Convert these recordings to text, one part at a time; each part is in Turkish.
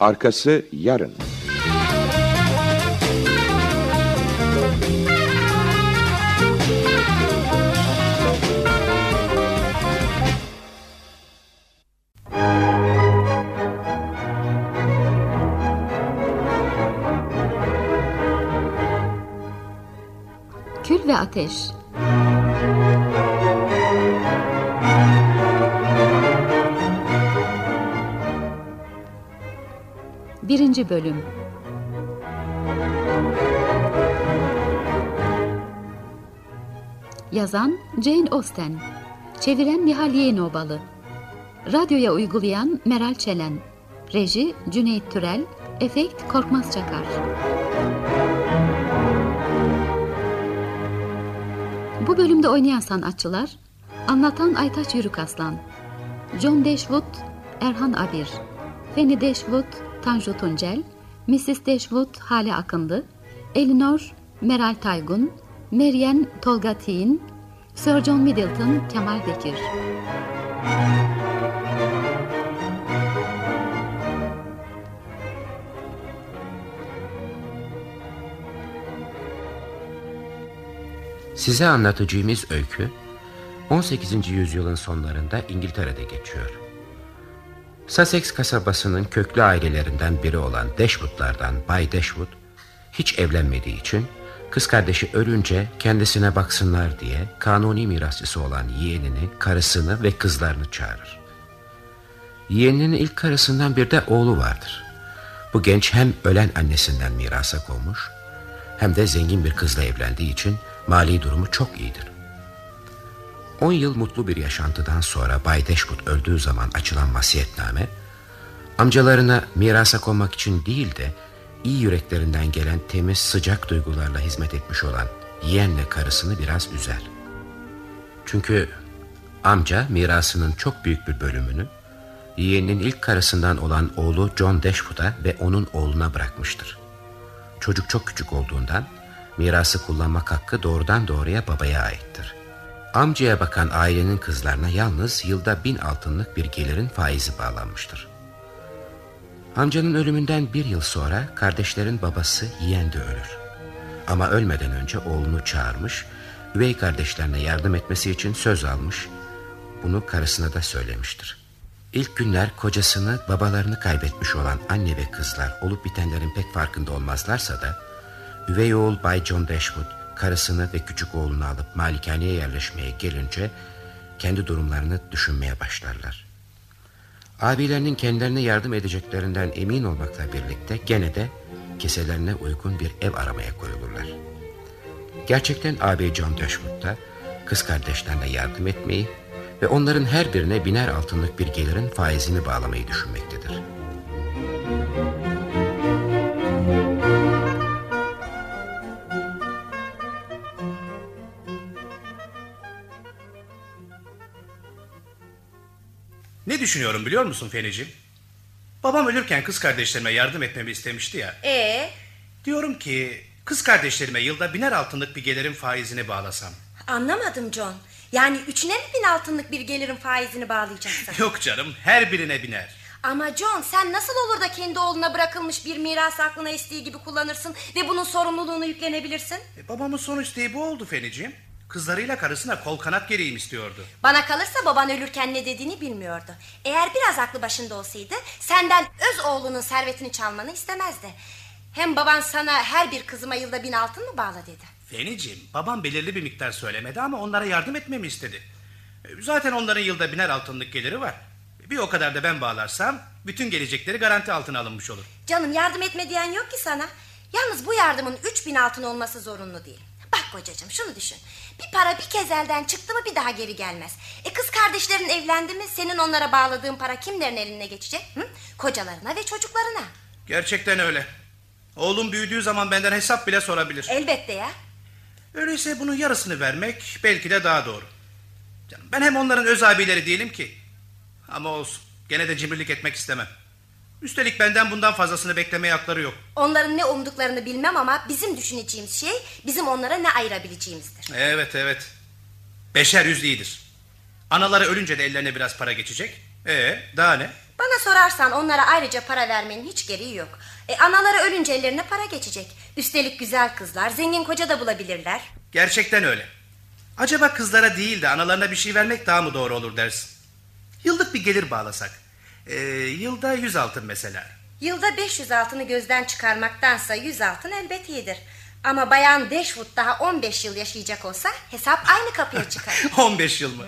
Arkası yarın. Kül ve Ateş Birinci Bölüm. Yazan Jane Austen. Çeviren Nihal Yeğenobalı Radyoya uygulayan Meral Çelen. Reji Cüneyt Türel. Efekt Korkmaz Çakar. Bu bölümde oynayan sanatçılar Anlatan Aytaç Yürükaslan John Dashwood Erhan Abir Fanny Dashwood Tanju Tuncel Mrs. Dashwood Hale Akındı Elinor Meral Taygun Meryem Tolga Tiğin Sir John Middleton Kemal Bekir Size anlatacağımız öykü 18. yüzyılın sonlarında İngiltere'de geçiyor. Sussex kasabasının köklü ailelerinden biri olan Dashwood'lardan Bay Dashwood hiç evlenmediği için kız kardeşi ölünce kendisine baksınlar diye kanuni mirasçısı olan yeğenini, karısını ve kızlarını çağırır. Yeğeninin ilk karısından bir de oğlu vardır. Bu genç hem ölen annesinden mirasa konmuş hem de zengin bir kızla evlendiği için mali durumu çok iyidir. 10 yıl mutlu bir yaşantıdan sonra Bay Dashwood öldüğü zaman açılan vasiyetname amcalarına mirasa konmak için değil de iyi yüreklerinden gelen temiz sıcak duygularla hizmet etmiş olan yeğenle karısını biraz üzer. Çünkü amca mirasının çok büyük bir bölümünü yeğeninin ilk karısından olan oğlu John Dashwood'a ve onun oğluna bırakmıştır. Çocuk çok küçük olduğundan mirası kullanmak hakkı doğrudan doğruya babaya aittir. Amcaya bakan ailenin kızlarına yalnız yılda bin altınlık bir gelirin faizi bağlanmıştır. Amcanın ölümünden bir yıl sonra kardeşlerin babası yeğen de ölür. Ama ölmeden önce oğlunu çağırmış, üvey kardeşlerine yardım etmesi için söz almış, bunu karısına da söylemiştir. İlk günler kocasını, babalarını kaybetmiş olan anne ve kızlar olup bitenlerin pek farkında olmazlarsa da, üvey oğul Bay John Dashwood karısını ve küçük oğlunu alıp malikaneye yerleşmeye gelince kendi durumlarını düşünmeye başlarlar. Abilerinin kendilerine yardım edeceklerinden emin olmakla birlikte gene de keselerine uygun bir ev aramaya koyulurlar. Gerçekten abi John Dashwood da kız kardeşlerine yardım etmeyi ve onların her birine biner altınlık bir gelirin faizini bağlamayı düşünmektedir. Ne düşünüyorum biliyor musun Feniciğim? Babam ölürken kız kardeşlerime yardım etmemi istemişti ya. Ee? Diyorum ki kız kardeşlerime yılda biner altınlık bir gelirin faizini bağlasam. Anlamadım John. Yani üçüne mi bin altınlık bir gelirin faizini bağlayacaksın? Yok canım her birine biner. Ama John sen nasıl olur da kendi oğluna bırakılmış bir miras aklına estiği gibi kullanırsın ve bunun sorumluluğunu yüklenebilirsin? E, babamın son isteği bu oldu Feniciğim. Kızlarıyla karısına kol kanat gereyim istiyordu. Bana kalırsa baban ölürken ne dediğini bilmiyordu. Eğer biraz aklı başında olsaydı senden öz oğlunun servetini çalmanı istemezdi. Hem baban sana her bir kızıma yılda bin altın mı bağla dedi. Feniciğim babam belirli bir miktar söylemedi ama onlara yardım etmemi istedi. E, zaten onların yılda biner altınlık geliri var. Bir o kadar da ben bağlarsam bütün gelecekleri garanti altına alınmış olur. Canım yardım etme diyen yok ki sana. Yalnız bu yardımın üç bin altın olması zorunlu değil. Bak kocacığım şunu düşün. Bir para bir kez elden çıktı mı bir daha geri gelmez. E kız kardeşlerin evlendi mi senin onlara bağladığın para kimlerin eline geçecek? Hı? Kocalarına ve çocuklarına. Gerçekten öyle. Oğlum büyüdüğü zaman benden hesap bile sorabilir. Elbette ya. Öyleyse bunun yarısını vermek belki de daha doğru. Canım ben hem onların öz abileri değilim ki. Ama olsun. Gene de cimrilik etmek istemem. Üstelik benden bundan fazlasını beklemeye hakları yok. Onların ne umduklarını bilmem ama bizim düşüneceğimiz şey bizim onlara ne ayırabileceğimizdir. Evet evet. Beşer yüz iyidir. Anaları ölünce de ellerine biraz para geçecek. Ee daha ne? Bana sorarsan onlara ayrıca para vermenin hiç gereği yok. E, anaları ölünce ellerine para geçecek. Üstelik güzel kızlar, zengin koca da bulabilirler. Gerçekten öyle. Acaba kızlara değil de analarına bir şey vermek daha mı doğru olur dersin? Yıllık bir gelir bağlasak. Ee, yılda yüz altın mesela. Yılda 500 altını gözden çıkarmaktansa 100 altın elbet iyidir. Ama bayan Dashwood daha 15 yıl yaşayacak olsa hesap aynı kapıya çıkar. 15 yıl mı?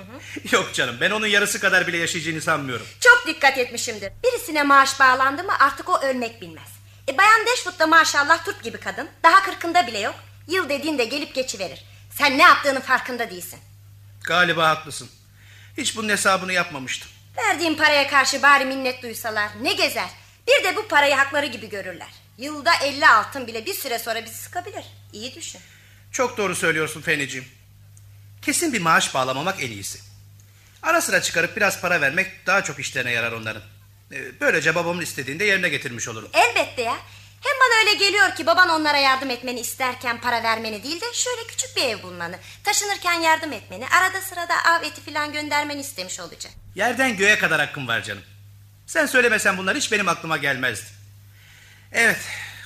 Yok canım ben onun yarısı kadar bile yaşayacağını sanmıyorum. Çok dikkat etmişimdir. Birisine maaş bağlandı mı artık o ölmek bilmez. E, bayan Dashwood da maşallah turp gibi kadın. Daha kırkında bile yok. Yıl dediğinde gelip geçiverir. Sen ne yaptığının farkında değilsin. Galiba haklısın. Hiç bunun hesabını yapmamıştım. Verdiğim paraya karşı bari minnet duysalar ne gezer. Bir de bu parayı hakları gibi görürler. Yılda 50 altın bile bir süre sonra bizi sıkabilir. İyi düşün. Çok doğru söylüyorsun Feniciğim. Kesin bir maaş bağlamamak en iyisi. Ara sıra çıkarıp biraz para vermek daha çok işlerine yarar onların. Ee, Böylece babamın istediğini de yerine getirmiş olurum. Elbette ya. Hem bana öyle geliyor ki baban onlara yardım etmeni isterken para vermeni değil de şöyle küçük bir ev bulmanı, taşınırken yardım etmeni, arada sırada av eti falan göndermeni istemiş olacak. Yerden göğe kadar hakkım var canım. Sen söylemesen bunlar hiç benim aklıma gelmezdi. Evet,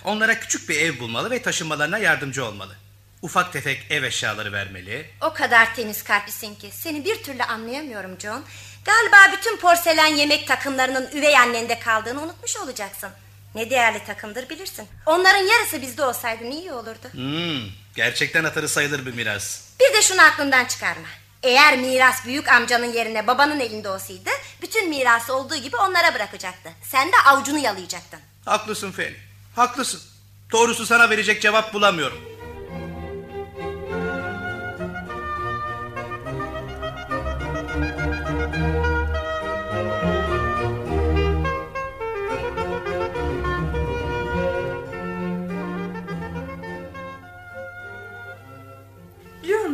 onlara küçük bir ev bulmalı ve taşınmalarına yardımcı olmalı. Ufak tefek ev eşyaları vermeli. O kadar temiz kalplisin ki seni bir türlü anlayamıyorum John. Galiba bütün porselen yemek takımlarının üvey annende kaldığını unutmuş olacaksın. Ne değerli takımdır bilirsin. Onların yarısı bizde olsaydı ne iyi olurdu. Hmm, gerçekten atarı sayılır bir miras. Bir de şunu aklından çıkarma. Eğer miras büyük amcanın yerine babanın elinde olsaydı... ...bütün mirası olduğu gibi onlara bırakacaktı. Sen de avucunu yalayacaktın. Haklısın Feni, haklısın. Doğrusu sana verecek cevap bulamıyorum. Biliyor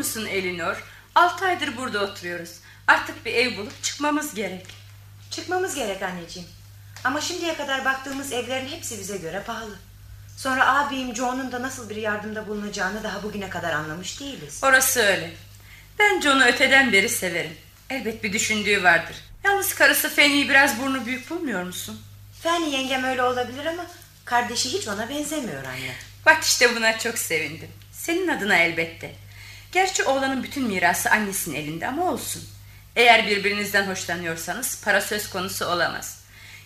musun Elinor? Altı aydır burada oturuyoruz. Artık bir ev bulup çıkmamız gerek. Çıkmamız gerek anneciğim. Ama şimdiye kadar baktığımız evlerin hepsi bize göre pahalı. Sonra abim John'un da nasıl bir yardımda bulunacağını daha bugüne kadar anlamış değiliz. Orası öyle. Ben John'u öteden beri severim. Elbet bir düşündüğü vardır. Yalnız karısı Fanny'i biraz burnu büyük bulmuyor musun? Fanny yengem öyle olabilir ama kardeşi hiç ona benzemiyor anne. Bak işte buna çok sevindim. Senin adına elbette. Gerçi oğlanın bütün mirası annesinin elinde ama olsun. Eğer birbirinizden hoşlanıyorsanız para söz konusu olamaz.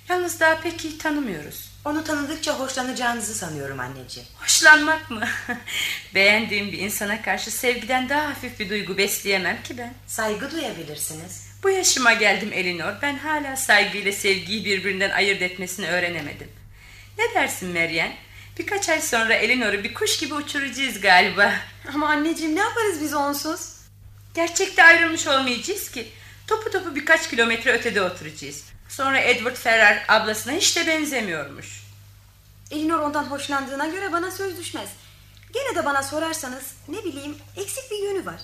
Yalnız daha pek iyi tanımıyoruz. Onu tanıdıkça hoşlanacağınızı sanıyorum anneciğim. Hoşlanmak mı? Beğendiğim bir insana karşı sevgiden daha hafif bir duygu besleyemem ki ben. Saygı duyabilirsiniz. Bu yaşıma geldim Elinor. Ben hala saygıyla sevgiyi birbirinden ayırt etmesini öğrenemedim. Ne dersin Meryem? Birkaç ay sonra Elinor'u bir kuş gibi uçuracağız galiba. Ama anneciğim ne yaparız biz onsuz? Gerçekte ayrılmış olmayacağız ki. Topu topu birkaç kilometre ötede oturacağız. Sonra Edward Ferrar ablasına hiç de benzemiyormuş. Elinor ondan hoşlandığına göre bana söz düşmez. Gene de bana sorarsanız ne bileyim eksik bir yönü var.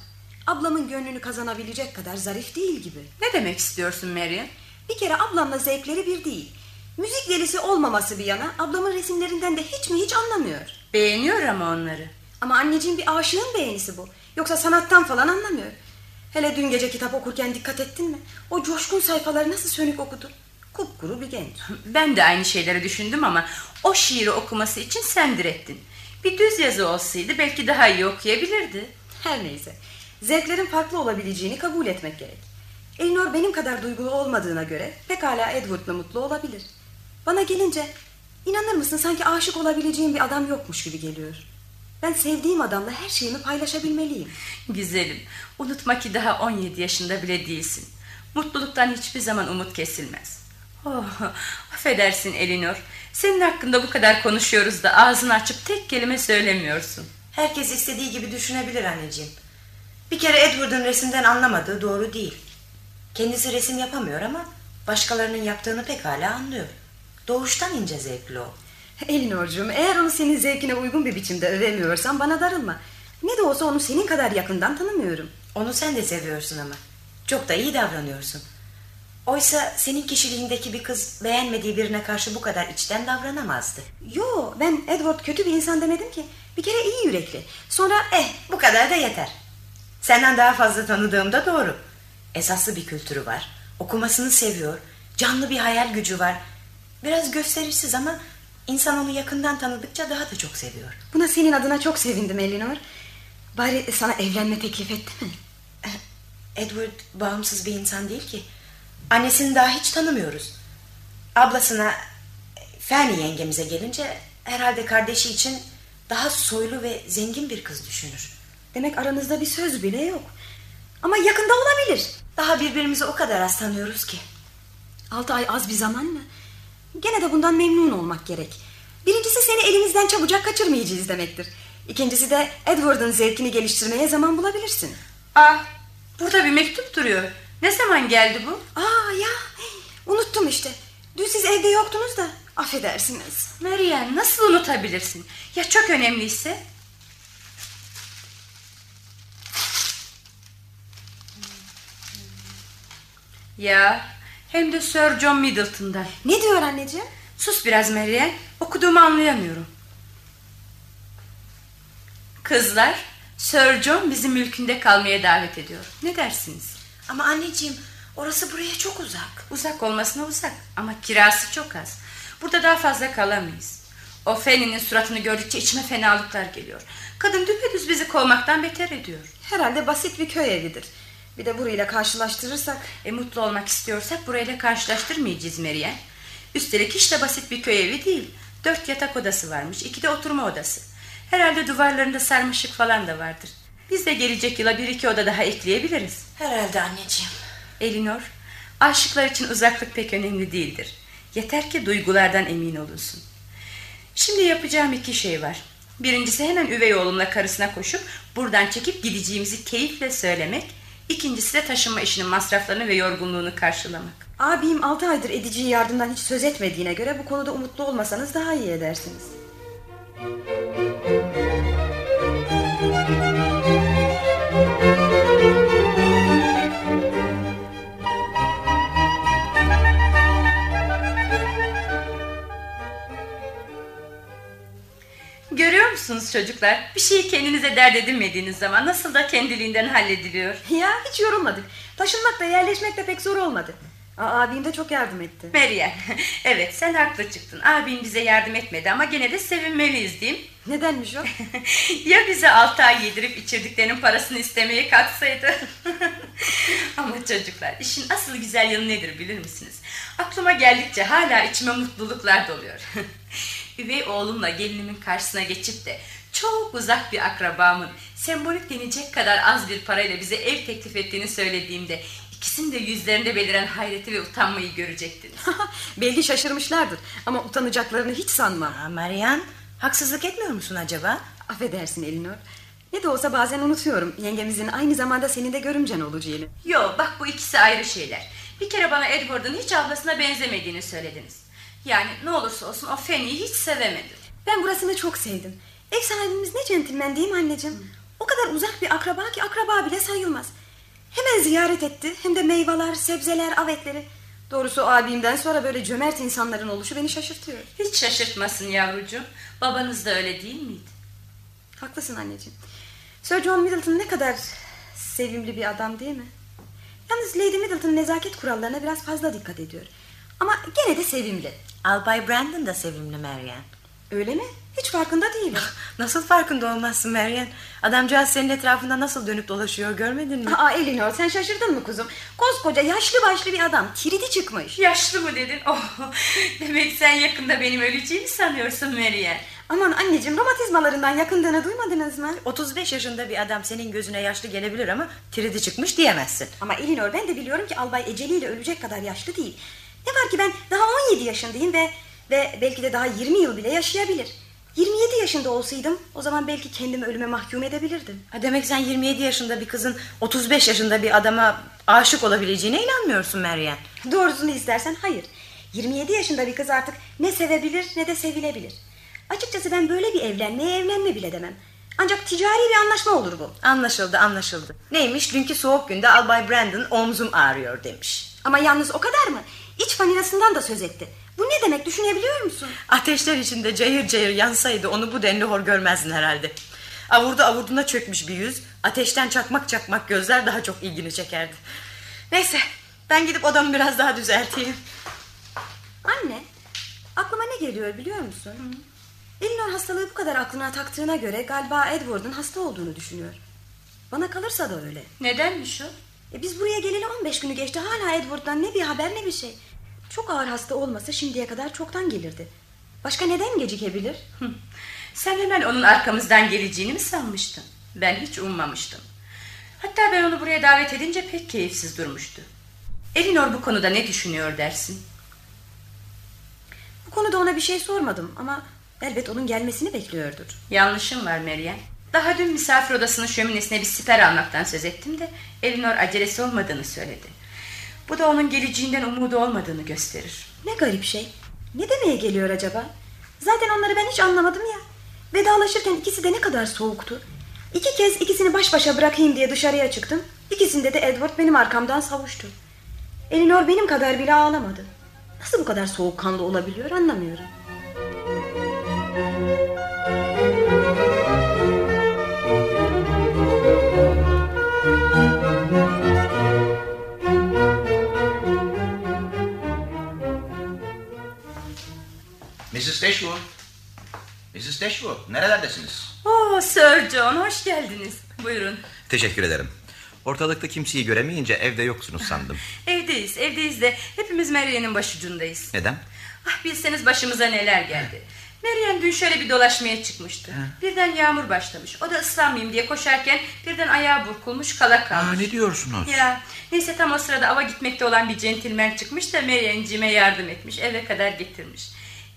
Ablamın gönlünü kazanabilecek kadar zarif değil gibi. Ne demek istiyorsun Meryem? Bir kere ablamla zevkleri bir değil. Müzik delisi olmaması bir yana ablamın resimlerinden de hiç mi hiç anlamıyor. Beğeniyor ama onları. Ama anneciğim bir aşığın beğenisi bu. Yoksa sanattan falan anlamıyor. Hele dün gece kitap okurken dikkat ettin mi? O coşkun sayfaları nasıl sönük okudu. Kupkuru bir genç. Ben de aynı şeyleri düşündüm ama o şiiri okuması için sen direttin. Bir düz yazı olsaydı belki daha iyi okuyabilirdi. Her neyse. Zevklerin farklı olabileceğini kabul etmek gerek. Elinor benim kadar duygulu olmadığına göre pekala Edward'la mutlu olabilir. Bana gelince inanır mısın sanki aşık olabileceğim bir adam yokmuş gibi geliyor. Ben sevdiğim adamla her şeyimi paylaşabilmeliyim. Güzelim, unutma ki daha 17 yaşında bile değilsin. Mutluluktan hiçbir zaman umut kesilmez. Oh, affedersin Elinor. Senin hakkında bu kadar konuşuyoruz da ağzını açıp tek kelime söylemiyorsun. Herkes istediği gibi düşünebilir anneciğim. Bir kere Edward'ın resimden anlamadığı doğru değil. Kendisi resim yapamıyor ama başkalarının yaptığını pekala anlıyor. Doğuştan ince zevkli o. Elinor'cum eğer onu senin zevkine uygun bir biçimde övemiyorsan bana darılma. Ne de olsa onu senin kadar yakından tanımıyorum. Onu sen de seviyorsun ama. Çok da iyi davranıyorsun. Oysa senin kişiliğindeki bir kız beğenmediği birine karşı bu kadar içten davranamazdı. Yo ben Edward kötü bir insan demedim ki. Bir kere iyi yürekli. Sonra Eh bu kadar da yeter. Senden daha fazla tanıdığım da doğru. Esaslı bir kültürü var. Okumasını seviyor. Canlı bir hayal gücü var. Biraz gösterişsiz ama insan onu yakından tanıdıkça daha da çok seviyor. Buna senin adına çok sevindim Elinor. Bari sana evlenme teklif etti mi? Edward bağımsız bir insan değil ki. Annesini daha hiç tanımıyoruz. Ablasına Fanny yengemize gelince herhalde kardeşi için daha soylu ve zengin bir kız düşünür. Demek aranızda bir söz bile yok. Ama yakında olabilir. Daha birbirimizi o kadar az tanıyoruz ki. Altı ay az bir zaman mı? Gene de bundan memnun olmak gerek. Birincisi seni elimizden çabucak kaçırmayacağız demektir. İkincisi de Edward'ın zevkini geliştirmeye zaman bulabilirsin. Ah, burada bir mektup duruyor. Ne zaman geldi bu? Aa ya unuttum işte. Dün siz evde yoktunuz da affedersiniz. Meryem nasıl unutabilirsin? Ya çok önemliyse? Ya hem de Sir John Middleton'dan. Ne diyor anneciğim? Sus biraz Meryem. Okuduğumu anlayamıyorum. Kızlar, Sir John bizi mülkünde kalmaya davet ediyor. Ne dersiniz? Ama anneciğim orası buraya çok uzak. Uzak olmasına uzak ama kirası çok az. Burada daha fazla kalamayız. O Fanny'nin suratını gördükçe içime fenalıklar geliyor. Kadın düpedüz bizi kovmaktan beter ediyor. Herhalde basit bir köy evidir. Bir de burayla karşılaştırırsak... E mutlu olmak istiyorsak burayla karşılaştırmayacağız Meryem. Üstelik hiç de basit bir köy evi değil. Dört yatak odası varmış, iki de oturma odası. Herhalde duvarlarında sarmaşık falan da vardır. Biz de gelecek yıla bir iki oda daha ekleyebiliriz. Herhalde anneciğim. Elinor, aşıklar için uzaklık pek önemli değildir. Yeter ki duygulardan emin olunsun. Şimdi yapacağım iki şey var. Birincisi hemen üvey oğlumla karısına koşup buradan çekip gideceğimizi keyifle söylemek. İkincisi de taşınma işinin masraflarını ve yorgunluğunu karşılamak. Abim altı aydır ediciyi yardımdan hiç söz etmediğine göre bu konuda umutlu olmasanız daha iyi edersiniz. Görüyor musunuz çocuklar? Bir şeyi kendinize dert edinmediğiniz zaman nasıl da kendiliğinden hallediliyor. Ya hiç yorulmadık. Taşınmak da yerleşmek de pek zor olmadı. Aa, abim de çok yardım etti. Meryem, evet sen haklı çıktın. Abin bize yardım etmedi ama gene de sevinmeliyiz değil mi? Nedenmiş o? ya bize altı ay yedirip içirdiklerinin parasını istemeye kalksaydı? ama çocuklar işin asıl güzel yanı nedir bilir misiniz? Aklıma geldikçe hala içime mutluluklar doluyor. Üvey oğlumla gelinimin karşısına geçip de çok uzak bir akrabamın sembolik denecek kadar az bir parayla bize ev teklif ettiğini söylediğimde ikisinin de yüzlerinde beliren hayreti ve utanmayı görecektiniz. Belki şaşırmışlardır ama utanacaklarını hiç sanmam. Aa, Marian haksızlık etmiyor musun acaba? Affedersin Elinor. Ne de olsa bazen unutuyorum yengemizin aynı zamanda senin de görümcen olacağını. Yo bak bu ikisi ayrı şeyler. Bir kere bana Edward'ın hiç ablasına benzemediğini söylediniz. Yani ne olursa olsun o Fanny'yi hiç sevemedim. Ben burasını çok sevdim. Ev sahibimiz ne centilmen değil mi anneciğim? O kadar uzak bir akraba ki akraba bile sayılmaz. Hemen ziyaret etti. Hem de meyveler, sebzeler, avetleri. Doğrusu abimden sonra böyle cömert insanların oluşu beni şaşırtıyor. Hiç şaşırtmasın yavrucuğum. Babanız da öyle değil miydi? Haklısın anneciğim. Sir John Middleton ne kadar sevimli bir adam değil mi? Yalnız Lady Middleton nezaket kurallarına biraz fazla dikkat ediyor. Ama gene de sevimli. Albay Brandon da sevimli Marian. Öyle mi? Hiç farkında değilim. Nasıl farkında olmazsın Marian? Adamcağız senin etrafında nasıl dönüp dolaşıyor görmedin mi? Aa Elinor sen şaşırdın mı kuzum? Koskoca yaşlı başlı bir adam. Tiridi çıkmış. Yaşlı mı dedin? Oh, demek sen yakında benim öleceğimi sanıyorsun Meryem. Aman anneciğim romatizmalarından yakındığını duymadınız mı? 35 yaşında bir adam senin gözüne yaşlı gelebilir ama tridi çıkmış diyemezsin. Ama Elinor ben de biliyorum ki albay eceliyle ölecek kadar yaşlı değil. Ne var ki ben daha 17 yaşındayım ve ve belki de daha 20 yıl bile yaşayabilir. 27 yaşında olsaydım o zaman belki kendimi ölüme mahkum edebilirdim. Ha demek sen 27 yaşında bir kızın 35 yaşında bir adama aşık olabileceğine inanmıyorsun Meryem. Doğrusunu istersen hayır. 27 yaşında bir kız artık ne sevebilir ne de sevilebilir. Açıkçası ben böyle bir evlenmeye evlenme bile demem. Ancak ticari bir anlaşma olur bu. Anlaşıldı anlaşıldı. Neymiş dünkü soğuk günde Albay Brandon omzum ağrıyor demiş. Ama yalnız o kadar mı? İç fanilasından da söz etti. Bu ne demek düşünebiliyor musun? Ateşler içinde cayır cayır yansaydı onu bu denli hor görmezdin herhalde. Avurdu avurduna çökmüş bir yüz, ateşten çakmak çakmak gözler daha çok ilgini çekerdi. Neyse ben gidip odamı biraz daha düzelteyim. geliyor biliyor musun? Elinor hastalığı bu kadar aklına taktığına göre galiba Edward'ın hasta olduğunu düşünüyor. Bana kalırsa da öyle. Nedenmiş o? E biz buraya geleli 15 günü geçti. Hala Edward'dan ne bir haber ne bir şey. Çok ağır hasta olmasa şimdiye kadar çoktan gelirdi. Başka neden gecikebilir? Sen hemen onun arkamızdan geleceğini mi sanmıştın? Ben hiç ummamıştım. Hatta ben onu buraya davet edince pek keyifsiz durmuştu. Elinor bu konuda ne düşünüyor dersin? Bu konuda ona bir şey sormadım ama elbet onun gelmesini bekliyordur. Yanlışım var Meryem. Daha dün misafir odasının şöminesine bir siper almaktan söz ettim de Elinor acelesi olmadığını söyledi. Bu da onun geleceğinden umudu olmadığını gösterir. Ne garip şey. Ne demeye geliyor acaba? Zaten onları ben hiç anlamadım ya. Vedalaşırken ikisi de ne kadar soğuktu. İki kez ikisini baş başa bırakayım diye dışarıya çıktım. İkisinde de Edward benim arkamdan savuştu. Elinor benim kadar bile ağlamadı. Nasıl bu kadar soğukkanlı olabiliyor anlamıyorum. Mrs. Dashwood. Mrs. Dashwood, nerelerdesiniz? Oo Sir John hoş geldiniz. Buyurun. Teşekkür ederim. Ortalıkta kimseyi göremeyince evde yoksunuz sandım. Evdeyiz evdeyiz de hepimiz Meryem'in başucundayız. Neden? Ah bilseniz başımıza neler geldi. Meryem dün şöyle bir dolaşmaya çıkmıştı. Birden yağmur başlamış. O da ıslanmayayım diye koşarken birden ayağı burkulmuş kala kalmış. Aa, ne diyorsunuz? Ya neyse tam o sırada ava gitmekte olan bir centilmen çıkmış da Meryem'cime yardım etmiş. Eve kadar getirmiş.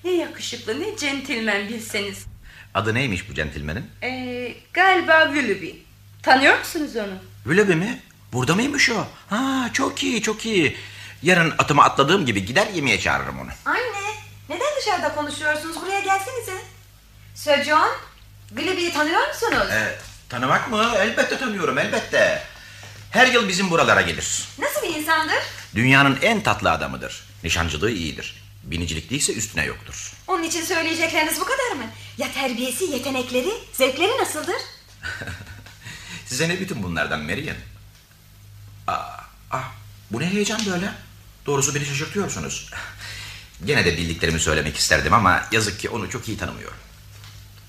Ne yakışıklı ne centilmen bilseniz. Adı neymiş bu centilmenin? Ee, galiba Willoughby. Tanıyor musunuz onu? Willoughby mi? Burada mıymış o? Ha, çok iyi çok iyi. Yarın atıma atladığım gibi gider yemeğe çağırırım onu. Anne neden dışarıda konuşuyorsunuz? Buraya gelsenize. Sir John, Willoughby'yi tanıyor musunuz? Ee, tanımak mı? Elbette tanıyorum elbette. Her yıl bizim buralara gelir. Nasıl bir insandır? Dünyanın en tatlı adamıdır. Nişancılığı iyidir. Binicilik değilse üstüne yoktur. Onun için söyleyecekleriniz bu kadar mı? Ya terbiyesi, yetenekleri, zevkleri nasıldır? Size ne bütün bunlardan Meryem? Aa, ah, bu ne heyecan böyle? Doğrusu beni şaşırtıyorsunuz. Gene de bildiklerimi söylemek isterdim ama yazık ki onu çok iyi tanımıyorum.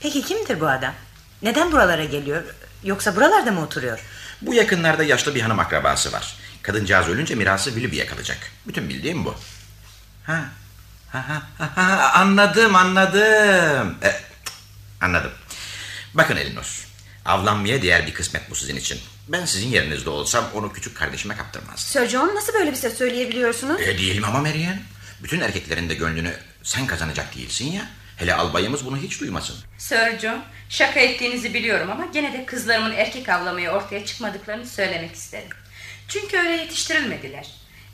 Peki kimdir bu adam? Neden buralara geliyor? Yoksa buralarda mı oturuyor? Bu yakınlarda yaşlı bir hanım akrabası var. Kadıncağız ölünce mirası Willoughby'ye kalacak. Bütün bildiğim bu. Ha. Anladım anladım. E, anladım. Bakın Elinor. Avlanmaya diğer bir kısmet bu sizin için. Ben sizin yerinizde olsam onu küçük kardeşime kaptırmazdım. Sir John nasıl böyle bir şey söyleyebiliyorsunuz? E, değilim ama Meryem. Bütün erkeklerin de gönlünü sen kazanacak değilsin ya. Hele albayımız bunu hiç duymasın. Sir John, şaka ettiğinizi biliyorum ama gene de kızlarımın erkek avlamaya ortaya çıkmadıklarını söylemek isterim. Çünkü öyle yetiştirilmediler.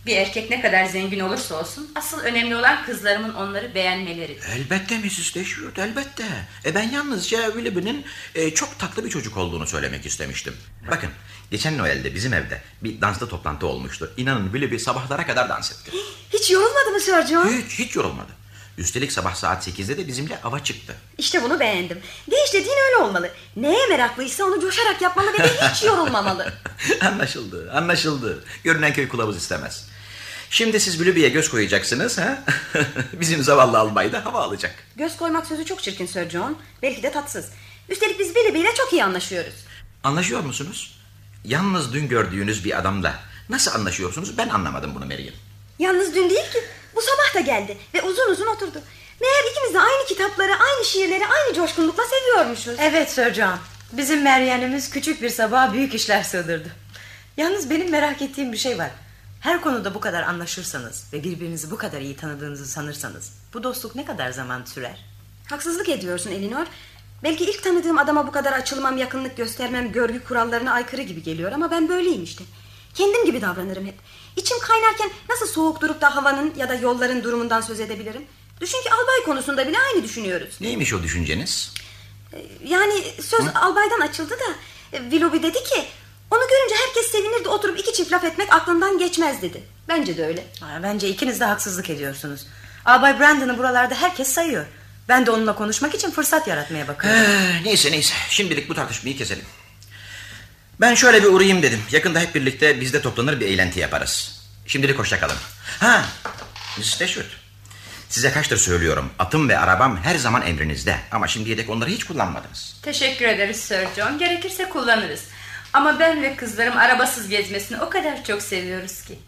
Bir erkek ne kadar zengin olursa olsun asıl önemli olan kızlarımın onları beğenmeleridir. Elbette Mrs. Dashwood elbette. E ben yalnızca Willoughby'nin e, çok tatlı bir çocuk olduğunu söylemek istemiştim. Bakın geçen Noel'de bizim evde bir danslı toplantı olmuştu. İnanın Willoughby sabahlara kadar dans etti. Hiç yorulmadı mı Sir John? Hiç, hiç yorulmadı. Üstelik sabah saat 8'de de bizimle ava çıktı. İşte bunu beğendim. Değiş dediğin öyle olmalı. Neye meraklıysa onu coşarak yapmalı ve de hiç yorulmamalı. anlaşıldı, anlaşıldı. Görünen köy kılavuz istemez. Şimdi siz Willoughby'ye göz koyacaksınız. ha? Bizim zavallı albay da hava alacak. Göz koymak sözü çok çirkin Sir John. Belki de tatsız. Üstelik biz Billy ile çok iyi anlaşıyoruz. Anlaşıyor musunuz? Yalnız dün gördüğünüz bir adamla nasıl anlaşıyorsunuz ben anlamadım bunu Meryem. Yalnız dün değil ki. Bu sabah da geldi ve uzun uzun oturdu. Meğer ikimiz de aynı kitapları, aynı şiirleri aynı coşkunlukla seviyormuşuz. Evet Sir John. Bizim Meryem'imiz küçük bir sabaha büyük işler sığdırdı. Yalnız benim merak ettiğim bir şey var. Her konuda bu kadar anlaşırsanız ve birbirinizi bu kadar iyi tanıdığınızı sanırsanız bu dostluk ne kadar zaman sürer? Haksızlık ediyorsun Elinor. Belki ilk tanıdığım adama bu kadar açılmam, yakınlık göstermem görgü kurallarına aykırı gibi geliyor ama ben böyleyim işte. Kendim gibi davranırım hep. İçim kaynarken nasıl soğuk durup da havanın ya da yolların durumundan söz edebilirim? Düşün ki albay konusunda bile aynı düşünüyoruz. Neymiş o düşünceniz? Yani söz albaydan açıldı da e, Willoughby dedi ki onu görünce herkes sevinirdi oturup iki çift laf etmek aklından geçmez dedi. Bence de öyle. Ha, Bence ikiniz de haksızlık ediyorsunuz. Albay Brandon'ı buralarda herkes sayıyor. Ben de onunla konuşmak için fırsat yaratmaya bakıyorum. Ee, neyse neyse şimdilik bu tartışmayı keselim. Ben şöyle bir uğrayayım dedim. Yakında hep birlikte biz de toplanır bir eğlenti yaparız. Şimdilik hoşça kalın. Ha, Mrs. Dashwood. Size kaçtır söylüyorum. Atım ve arabam her zaman emrinizde. Ama şimdiye dek onları hiç kullanmadınız. Teşekkür ederiz Sir John. Gerekirse kullanırız. Ama ben ve kızlarım arabasız gezmesini o kadar çok seviyoruz ki.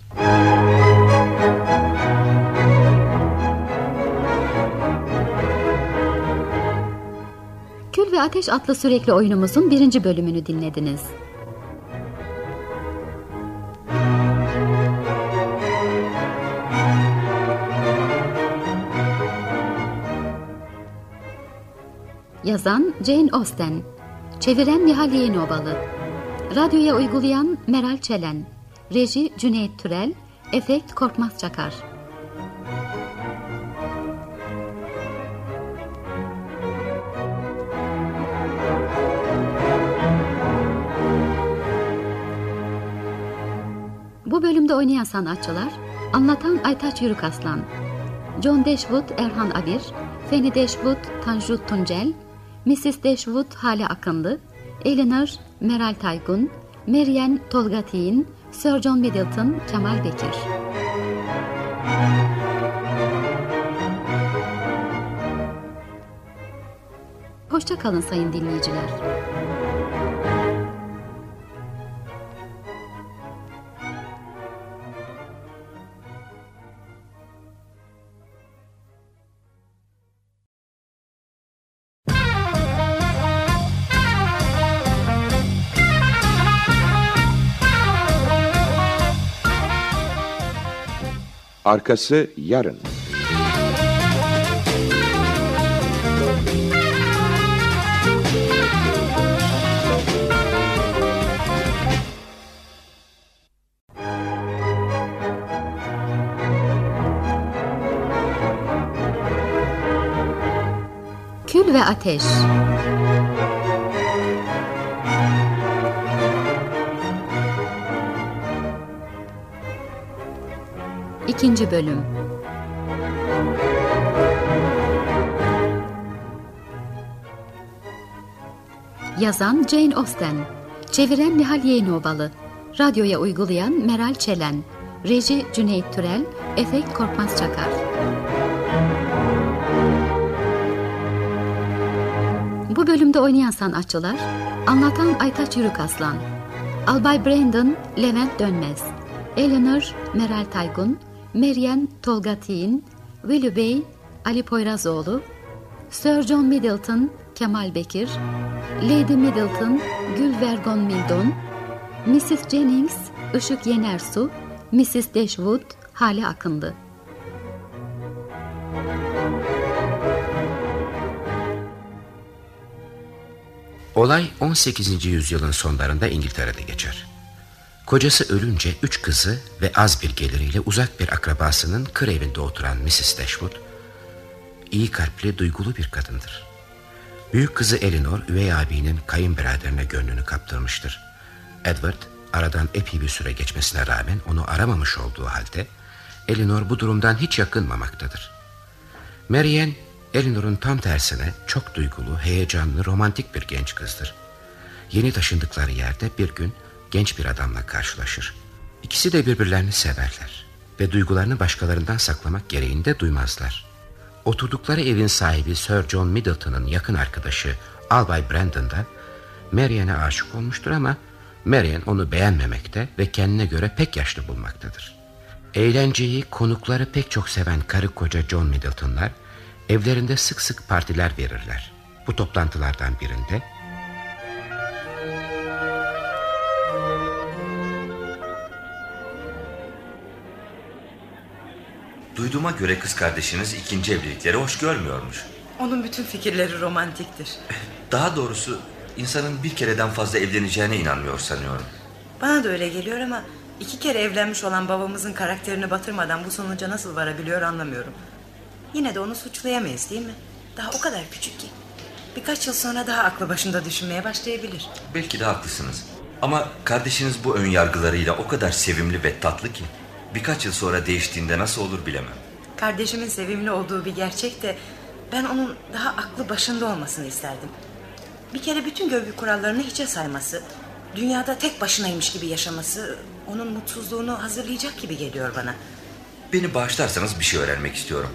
Kül ve Ateş adlı sürekli oyunumuzun birinci bölümünü dinlediniz. Yazan Jane Austen Çeviren Nihal Yeğenovalı Radyoya uygulayan Meral Çelen Reji Cüneyt Türel Efekt Korkmaz Çakar Bu bölümde oynayan sanatçılar Anlatan Aytaç Yürük Aslan John Dashwood Erhan Abir Fanny Dashwood Tanju Tuncel Mrs. Dashwood Hale Akınlı Eleanor Meral Taygun Marian Tolga Tiyin Sir John Middleton Kemal Bekir Hoşça kalın sayın dinleyiciler. Arkası yarın. Kül ve Ateş İkinci Bölüm. Yazan Jane Austen Çeviren Nihal Yeğenovalı Radyoya uygulayan Meral Çelen Reji Cüneyt Türel Efekt Korkmaz Çakar. Bu bölümde oynayan sanatçılar Anlatan Aytaç Yürük Aslan Albay Brandon Levent Dönmez Eleanor Meral Taygun Meryem Tolga Tiyin Veli Bey Ali Poyrazoğlu Sir John Middleton Kemal Bekir Lady Middleton Gül Vergon Mildon Mrs. Jennings Işık Yenersu Mrs. Dashwood Hale Akındı Olay 18. yüzyılın sonlarında İngiltere'de geçer. Kocası ölünce üç kızı ve az bir geliriyle uzak bir akrabasının kır evinde oturan Mrs. Dashwood, iyi kalpli, duygulu bir kadındır. Büyük kızı Elinor, üvey abinin kayınbiraderine gönlünü kaptırmıştır. Edward, aradan epey bir süre geçmesine rağmen onu aramamış olduğu halde, Elinor bu durumdan hiç yakınmamaktadır. Marianne, Elinor'un tam tersine çok duygulu, heyecanlı, romantik bir genç kızdır. Yeni taşındıkları yerde bir gün genç bir adamla karşılaşır. İkisi de birbirlerini severler ve duygularını başkalarından saklamak gereğini de duymazlar. Oturdukları evin sahibi Sir John Middleton'ın yakın arkadaşı Albay Brandon da Marian'e aşık olmuştur ama Marian onu beğenmemekte ve kendine göre pek yaşlı bulmaktadır. Eğlenceyi, konukları pek çok seven karı koca John Middleton'lar evlerinde sık sık partiler verirler. Bu toplantılardan birinde Duyduğuma göre kız kardeşiniz ikinci evlilikleri hoş görmüyormuş. Onun bütün fikirleri romantiktir. Daha doğrusu insanın bir kereden fazla evleneceğine inanmıyor sanıyorum. Bana da öyle geliyor ama iki kere evlenmiş olan babamızın karakterini batırmadan bu sonuca nasıl varabiliyor anlamıyorum. Yine de onu suçlayamayız değil mi? Daha o kadar küçük ki. Birkaç yıl sonra daha aklı başında düşünmeye başlayabilir. Belki de haklısınız. Ama kardeşiniz bu ön yargılarıyla o kadar sevimli ve tatlı ki... ...birkaç yıl sonra değiştiğinde nasıl olur bilemem. Kardeşimin sevimli olduğu bir gerçek de... ...ben onun daha aklı başında olmasını isterdim. Bir kere bütün görgü kurallarını hiçe sayması... ...dünyada tek başınaymış gibi yaşaması... ...onun mutsuzluğunu hazırlayacak gibi geliyor bana. Beni bağışlarsanız bir şey öğrenmek istiyorum.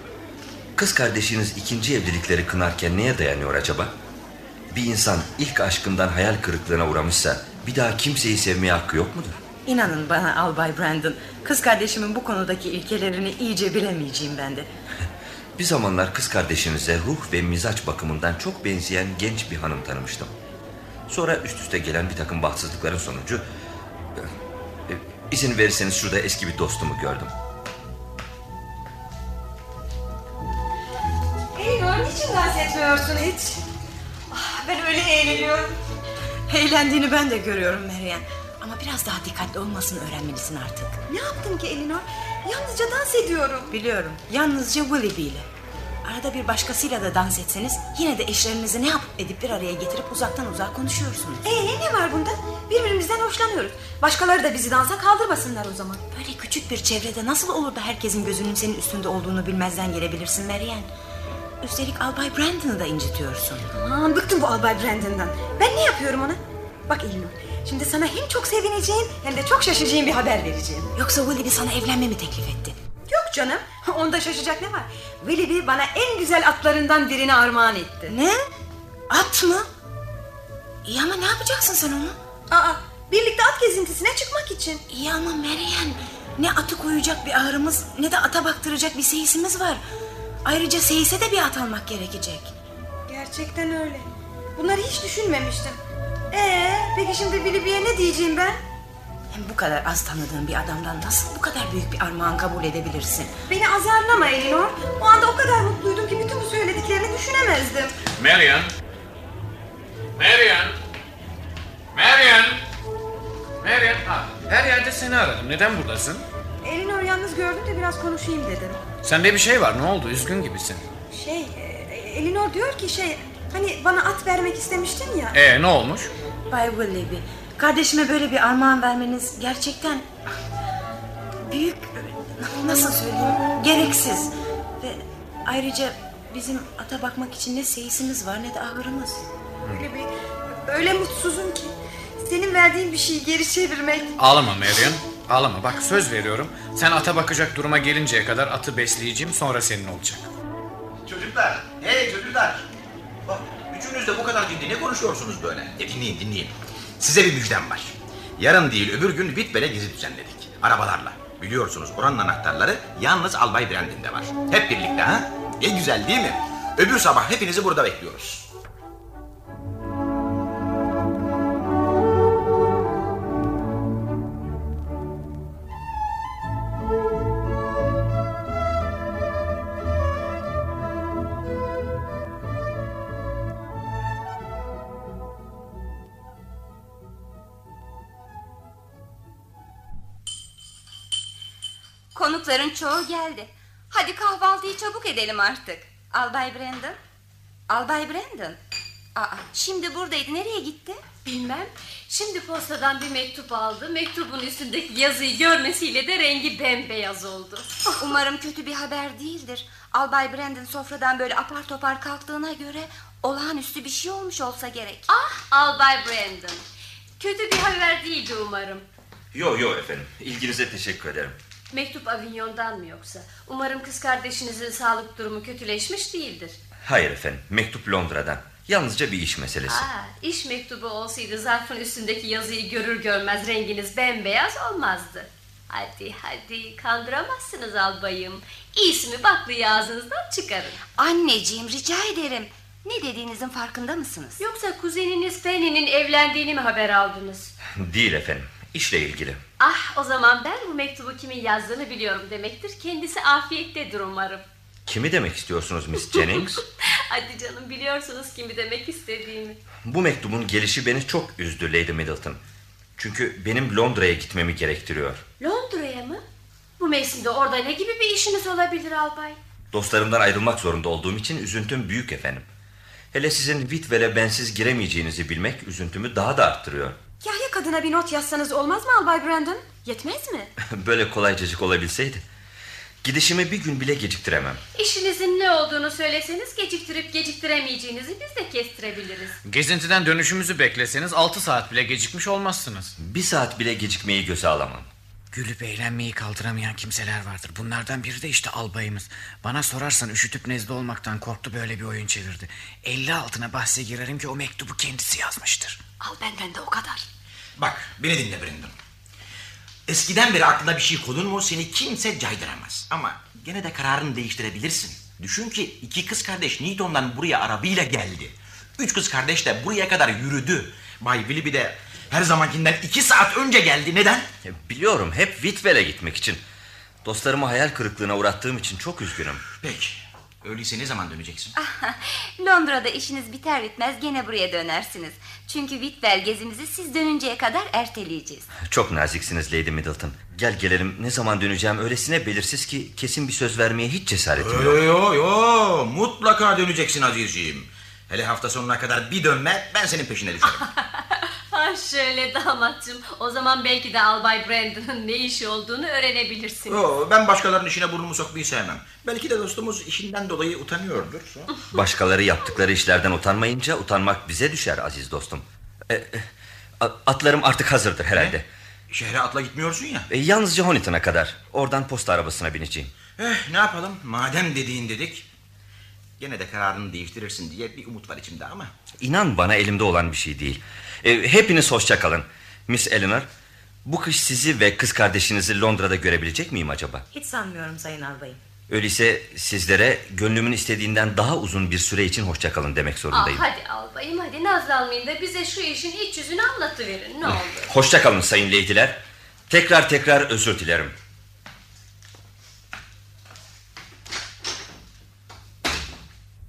Kız kardeşiniz ikinci evlilikleri kınarken neye dayanıyor acaba? Bir insan ilk aşkından hayal kırıklığına uğramışsa bir daha kimseyi sevmeye hakkı yok mudur? İnanın bana Albay Brandon, kız kardeşimin bu konudaki ilkelerini iyice bilemeyeceğim ben de. Bir zamanlar kız kardeşinize ruh ve mizaç bakımından çok benzeyen genç bir hanım tanımıştım. Sonra üst üste gelen bir takım bahtsızlıkların sonucu... e, izin verirseniz şurada eski bir dostumu gördüm. Elinor niçin dans etmiyorsun hiç? Ah, ben öyle eğleniyorum. Eğlendiğini ben de görüyorum Meryem. Ama biraz daha dikkatli olmasını öğrenmelisin artık. Ne yaptım ki Elinor? Yalnızca dans ediyorum. Biliyorum. Yalnızca Willoughby ile. Arada bir başkasıyla da dans etseniz yine de eşlerinizi ne yapıp edip bir araya getirip uzaktan uzağa konuşuyorsunuz. Ee ne var bunda? Birbirimizden hoşlanıyoruz. Başkaları da bizi dansa kaldırmasınlar o zaman. Böyle küçük bir çevrede nasıl olur da herkesin gözünün senin üstünde olduğunu bilmezden gelebilirsin Meryem? Üstelik Albay Brandon'ı da incitiyorsun. Aman bıktım bu Albay Brandon'dan. Ben ne yapıyorum ona? Bak Elinor, şimdi sana hem çok sevineceğin hem de çok şaşıracağın bir haber vereceğim. Yoksa Willoughby sana evlenmemi teklif etti. Yok canım, onda şaşacak ne var? Willoughby bana en güzel atlarından birini armağan etti. Ne? At mı? İyi ama ne yapacaksın sen onu? Aa, birlikte at gezintisine çıkmak için. İyi ama Meryem ne atı koyacak bir ağrımız ne de ata baktıracak bir seyisimiz var. Ayrıca seyise de bir at almak gerekecek. Gerçekten öyle. Bunları hiç düşünmemiştim. Ee, peki şimdi Willoughby'ye ne diyeceğim ben? Hem bu kadar az tanıdığın bir adamdan nasıl bu kadar büyük bir armağan kabul edebilirsin? Beni azarlama Elinor. O anda o kadar mutluydum ki bütün bu söylediklerini düşünemezdim. Marian. Marian. Marian. Marian. Ha, her yerde seni aradım. Neden buradasın? Elinor yalnız gördüm de biraz konuşayım dedim. Sende bir şey var. Ne oldu? Üzgün gibisin. Şey, e, Elinor diyor ki şey... Hani bana at vermek istemiştin ya. Ee ne olmuş? Bay Willoughby, kardeşime böyle bir armağan vermeniz gerçekten büyük, nasıl söyleyeyim, gereksiz. Ve ayrıca bizim ata bakmak için ne seyisimiz var ne de ahırımız. Öyle bir, öyle mutsuzum ki. Senin verdiğin bir şeyi geri çevirmek. Ağlama Marian. Ağlama. Bak söz veriyorum. Sen ata bakacak duruma gelinceye kadar atı besleyeceğim. Sonra senin olacak. Çocuklar, hey çocuklar. Bak, üçünüz de bu kadar ciddi ne konuşuyorsunuz böyle? E, dinleyin, dinleyin. Size bir müjdem var. Yarın değil öbür gün Whitbell'e gezi düzenledik. Arabalarla. Biliyorsunuz oranın anahtarları yalnız Albay Brandon'de var. Hep birlikte ha? E güzel değil mi? Öbür sabah hepinizi burada bekliyoruz. Çoğu geldi. Hadi kahvaltıyı çabuk edelim artık. Albay Brandon. Albay Brandon. Aa, şimdi buradaydı. Nereye gitti? Bilmem. Şimdi postadan bir mektup aldı. Mektubun üstündeki yazıyı görmesiyle de rengi bembeyaz oldu. Umarım kötü bir haber değildir. Albay Brandon sofradan böyle apar topar kalktığına göre olağanüstü bir şey olmuş olsa gerek. Ah Albay Brandon. Kötü bir haber değildi umarım. Yo yo efendim. İlginize teşekkür ederim. Mektup Avignon'dan mı yoksa? Umarım kız kardeşinizin sağlık durumu kötüleşmiş değildir. Hayır efendim. Mektup Londra'dan. Yalnızca bir iş meselesi. Aa, iş mektubu olsaydı zarfın üstündeki yazıyı görür görmez renginiz bembeyaz olmazdı. Hadi hadi kandıramazsınız albayım. İyisi baklıyı ağzınızdan çıkarın. Anneciğim rica ederim. Ne dediğinizin farkında mısınız? Yoksa kuzeniniz Fanny'nin evlendiğini mi haber aldınız? Değil efendim. İşle ilgili. Ah o zaman ben bu mektubu kimin yazdığını biliyorum demektir. Kendisi afiyettedir umarım. Kimi demek istiyorsunuz Miss Jennings? Hadi canım biliyorsunuz kimi demek istediğimi. Bu mektubun gelişi beni çok üzdü Lady Middleton. Çünkü benim Londra'ya gitmemi gerektiriyor. Londra'ya mı? Bu mevsimde orada ne gibi bir işiniz olabilir albay? Dostlarımdan ayrılmak zorunda olduğum için üzüntüm büyük efendim. Hele sizin Whitwell'e bensiz giremeyeceğinizi bilmek üzüntümü daha da arttırıyor. Yahya kadına bir not yazsanız olmaz mı Albay Brandon? Yetmez mi? Böyle kolaycacık olabilseydi. Gidişimi bir gün bile geciktiremem. İşinizin ne olduğunu söyleseniz geciktirip geciktiremeyeceğinizi biz de kestirebiliriz. Gezintiden dönüşümüzü bekleseniz 6 saat bile gecikmiş olmazsınız. Bir saat bile gecikmeyi göze alamam. Gülüp eğlenmeyi kaldıramayan kimseler vardır. Bunlardan biri de işte albayımız. Bana sorarsan üşütüp nezle olmaktan korktu böyle bir oyun çevirdi. 50 altına bahse girerim ki o mektubu kendisi yazmıştır. Al benden de o kadar. Bak beni dinle Brandon. Eskiden beri aklına bir şey konur mu seni kimse caydıramaz. Ama gene de kararını değiştirebilirsin. Düşün ki iki kız kardeş Newton'dan buraya arabayla geldi. Üç kız kardeş de buraya kadar yürüdü. Bay Willoughby de her zamankinden iki saat önce geldi. Neden? Biliyorum hep Whitwell'e gitmek için. Dostlarımı hayal kırıklığına uğrattığım için çok üzgünüm. Peki. Öyleyse ne zaman döneceksin? Londra'da işiniz biter bitmez gene buraya dönersiniz. Çünkü Whitwell gezimizi siz dönünceye kadar erteleyeceğiz. Çok naziksiniz Lady Middleton. Gel gelelim ne zaman döneceğim öylesine belirsiz ki kesin bir söz vermeye hiç cesaretim yok. Yo yo yo mutlaka döneceksin Azizciğim. Hele hafta sonuna kadar bir dönme ben senin peşine düşerim. Ha şöyle damatçım. O zaman belki de Albay Brandon'ın ne işi olduğunu öğrenebilirsiniz. Yo, ben başkalarının işine burnumu sokmayı sevmem. Belki de dostumuz işinden dolayı utanıyordur. Başkaları yaptıkları işlerden utanmayınca utanmak bize düşer aziz dostum. E, e, atlarım artık hazırdır herhalde. Şehre atla gitmiyorsun ya. E, yalnızca Honiton'a kadar. Oradan posta arabasına bineceğim. Eh, ne yapalım madem dediğin dedik. Gene de kararını değiştirirsin diye bir umut var içimde ama. İnan bana elimde olan bir şey değil. E, hepiniz hoşça kalın. Miss Eleanor, bu kış sizi ve kız kardeşinizi Londra'da görebilecek miyim acaba? Hiç sanmıyorum sayın albayım. Öyleyse sizlere gönlümün istediğinden daha uzun bir süre için hoşça kalın demek Ah, zorundayım. hadi albayım hadi nazlanmayın da bize şu işin iç yüzünü anlatıverin ne olur. Hoşça kalın sayın leydiler. Tekrar tekrar özür dilerim.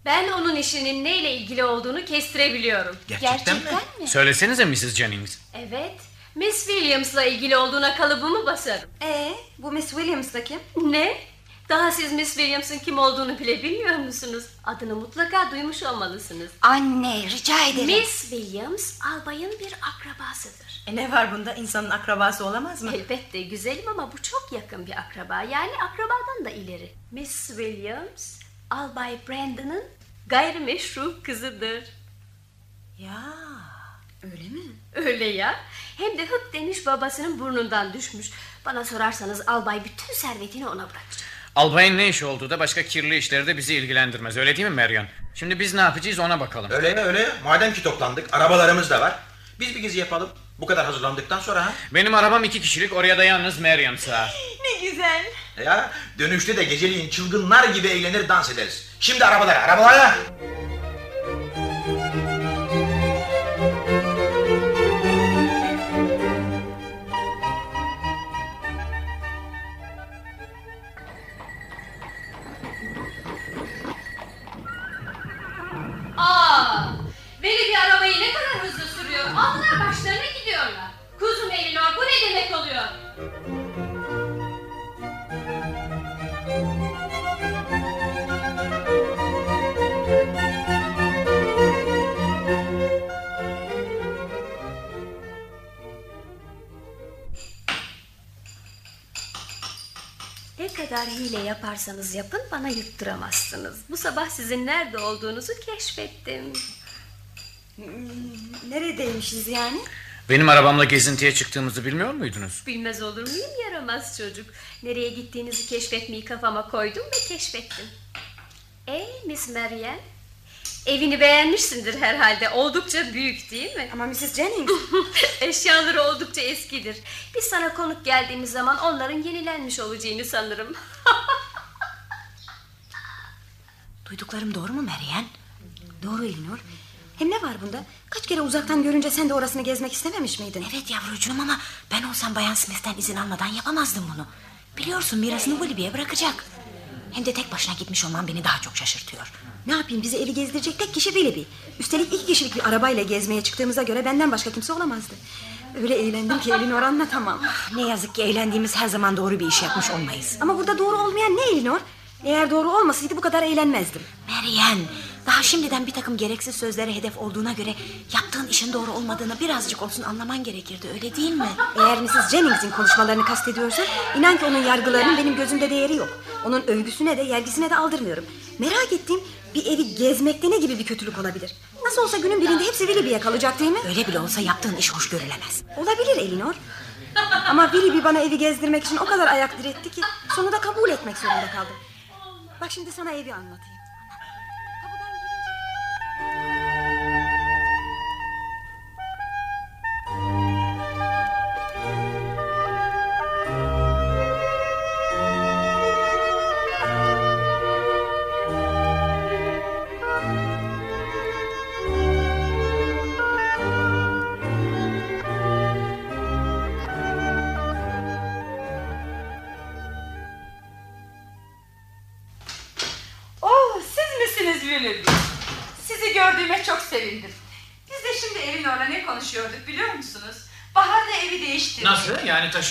Ben onun işinin neyle ilgili olduğunu kestirebiliyorum. Gerçekten mi? Söylesenize Mrs. Jennings. Evet. Miss Williams'la ilgili olduğuna kalıbımı basarım. Ee, bu Miss Williams da kim? Ne? Daha siz Miss Williams'ın kim olduğunu bile bilmiyor musunuz? Adını mutlaka duymuş olmalısınız. Anne rica ederim. Miss Williams albayın bir akrabasıdır. E ne var bunda insanın akrabası olamaz mı? Elbette güzelim ama bu çok yakın bir akraba. Yani akrabadan da ileri. Miss Williams, Albay Brandon'ın gayrimeşru kızıdır. Ya öyle mi? Öyle ya. Hem de hık demiş babasının burnundan düşmüş. Bana sorarsanız albay bütün servetini ona bırakacak. Albayın ne işi olduğu da başka kirli işleri de bizi ilgilendirmez. Öyle değil mi Marion? Şimdi biz ne yapacağız ona bakalım. Öyle ya öyle. Madem ki toplandık arabalarımız da var. Biz bir gezi yapalım. Bu kadar hazırlandıktan sonra ha. Benim arabam iki kişilik oraya da yalnız Marion sığar. Ne güzel. Ya dönüşte de geceliğin çılgınlar gibi eğlenir dans ederiz. Şimdi arabalara arabalara. Yaparsanız yapın bana yutturamazsınız. Bu sabah sizin nerede olduğunuzu keşfettim. Neredeymişiz yani? Benim arabamla gezintiye çıktığımızı bilmiyor muydunuz? Bilmez olur muyum yaramaz çocuk. Nereye gittiğinizi keşfetmeyi kafama koydum ve keşfettim. Ey Miss Marianne. Evini beğenmişsindir herhalde. Oldukça büyük değil mi? Ama Mrs. Jennings. Eşyaları oldukça eskidir. Biz sana konuk geldiğimiz zaman onların yenilenmiş olacağını sanırım. Duyduklarım doğru mu Meryem? Doğru Elinor. Hem ne var bunda? Kaç kere uzaktan görünce sen de orasını gezmek istememiş miydin? Evet yavrucuğum ama ben olsam Bayan Smith'ten izin almadan yapamazdım bunu. Biliyorsun mirasını Willoughby'ye bırakacak. Hem de tek başına gitmiş olman beni daha çok şaşırtıyor. Ne yapayım bizi evi gezdirecek tek kişi Willoughby. Üstelik iki kişilik bir arabayla gezmeye çıktığımıza göre benden başka kimse olamazdı. Öyle eğlendim ki Elinor anlatamam. Ne yazık ki eğlendiğimiz her zaman doğru bir iş yapmış olmayız. Ama burada doğru olmayan ne Elinor? Eğer doğru olmasaydı bu kadar eğlenmezdim. Meryem, daha şimdiden bir takım gereksiz sözlere hedef olduğuna göre yaptığın işin doğru olmadığını birazcık olsun anlaman gerekirdi öyle değil mi? Eğer Mrs. Jennings'in konuşmalarını kastediyorsan inan ki onun yargılarının benim gözümde değeri yok. Onun övgüsüne de yergisine de aldırmıyorum. Merak ettiğim bir evi gezmekte ne gibi bir kötülük olabilir? Nasıl olsa günün birinde hepsi Willoughby'ye kalacak değil mi? Öyle bile olsa yaptığın iş hoş görülemez. Olabilir Elinor. Ama Willoughby bana evi gezdirmek için o kadar ayak diretti ki sonunda kabul etmek zorunda kaldım. Bak şimdi sana evi anlatayım.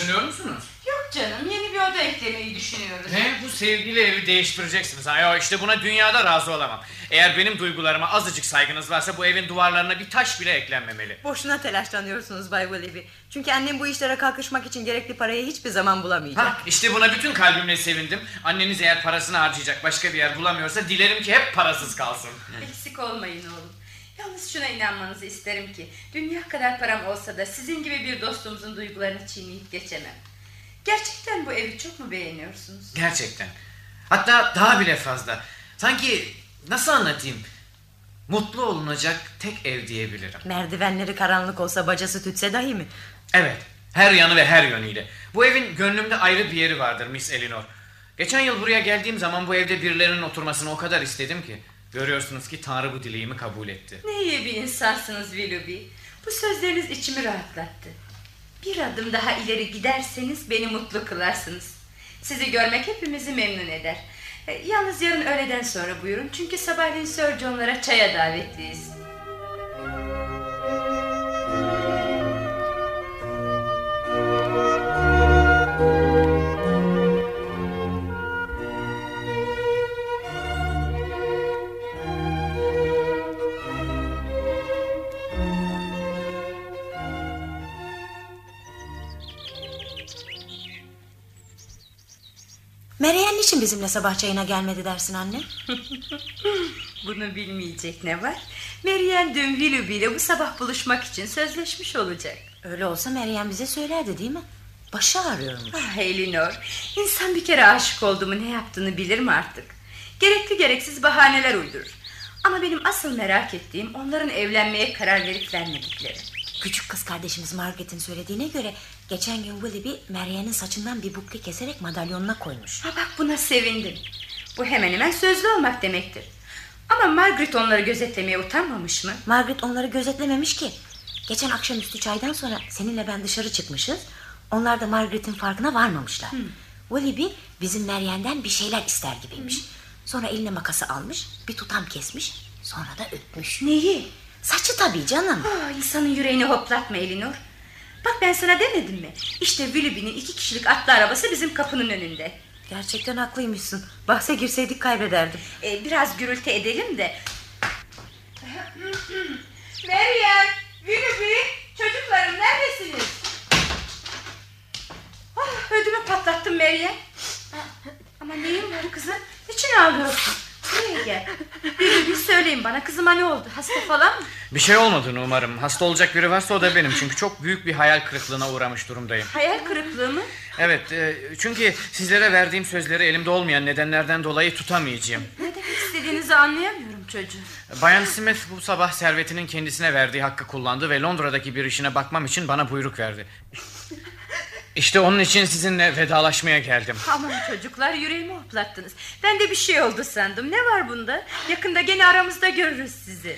Taşınıyor musunuz? Yok canım yeni bir oda eklemeyi düşünüyoruz. Ne? Bu sevgili evi değiştireceksiniz. Ha, ya işte buna dünyada razı olamam. Eğer benim duygularıma azıcık saygınız varsa bu evin duvarlarına bir taş bile eklenmemeli. Boşuna telaşlanıyorsunuz Bay Willoughby. Çünkü annem bu işlere kalkışmak için gerekli parayı hiçbir zaman bulamayacak. Ha, işte buna bütün kalbimle sevindim. Anneniz eğer parasını harcayacak başka bir yer bulamıyorsa dilerim ki hep parasız kalsın. Eksik olmayın oğlum. Yalnız şuna inanmanızı isterim ki dünya kadar param olsa da sizin gibi bir dostumuzun duygularını çiğneyip geçemem. Gerçekten bu evi çok mu beğeniyorsunuz? Gerçekten. Hatta daha bile fazla. Sanki nasıl anlatayım? Mutlu olunacak tek ev diyebilirim. Merdivenleri karanlık olsa bacası tütse dahi mi? Evet. Her yanı ve her yönüyle. Bu evin gönlümde ayrı bir yeri vardır Miss Elinor. Geçen yıl buraya geldiğim zaman bu evde birilerinin oturmasını o kadar istedim ki. Görüyorsunuz ki Tanrı bu dileğimi kabul etti. Ne iyi bir insansınız Willoughby. Bu sözleriniz içimi rahatlattı. Bir adım daha ileri giderseniz beni mutlu kılarsınız. Sizi görmek hepimizi memnun eder. E, Yalnız yarın öğleden sonra buyurun. Çünkü sabahleyin Sir John'lara çaya davetliyiz. Niçin bizimle sabah çayına gelmedi dersin anne? Bunu bilmeyecek ne var? Marianne dün Willoughby ile bu sabah buluşmak için sözleşmiş olacak. Öyle olsa Meryem bize söylerdi değil mi? Başı ağrıyormuş. Ah Elinor, insan bir kere aşık oldu mu ne yaptığını bilir mi artık? Gerekli gereksiz bahaneler uydurur. Ama benim asıl merak ettiğim onların evlenmeye karar verip vermedikleri. Küçük kız kardeşimiz Margaret'in söylediğine göre geçen gün Willoughby Meryem'in saçından bir bukle keserek madalyonuna koymuş. Ha bak buna sevindim. Bu hemen hemen sözlü olmak demektir. Ama Margaret onları gözetlemeye utanmamış mı? Margaret onları gözetlememiş ki. Geçen akşamüstü çaydan sonra seninle ben dışarı çıkmışız. Onlar da Margaret'in farkına varmamışlar. Willoughby bizim Meryem'den bir şeyler ister gibiymiş. Sonra eline makası almış, bir tutam kesmiş, sonra da öpmüş. Neyi? Saçı tabii canım. Oh, insanın yüreğini hoplatma Elinor. Bak ben sana demedim mi? İşte Willoughby'nin iki kişilik atlı arabası bizim kapının önünde. Gerçekten haklıymışsın. Bahse girseydik kaybederdim. Ee, biraz gürültü edelim de. Meryem, Willoughby, çocuklarım neredesiniz? Oh, ödümü patlattım Meryem. Ama neyin var kızım? Niçin ağlıyorsun? Buraya gel. Willoughby söyleyin bana kızıma ne oldu? Hasta falan mı? Bir şey olmadığını umarım. Hasta olacak biri varsa o da benim. Çünkü çok büyük bir hayal kırıklığına uğramış durumdayım. Hayal kırıklığı mı? Evet, e, çünkü sizlere verdiğim sözleri elimde olmayan nedenlerden dolayı tutamayacağım. Ne demek istediğinizi anlayamıyorum çocuğum. Bayan Smith bu sabah servetinin kendisine verdiği hakkı kullandı ve Londra'daki bir işine bakmam için bana buyruk verdi. İşte onun için sizinle vedalaşmaya geldim. Aman çocuklar yüreğimi hoplattınız. Ben de bir şey oldu sandım. Ne var bunda? Yakında gene aramızda görürüz sizi.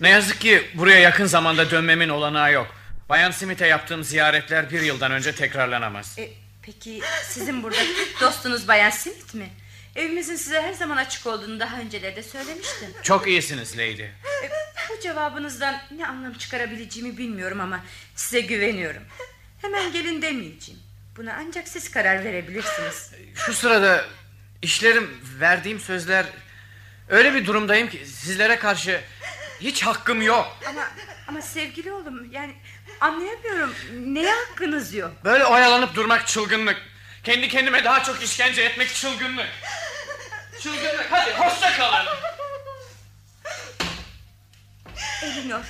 Ne yazık ki buraya yakın zamanda dönmemin olanağı yok. Bayan Smith'e yaptığım ziyaretler bir yıldan önce tekrarlanamaz. E, peki sizin burada dostunuz Bayan Smith mi? Evimizin size her zaman açık olduğunu daha öncelerde söylemiştim. Çok iyisiniz Lady. E, bu cevabınızdan ne anlam çıkarabileceğimi bilmiyorum ama size güveniyorum. Hemen gelin demeyeceğim. Buna ancak siz karar verebilirsiniz. Şu sırada işlerim, verdiğim sözler... Öyle bir durumdayım ki sizlere karşı hiç hakkım yok. Ama ama sevgili oğlum yani anlayamıyorum. Neye hakkınız yok? Böyle oyalanıp durmak çılgınlık. Kendi kendime daha çok işkence etmek çılgınlık. Çılgınlık. Hadi hoşça kalın. Elinor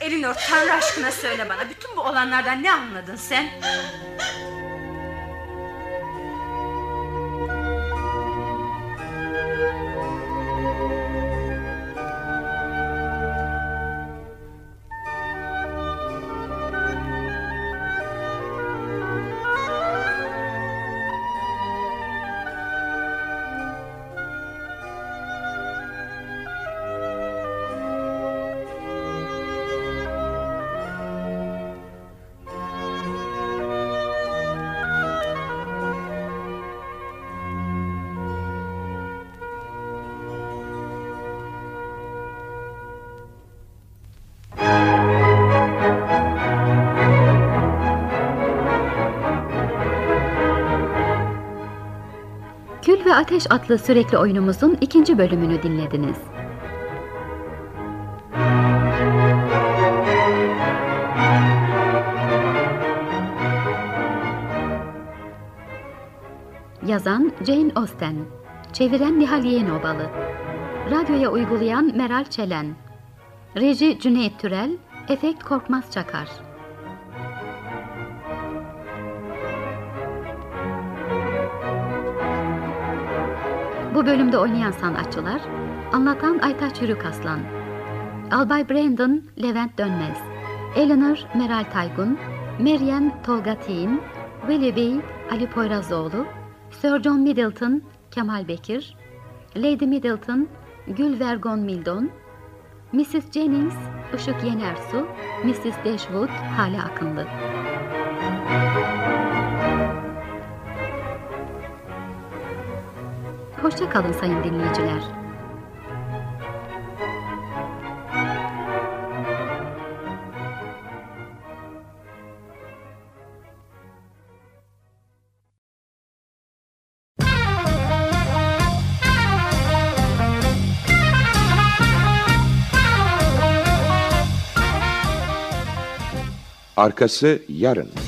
Elinor Tanrı aşkına söyle bana. Bütün bu olanlardan ne anladın sen? Ateş adlı sürekli oyunumuzun ikinci bölümünü dinlediniz. Yazan Jane Austen Çeviren Nihal Yeğenobalı Radyoya uygulayan Meral Çelen Reji Cüneyt Türel Efekt Korkmaz Çakar Bu bölümde oynayan sanatçılar Anlatan Aytaç Yürükaslan Albay Brandon Levent Dönmez Eleanor Meral Taygun Meryem Tolga Tiğin Willoughby Ali Poyrazoğlu Sir John Middleton Kemal Bekir Lady Middleton Gül Vergon Mildon Mrs. Jennings Işık Yenersu Mrs. Dashwood Hale Akınlı Hoşça kalın sayın dinleyiciler. Arkası yarın.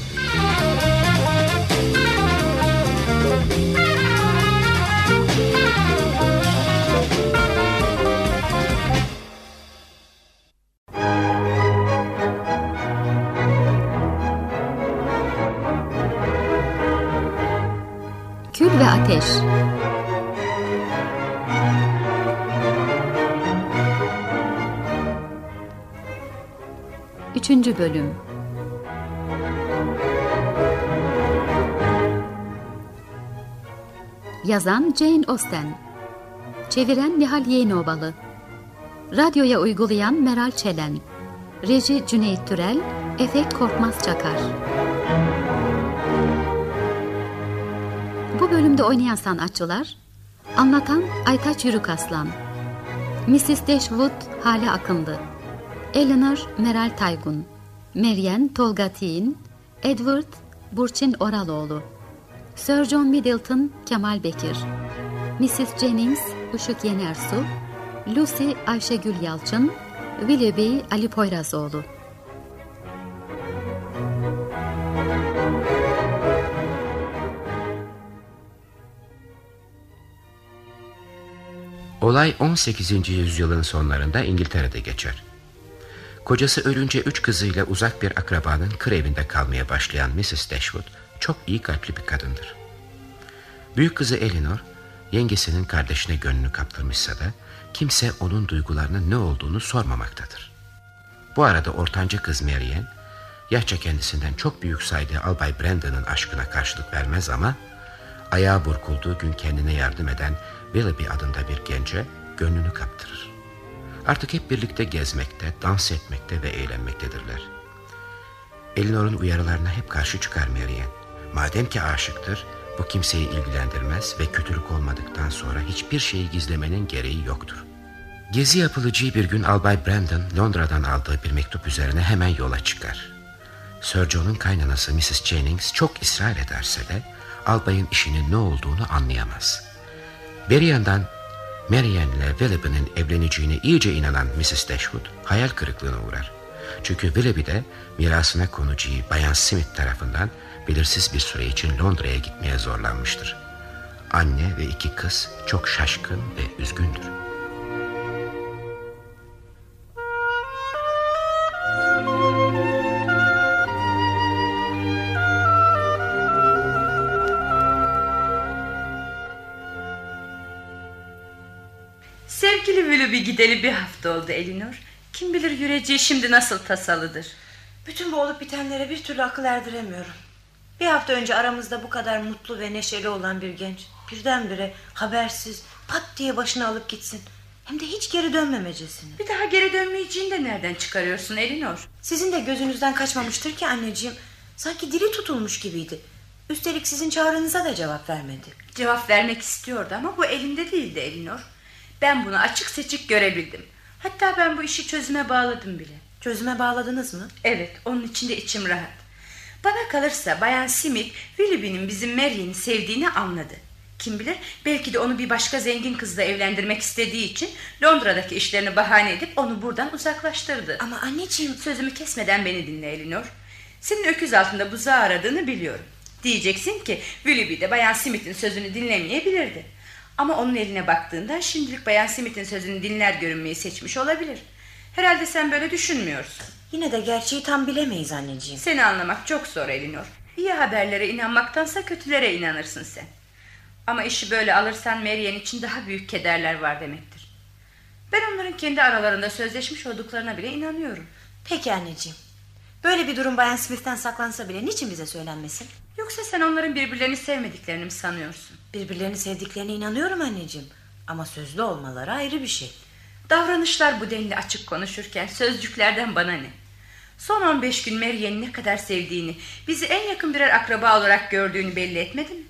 3. Bölüm Yazan Jane Austen Çeviren Nihal Yeğenobalı Radyoya uygulayan Meral Çelen Reji Cüneyt Türel Efekt Korkmaz Çakar Bu bölümde oynayan sanatçılar Anlatan Aytaç Yürük Aslan Mrs. Dashwood Hale Akındı Eleanor Meral Taygun Meryem Tolga Tiğin Edward Burçin Oraloğlu Sir John Middleton Kemal Bekir Mrs. Jennings Işık Yenersu Lucy Ayşegül Yalçın Willoughby Ali Poyrazoğlu Olay 18. yüzyılın sonlarında İngiltere'de geçer. Kocası ölünce üç kızıyla uzak bir akrabanın kır evinde kalmaya başlayan Mrs. Dashwood çok iyi kalpli bir kadındır. Büyük kızı Eleanor, yengesinin kardeşine gönlünü kaptırmışsa da kimse onun duygularının ne olduğunu sormamaktadır. Bu arada ortanca kız Marianne, yaşça kendisinden çok büyük saydığı Albay Brandon'ın aşkına karşılık vermez ama ayağı burkulduğu gün kendine yardım eden Willoughby adında bir gence gönlünü kaptırır. Artık hep birlikte gezmekte, dans etmekte ve eğlenmektedirler. Elinor'un uyarılarına hep karşı çıkar Marianne. Madem ki aşıktır, bu kimseyi ilgilendirmez ve kötülük olmadıktan sonra hiçbir şeyi gizlemenin gereği yoktur. Gezi yapılacağı bir gün Albay Brandon Londra'dan aldığı bir mektup üzerine hemen yola çıkar. Sir John'un kaynanası Mrs. Jennings çok ısrar ederse de albayın işinin ne olduğunu anlayamaz. Bir yandan Marianne Willoughby'nin evleneceğine iyice inanan Mrs. Dashwood hayal kırıklığına uğrar. Çünkü Willoughby de mirasına konacağı Bayan Smith tarafından belirsiz bir süre için Londra'ya gitmeye zorlanmıştır. Anne ve iki kız çok şaşkın ve üzgündür. Sevgili Willoughby gideli bir hafta oldu Elinor. Kim bilir yüreceği şimdi nasıl tasalıdır. Bütün bu olup bitenlere bir türlü akıl erdiremiyorum. Bir hafta önce aramızda bu kadar mutlu ve neşeli olan bir genç birdenbire habersiz pat diye başını alıp gitsin. Hem de hiç geri dönmemecesini. Bir daha geri dönmeyeceğini de nereden çıkarıyorsun Elinor? Sizin de gözünüzden kaçmamıştır ki anneciğim. Sanki dili tutulmuş gibiydi. Üstelik sizin çağrınıza da cevap vermedi. Cevap vermek istiyordu ama bu elinde değildi Elinor. Ben bunu açık seçik görebildim. Hatta ben bu işi çözüme bağladım bile. Çözüme bağladınız mı? Evet, onun için de içim rahat. Bana kalırsa Bayan Smith, Willoughby'nin bizim Mary'ni sevdiğini anladı. Kim bilir belki de onu bir başka zengin kızla evlendirmek istediği için Londra'daki işlerini bahane edip onu buradan uzaklaştırdı. Ama anneciğim... Sözümü kesmeden beni dinle Elinor. Senin öküz altında buzağı aradığını biliyorum. Diyeceksin ki Willoughby de Bayan Smith'in sözünü dinlemeyebilirdi. Ama onun eline baktığında şimdilik Bayan Smith'in sözünü dinler görünmeyi seçmiş olabilir. Herhalde sen böyle düşünmüyorsun. Yine de gerçeği tam bilemeyiz anneciğim. Seni anlamak çok zor Elinor. İyi haberlere inanmaktansa kötülere inanırsın sen. Ama işi böyle alırsan Marian için daha büyük kederler var demektir. Ben onların kendi aralarında sözleşmiş olduklarına bile inanıyorum. Peki anneciğim. Böyle bir durum Bayan Smith'ten saklansa bile niçin bize söylenmesin? Yoksa sen onların birbirlerini sevmediklerini mi sanıyorsun? Birbirlerini sevdiklerine inanıyorum anneciğim. Ama sözlü olmaları ayrı bir şey. Davranışlar bu denli açık konuşurken sözcüklerden bana ne? Son 15 gün Marianne'i ne kadar sevdiğini, bizi en yakın birer akraba olarak gördüğünü belli etmedi mi?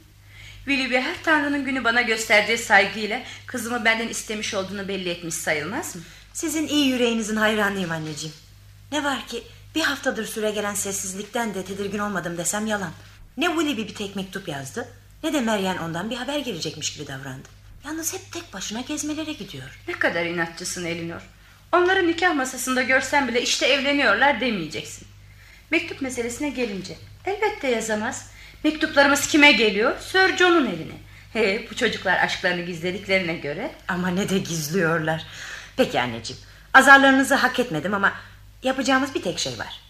Willoughby her tanrının günü bana gösterdiği saygıyla kızımı benden istemiş olduğunu belli etmiş sayılmaz mı? Sizin iyi yüreğinizin hayranıyım anneciğim. Ne var ki bir haftadır süre gelen sessizlikten de tedirgin olmadım desem yalan. Ne Willoughby bir tek mektup yazdı ne de Meryem ondan bir haber gelecekmiş gibi davrandı. Yalnız hep tek başına gezmelere gidiyor. Ne kadar inatçısın Elinor. Onları nikah masasında görsen bile işte evleniyorlar demeyeceksin. Mektup meselesine gelince elbette yazamaz. Mektuplarımız kime geliyor? Sir John'un eline. He, bu çocuklar aşklarını gizlediklerine göre. Ama ne de gizliyorlar. Peki anneciğim azarlarınızı hak etmedim ama yapacağımız bir tek şey var.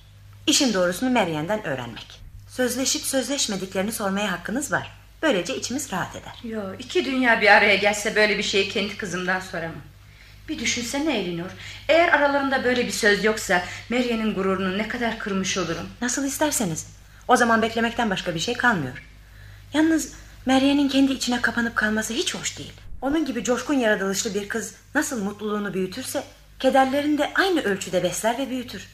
İşin doğrusunu Meryem'den öğrenmek. Sözleşip sözleşmediklerini sormaya hakkınız var. Böylece içimiz rahat eder. Yo, iki dünya bir araya gelse böyle bir şeyi kendi kızımdan soramam. Bir düşünsene Elinor. Eğer aralarında böyle bir söz yoksa Meryem'in gururunu ne kadar kırmış olurum. Nasıl isterseniz. O zaman beklemekten başka bir şey kalmıyor. Yalnız Meryem'in kendi içine kapanıp kalması hiç hoş değil. Onun gibi coşkun yaratılışlı bir kız nasıl mutluluğunu büyütürse kederlerini de aynı ölçüde besler ve büyütür.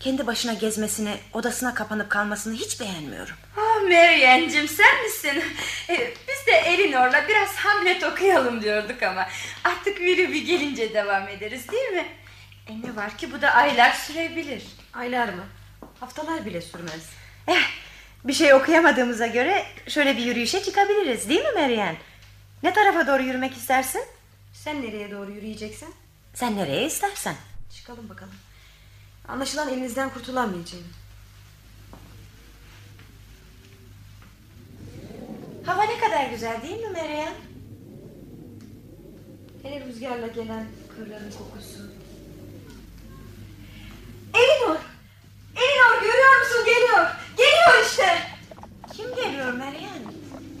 Kendi başına gezmesini, odasına kapanıp kalmasını hiç beğenmiyorum. Oh Meryem'cim sen misin? Ee, biz de Elinor'la biraz Hamlet okuyalım diyorduk ama artık Willoughby gelince devam ederiz değil mi? E ne var ki bu da aylar sürebilir. Aylar mı? Haftalar bile sürmez. Eh, bir şey okuyamadığımıza göre şöyle bir yürüyüşe çıkabiliriz değil mi Meryem? Ne tarafa doğru yürümek istersin? Sen nereye doğru yürüyeceksin? Sen nereye istersen. Çıkalım bakalım. Anlaşılan elinizden kurtulamayacağım. Hava ne kadar güzel değil mi Meryem? Hele rüzgarla gelen kırların kokusu. Elinor! Elinor görüyor musun geliyor. Geliyor işte. Kim geliyor Meryem?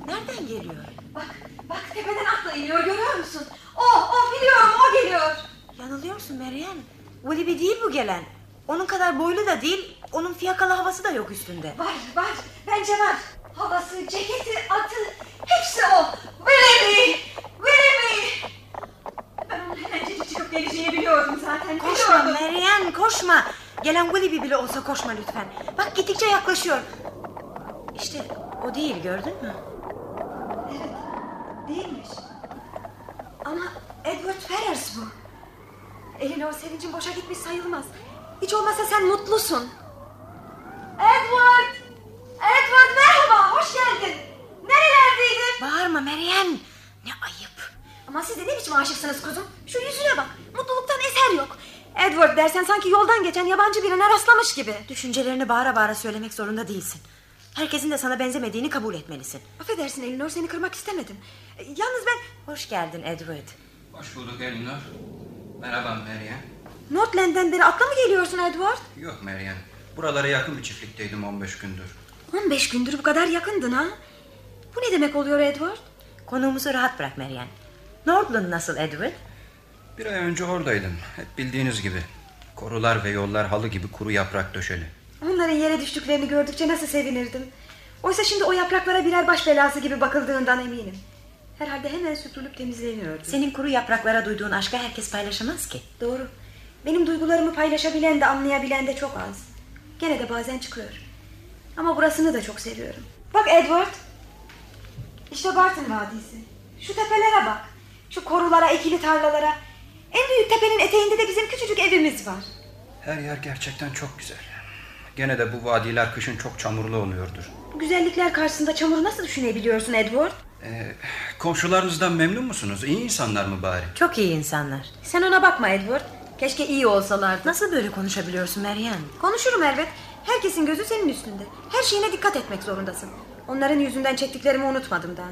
Nereden geliyor? Bak bak tepeden atla iniyor görüyor musun? Oh oh biliyorum o geliyor. Yanılıyorsun Meryem. Willoughby değil bu gelen. Onun kadar boylu da değil, onun fiyakalı havası da yok üstünde. Var var bence var. Havası, ceketi, atı hepsi o. Willoughby! Willoughby! Ben onun hemencecik çıkıp geleceğini biliyordum zaten. Koşma biliyordum. Meryem koşma. Gelen Willoughby bile olsa koşma lütfen. Bak gittikçe yaklaşıyor. İşte o değil gördün mü? Evet değilmiş. Ama Edward Ferrars bu. Elinor sevincin boşa gitmiş sayılmaz. Hiç olmazsa sen mutlusun. Edward! Edward merhaba hoş geldin. Nerelerdeydin? Bağırma Meryem. Ne ayıp. Ama siz de ne biçim aşıksınız kuzum? Şu yüzüne bak. Mutluluktan eser yok. Edward dersen sanki yoldan geçen yabancı birine rastlamış gibi. Düşüncelerini bağıra bağıra söylemek zorunda değilsin. Herkesin de sana benzemediğini kabul etmelisin. Affedersin Elinor seni kırmak istemedim. E, Yalnız ben... Hoş geldin Edward. Hoş bulduk Elinor. Merhaba Meryem. Northland'den beri atla mı geliyorsun Edward? Yok Meryem. Buralara yakın bir çiftlikteydim 15 gündür. 15 gündür bu kadar yakındın ha? Bu ne demek oluyor Edward? Konuğumuzu rahat bırak Meryem. Nordland nasıl Edward? Bir ay önce oradaydım. Hep bildiğiniz gibi. Korular ve yollar halı gibi kuru yaprak döşeli. Onların yere düştüklerini gördükçe nasıl sevinirdim. Oysa şimdi o yapraklara birer baş belası gibi bakıldığından eminim. Herhalde hemen süpürülüp temizleniyordu. Senin kuru yapraklara duyduğun aşkı herkes paylaşamaz ki. Doğru. Benim duygularımı paylaşabilen de anlayabilen de çok az. Gene de bazen çıkıyor. Ama burasını da çok seviyorum. Bak Edward. İşte Barton Vadisi. Şu tepelere bak. Şu korulara, ekili tarlalara. En büyük tepenin eteğinde de bizim küçücük evimiz var. Her yer gerçekten çok güzel. Gene de bu vadiler kışın çok çamurlu oluyordur. Bu güzellikler karşısında çamuru nasıl düşünebiliyorsun Edward? Ee, komşularınızdan memnun musunuz? İyi insanlar mı bari? Çok iyi insanlar. Sen ona bakma Edward. Keşke iyi olsalardı. Nasıl böyle konuşabiliyorsun Meryem? Konuşurum elbet. Herkesin gözü senin üstünde. Her şeyine dikkat etmek zorundasın. Onların yüzünden çektiklerimi unutmadım daha.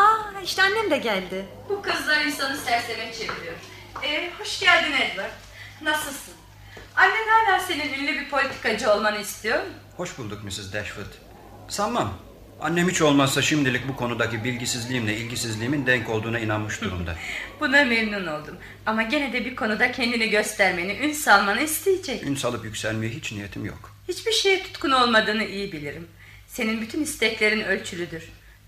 Aa işte annem de geldi. Bu kızlar insanı serseme çeviriyor. Ee, hoş geldin Edward. Nasılsın? Annen hala senin ünlü bir politikacı olmanı istiyor mu? Hoş bulduk Mrs. Dashwood. Sanmam. Annem hiç olmazsa şimdilik bu konudaki bilgisizliğimle ilgisizliğimin denk olduğuna inanmış durumda. Buna memnun oldum. Ama gene de bir konuda kendini göstermeni, ün salmanı isteyecek. Ün salıp yükselmeye hiç niyetim yok. Hiçbir şeye tutkun olmadığını iyi bilirim. Senin bütün isteklerin ölçülüdür.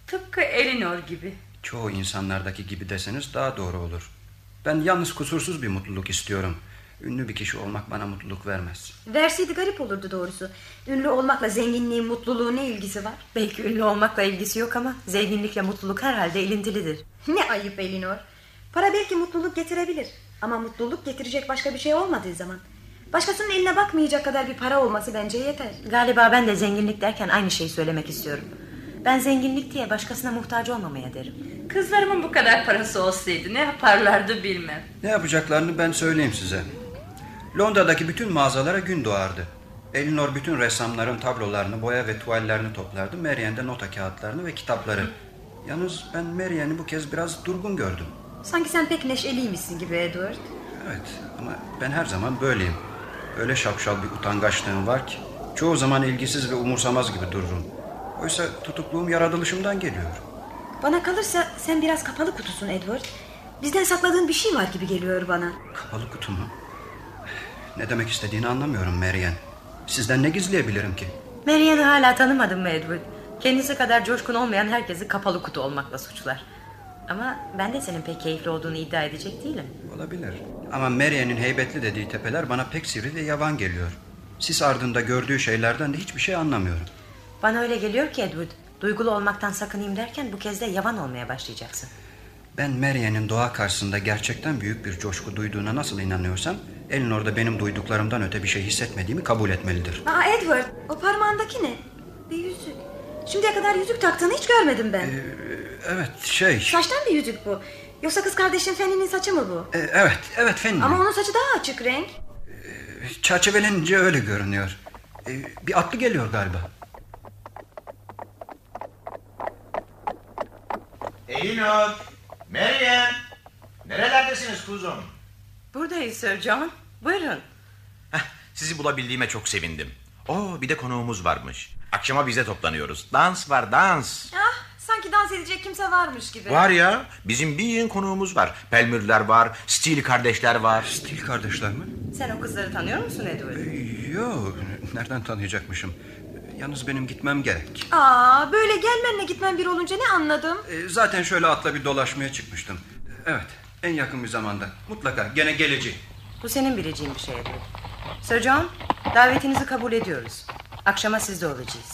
Tıpkı Elinor gibi. Çoğu insanlardaki gibi deseniz daha doğru olur. Ben yalnız kusursuz bir mutluluk istiyorum. Ünlü bir kişi olmak bana mutluluk vermez. Verseydi garip olurdu doğrusu. Ünlü olmakla zenginliğin, mutluluğun ne ilgisi var? Belki ünlü olmakla ilgisi yok ama zenginlikle mutluluk herhalde ilintilidir. Ne ayıp Elinor. Para belki mutluluk getirebilir. Ama mutluluk getirecek başka bir şey olmadığı zaman. Başkasının eline bakmayacak kadar bir para olması bence yeter. Galiba ben de zenginlik derken aynı şeyi söylemek istiyorum. Ben zenginlik diye başkasına muhtaç olmamaya derim. Kızlarımın bu kadar parası olsaydı ne yaparlardı bilmem. Ne yapacaklarını ben söyleyeyim size. Londra'daki bütün mağazalara gün doğardı. Elinor bütün ressamların tablolarını, boya ve tuvallerini toplardı. Marianne de nota kağıtlarını ve kitapları. Yalnız ben Marianne'i bu kez biraz durgun gördüm. Sanki sen pek neşeliymişsin gibi Edward. Evet ama ben her zaman böyleyim. Öyle şapşal bir utangaçlığım var ki... ...çoğu zaman ilgisiz ve umursamaz gibi dururum. Oysa tutukluğum yaratılışımdan geliyor. Bana kalırsa sen biraz kapalı kutusun Edward. Bizden sakladığın bir şey var gibi geliyor bana. Kapalı kutu mu? Ne demek istediğini anlamıyorum Marianne. Sizden ne gizleyebilirim ki? Marianne'ı hala tanımadın mı Edward? Kendisi kadar coşkun olmayan herkesi kapalı kutu olmakla suçlar. Ama ben de senin pek keyifli olduğunu iddia edecek değilim. Olabilir. Ama Marianne'in heybetli dediği tepeler bana pek sivri ve yavan geliyor. Sis ardında gördüğü şeylerden de hiçbir şey anlamıyorum. Bana öyle geliyor ki Edward. Duygulu olmaktan sakınayım derken bu kez de yavan olmaya başlayacaksın. Ben Marianne'in doğa karşısında gerçekten büyük bir coşku duyduğuna nasıl inanıyorsam... ...Elinor da benim duyduklarımdan öte bir şey hissetmediğimi kabul etmelidir. Aa Edward o parmağındaki ne? Bir yüzük. Şimdiye kadar yüzük taktığını hiç görmedim ben. Ee, evet şey... Saçtan bir yüzük bu. Yoksa kız kardeşin Fanny'nin saçı mı bu? Ee, evet, evet Fanny. Ama onun saçı daha açık renk. Ee, çerçevelenince öyle görünüyor. Ee, bir atlı geliyor galiba. Elinor, Meryem. Nerelerdesiniz kuzum? Buradayız Sir John. Buyurun. Heh, sizi bulabildiğime çok sevindim. Oo, bir de konuğumuz varmış. Akşama bize toplanıyoruz. Dans var dans. Ah, sanki dans edecek kimse varmış gibi. Var ya bizim bir yığın konuğumuz var. Pelmürler var, Steele kardeşler var. Steele kardeşler mi? Sen o kızları tanıyor musun Edward? Ee, yok, nereden tanıyacakmışım? Yalnız benim gitmem gerek. Aa, böyle gelmenle gitmen bir olunca ne anladım? Ee, zaten şöyle atla bir dolaşmaya çıkmıştım. Evet, en yakın bir zamanda. Mutlaka gene geleceğim. Bu senin bileceğin bir şey Edward. Sir John, davetinizi kabul ediyoruz. Akşama sizde olacağız.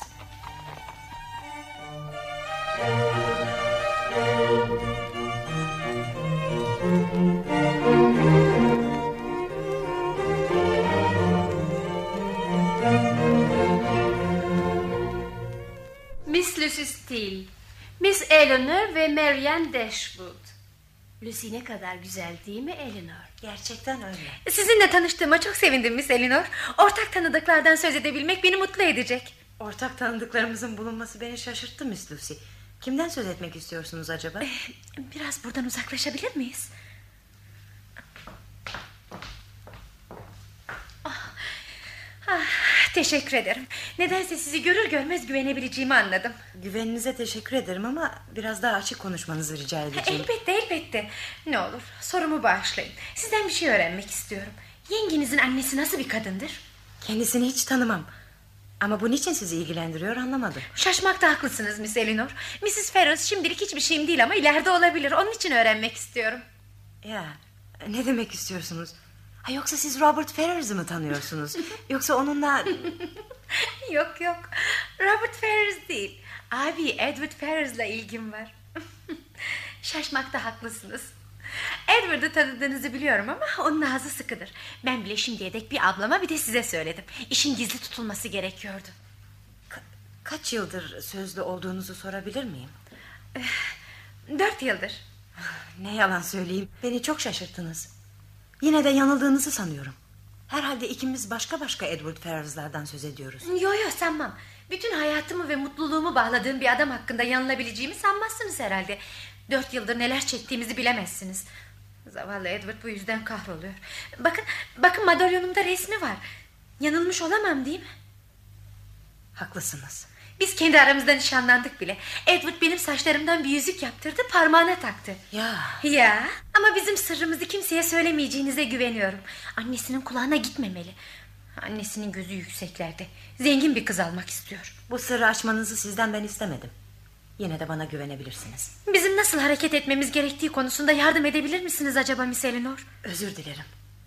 Miss Lucy Steele, Miss Eleanor ve Marianne Dashwood. Lucy ne kadar güzel değil mi Eleanor? Gerçekten öyle. Sizinle tanıştığıma çok sevindim Miss Elinor. Ortak tanıdıklardan söz edebilmek beni mutlu edecek. Ortak tanıdıklarımızın bulunması beni şaşırttı Miss Lucy. Kimden söz etmek istiyorsunuz acaba? Eh, Biraz buradan uzaklaşabilir miyiz? Ah, teşekkür ederim. Nedense sizi görür görmez güvenebileceğimi anladım. Güveninize teşekkür ederim ama biraz daha açık konuşmanızı rica edeceğim. Elbette elbette. Ne olur sorumu bağışlayın. Sizden bir şey öğrenmek istiyorum. Yengenizin annesi nasıl bir kadındır? Kendisini hiç tanımam. Ama bu niçin sizi ilgilendiriyor anlamadım. Şaşmakta haklısınız Miss Elinor. Mrs. Ferris şimdilik hiçbir şeyim değil ama ileride olabilir. Onun için öğrenmek istiyorum. Ya ne demek istiyorsunuz? Ha, yoksa siz Robert Ferris'i mi tanıyorsunuz? yoksa onunla... yok yok. Robert Ferris değil. Abi Edward Ferris'la ilgim var. Şaşmakta haklısınız. Edward'ı tanıdığınızı biliyorum ama onun ağzı sıkıdır. Ben bile şimdiye dek bir ablama bir de size söyledim. İşin gizli tutulması gerekiyordu. Ka- kaç yıldır sözlü olduğunuzu sorabilir miyim? Dört yıldır. Ne yalan söyleyeyim. Beni çok şaşırttınız. Yine de yanıldığınızı sanıyorum. Herhalde ikimiz başka başka Edward Ferris'lerden söz ediyoruz. Yo yo sanmam. Bütün hayatımı ve mutluluğumu bağladığım bir adam hakkında yanılabileceğimi sanmazsınız herhalde. Dört yıldır neler çektiğimizi bilemezsiniz. Zavallı Edward bu yüzden kahroluyor. Bakın, bakın madalyonumda resmi var. Yanılmış olamam değil mi? Haklısınız. Biz kendi aramızda nişanlandık bile. Edward benim saçlarımdan bir yüzük yaptırdı, parmağına taktı. Ya. Ya, ama bizim sırrımızı kimseye söylemeyeceğinize güveniyorum. Annesinin kulağına gitmemeli. Annesinin gözü yükseklerde. Zengin bir kız almak istiyor. Bu sırrı açmanızı sizden ben istemedim. Yine de bana güvenebilirsiniz. Bizim nasıl hareket etmemiz gerektiği konusunda yardım edebilir misiniz acaba Miss Elinor? Özür dilerim.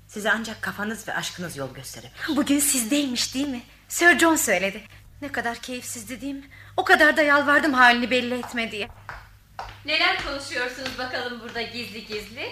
Size ancak kafanız ve aşkınız yol gösterir. Bugün sizdeymiş değil mi? Sir John söyledi. Ne kadar keyifsizdi değil mi? O kadar da yalvardım halini belli etme diye. Neler konuşuyorsunuz bakalım burada gizli gizli?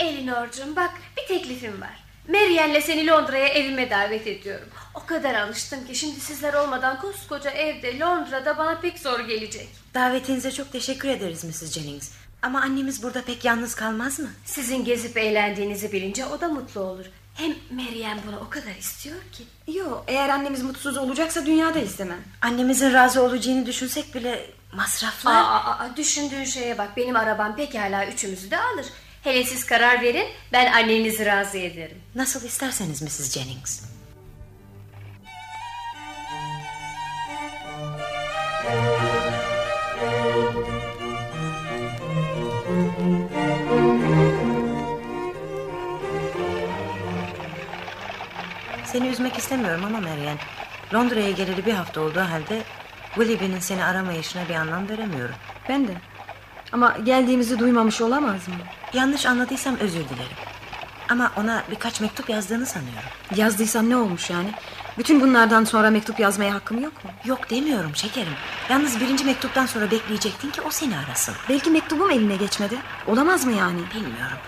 Elinor'cum bak Bir teklifim var. Marianne'le seni Londra'ya evime davet ediyorum. O kadar alıştım ki şimdi sizler olmadan koskoca evde Londra'da bana pek zor gelecek. Davetinize çok teşekkür ederiz Mrs. Jennings. Ama annemiz burada pek yalnız kalmaz mı? Sizin gezip eğlendiğinizi bilince o da mutlu olur. Hem Marianne bunu o kadar istiyor ki. Yok eğer annemiz mutsuz olacaksa dünyada istemem. Annemizin razı olacağını düşünsek bile masraflar... Aa, aa, aa, düşündüğün şeye bak benim arabam pekala üçümüzü de alır. Hele siz karar verin ben annenizi razı ederim. Nasıl isterseniz Mrs. Jennings. Seni üzmek istemiyorum ama Marianne. Londra'ya geleli bir hafta olduğu halde Willoughby'nin seni aramayışına bir anlam veremiyorum. Ben de. Ama geldiğimizi duymamış olamaz mı? Yanlış anladıysam özür dilerim. Ama ona birkaç mektup yazdığını sanıyorum. Yazdıysam ne olmuş yani? Bütün bunlardan sonra mektup yazmaya hakkım yok mu? Yok demiyorum şekerim. Yalnız birinci mektuptan sonra bekleyecektin ki o seni arasın. Belki mektubum eline geçmedi. Olamaz mı yani? Bilmiyorum.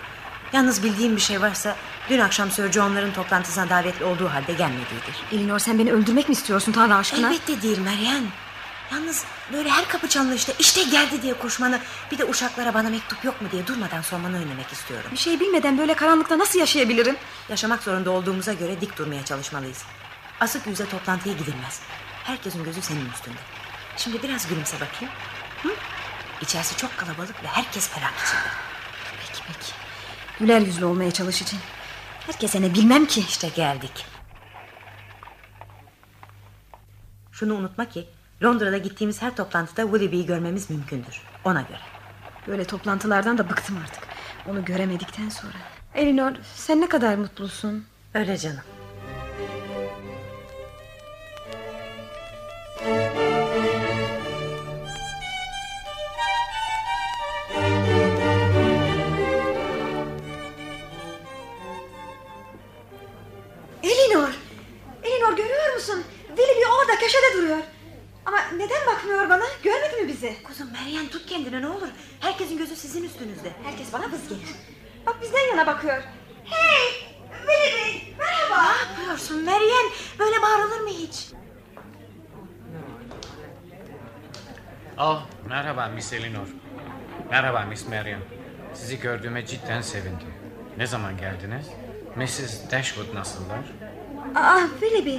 Yalnız bildiğim bir şey varsa dün akşam Sir John'ların toplantısına davetli olduğu halde gelmediğidir. Elinor sen beni öldürmek mi istiyorsun Tanrı aşkına? Elbette değil Meryem. Yalnız böyle her kapı çalınıyor işte işte geldi diye koşmanı bir de uşaklara bana mektup yok mu diye durmadan sormanı önlemek istiyorum. Bir şey bilmeden böyle karanlıkta nasıl yaşayabilirim? Yaşamak zorunda olduğumuza göre dik durmaya çalışmalıyız. Asık yüze toplantıya gidilmez. Herkesin gözü senin üstünde. Şimdi biraz gülümse bakayım. Hı? İçerisi çok kalabalık ve herkes ferah içinde. Peki peki. Güler yüzlü olmaya çalışacağım. Herkese ne bilmem ki. İşte geldik. Şunu unutma ki Londra'da gittiğimiz her toplantıda Willoughby'yi görmemiz mümkündür. Ona göre. Böyle toplantılardan da bıktım artık. Onu göremedikten sonra. Elinor sen ne kadar mutlusun. Öyle canım. Köşede duruyor. Ama neden bakmıyor bana? Görmedi mi bizi? Kuzum Meryem tut kendini ne olur. Herkesin gözü sizin üstünüzde. Herkes bana vız gelir. Bak bizden yana bakıyor. Hey! Willoughby! Merhaba! Ne yapıyorsun Meryem? Böyle bağırılır mı hiç? Oh, merhaba Miss Elinor. Merhaba Miss Marian. Sizi gördüğüme cidden sevindim. Ne zaman geldiniz? Mrs. Dashwood nasıllar? Aa Willoughby!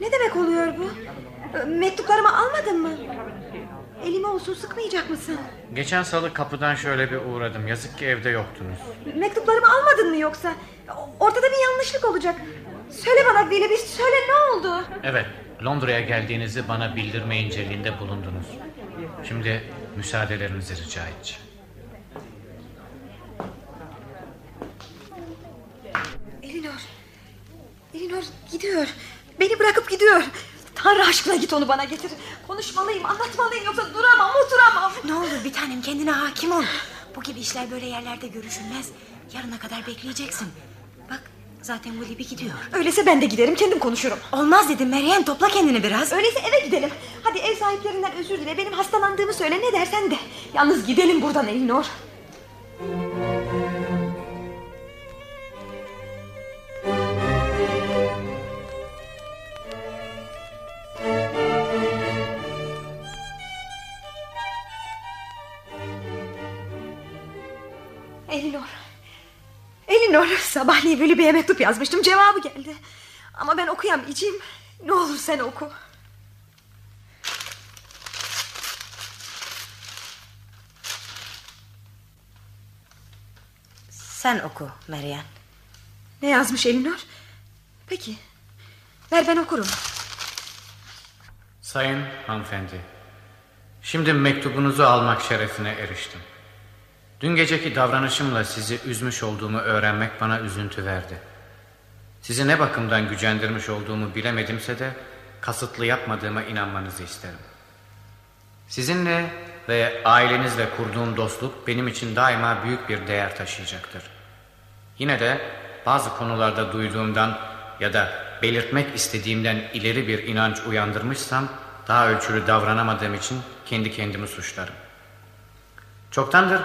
Ne demek oluyor bu? Mektuplarımı almadın mı? Elimi olsun sıkmayacak mısın? Geçen salı kapıdan şöyle bir uğradım. Yazık ki evde yoktunuz. Mektuplarımı almadın mı yoksa? Ortada bir yanlışlık olacak. Söyle bana Willoughby söyle ne oldu? Evet, Londra'ya geldiğinizi bana bildirme inceliğinde bulundunuz. Şimdi müsaadelerinizi rica edeceğim. Elinor. Elinor gidiyor. Beni bırakıp gidiyor. Tanrı aşkına git onu bana getir. Konuşmalıyım, anlatmalıyım yoksa duramam, oturamam. Ne olur bir tanem kendine hakim ol. Bu gibi işler böyle yerlerde görüşülmez. Yarına kadar bekleyeceksin. Bak zaten Willoughby gidiyor. Öyleyse ben de giderim, kendim konuşurum. Olmaz dedim Meryem topla kendini biraz. Öyleyse eve gidelim. Hadi ev sahiplerinden özür dile. Benim hastalandığımı söyle ne dersen de. Yalnız gidelim buradan Elinor. Elinor. Elinor sabahleyin Willoughby'ye mektup yazmıştım cevabı geldi. Ama ben okuyamayacağım. Ne olur sen oku. Sen oku Meryem. Ne yazmış Elinor? Peki. Ver ben okurum. Sayın hanımefendi, şimdi mektubunuzu almak şerefine eriştim. Dün geceki davranışımla sizi üzmüş olduğumu öğrenmek bana üzüntü verdi. Sizi ne bakımdan gücendirmiş olduğumu bilemedimse de kasıtlı yapmadığıma inanmanızı isterim. Sizinle ve ailenizle kurduğum dostluk benim için daima büyük bir değer taşıyacaktır. Yine de bazı konularda duyduğumdan ya da belirtmek istediğimden ileri bir inanç uyandırmışsam daha ölçülü davranamadığım için kendi kendimi suçlarım. Çoktandır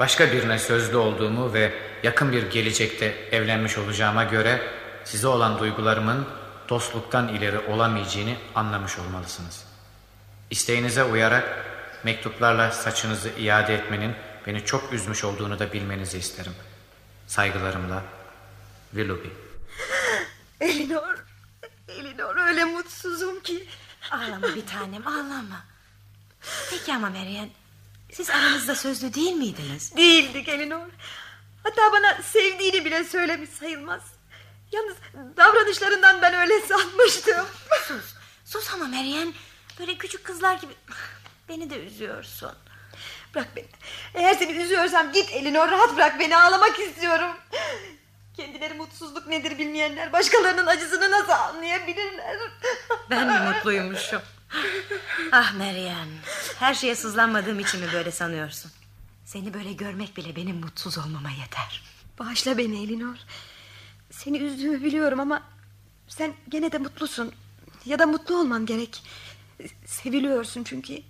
başka birine sözlü olduğumu ve yakın bir gelecekte evlenmiş olacağıma göre size olan duygularımın dostluktan ileri olamayacağını anlamış olmalısınız. İsteğinize uyarak mektuplarla saçınızı iade etmenin beni çok üzmüş olduğunu da bilmenizi isterim. Saygılarımla Willoughby. Elinor. Elinor öyle mutsuzum ki. Ağlama bir tanem ağlama. Peki ama Meryem siz aranızda sözlü değil miydiniz? Değildik Elinor. Hatta bana sevdiğini bile söylemiş sayılmaz. Yalnız davranışlarından ben öyle sanmıştım. Sus. Sus ama Meryem. Böyle küçük kızlar gibi. Beni de üzüyorsun. Bırak beni. Eğer seni üzüyorsam git Elinor rahat bırak beni ağlamak istiyorum. Kendileri mutsuzluk nedir bilmeyenler başkalarının acısını nasıl anlayabilirler? Ben mi mutluymuşum? Ah Meryem. Her şeye sızlanmadığım için mi böyle sanıyorsun? Seni böyle görmek bile benim mutsuz olmama yeter. Bağışla beni Elinor. Seni üzdüğümü biliyorum ama sen gene de mutlusun. Ya da mutlu olman gerek. Seviliyorsun çünkü.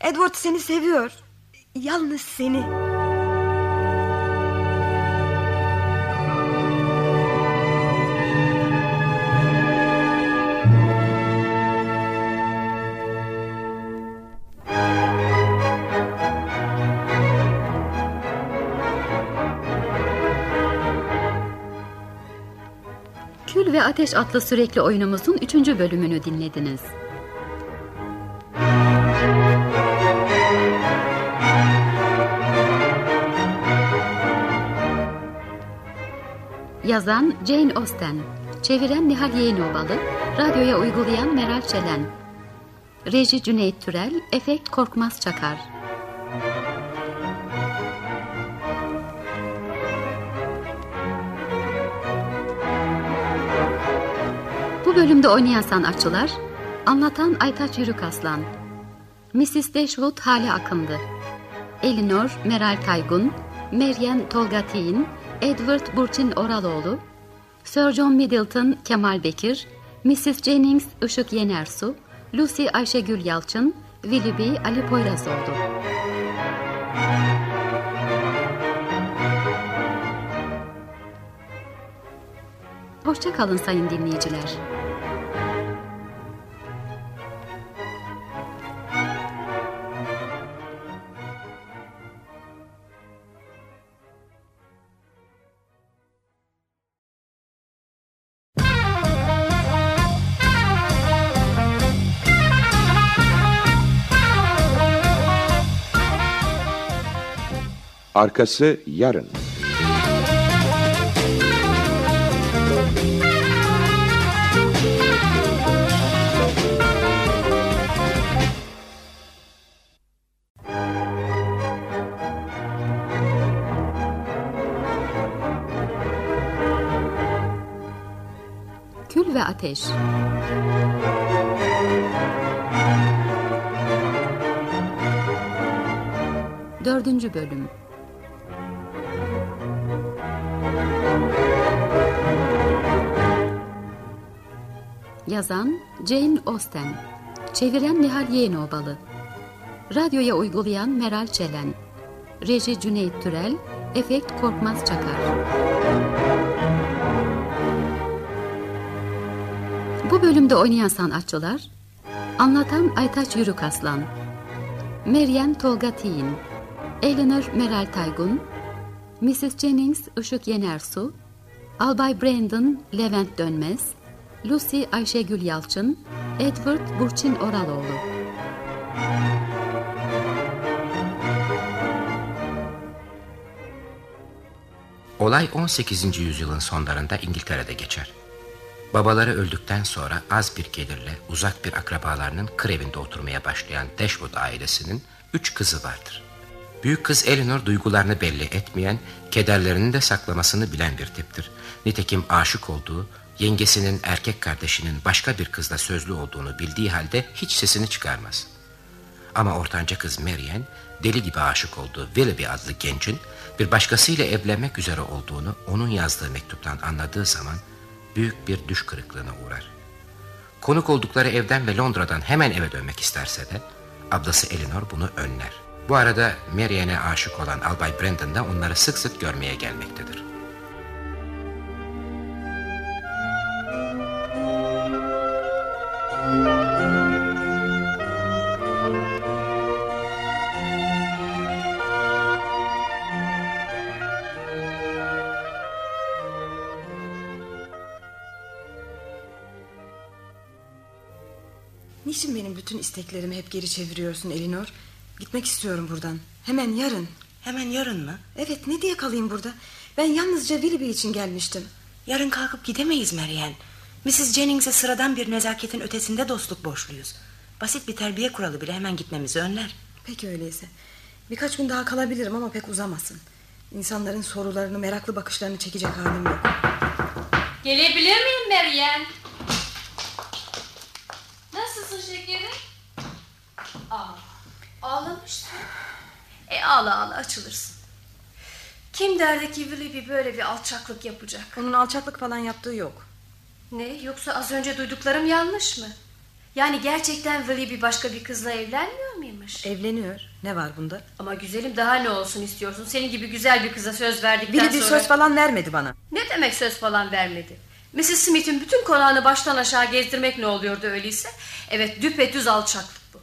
Edward seni seviyor. Yalnız seni. Ateş adlı sürekli oyunumuzun üçüncü bölümünü dinlediniz. Yazan Jane Austen, çeviren Nihal Yeğenovalı, radyoya uygulayan Meral Çelen. Reji Cüneyt Türel, efekt Korkmaz Çakar. Bu bölümde oynayan sanatçılar, anlatan Aytaç Yürük Aslan, Mrs. Dashwood Hale Akındı, Elinor Meral Taygun, Meryem Tolga Tiyin, Edward Burçin Oraloğlu, Sir John Middleton Kemal Bekir, Mrs. Jennings Işık Yenersu, Lucy Ayşegül Yalçın, Willoughby Ali Poyrazoğlu. Hoşça kalın sayın dinleyiciler. Arkası yarın. Kül ve Ateş Dördüncü Bölüm Yazan Jane Austen. Çeviren Nihal Yeğenoğbalı Radyoya uygulayan Meral Çelen. Reji Cüneyt Türel Efekt Korkmaz Çakar. Bu bölümde oynayan sanatçılar Anlatan Aytaç Yürük Aslan Meryem Tolga Tiyin Eleanor Meral Taygun Mrs. Jennings Işık Yenersu Albay Brandon Levent Dönmez Lucy Ayşegül Yalçın Edward Burçin Oraloğlu Olay 18. yüzyılın sonlarında İngiltere'de geçer. Babaları öldükten sonra az bir gelirle uzak bir akrabalarının kır evinde oturmaya başlayan Dashwood ailesinin üç kızı vardır. Büyük kız Eleanor duygularını belli etmeyen, kederlerini de saklamasını bilen bir tiptir. Nitekim aşık olduğu, yengesinin erkek kardeşinin başka bir kızla sözlü olduğunu bildiği halde hiç sesini çıkarmaz. Ama ortanca kız Marianne deli gibi aşık olduğu Willoughby adlı gencin bir başkasıyla evlenmek üzere olduğunu onun yazdığı mektuptan anladığı zaman büyük bir düş kırıklığına uğrar. Konuk oldukları evden ve Londra'dan hemen eve dönmek isterse de ablası Eleanor bunu önler. Bu arada Marianne'e aşık olan Albay Brandon da onları sık sık görmeye gelmektedir. Niçin benim bütün isteklerimi hep geri çeviriyorsun Elinor? Gitmek istiyorum buradan. Hemen yarın. Hemen yarın mı? Evet ne diye kalayım burada? Ben yalnızca Willoughby için gelmiştim. Yarın kalkıp gidemeyiz Marianne. Mrs. Jennings'e sıradan bir nezaketin ötesinde dostluk borçluyuz. Basit bir terbiye kuralı bile hemen gitmemizi önler. Peki öyleyse. Birkaç gün daha kalabilirim ama pek uzamasın. İnsanların sorularını, meraklı bakışlarını çekecek halim yok. Gelebilir miyim Meryem? Nasılsın şekerim? Aa, ağlamışsın. E ağla ağla açılırsın. Kim derdi ki Willoughby böyle bir alçaklık yapacak? Onun alçaklık falan yaptığı yok. Ne yoksa az önce duyduklarım yanlış mı? Yani gerçekten Willoughby başka bir kızla evlenmiyor muymuş? Evleniyor. Ne var bunda? Ama güzelim daha ne olsun istiyorsun? Senin gibi güzel bir kıza söz verdikten Willoughby sonra... söz falan vermedi bana. Ne demek söz falan vermedi? Mrs. Smith'in bütün konağını baştan aşağı gezdirmek ne oluyordu öyleyse? Evet düpedüz alçaklık bu.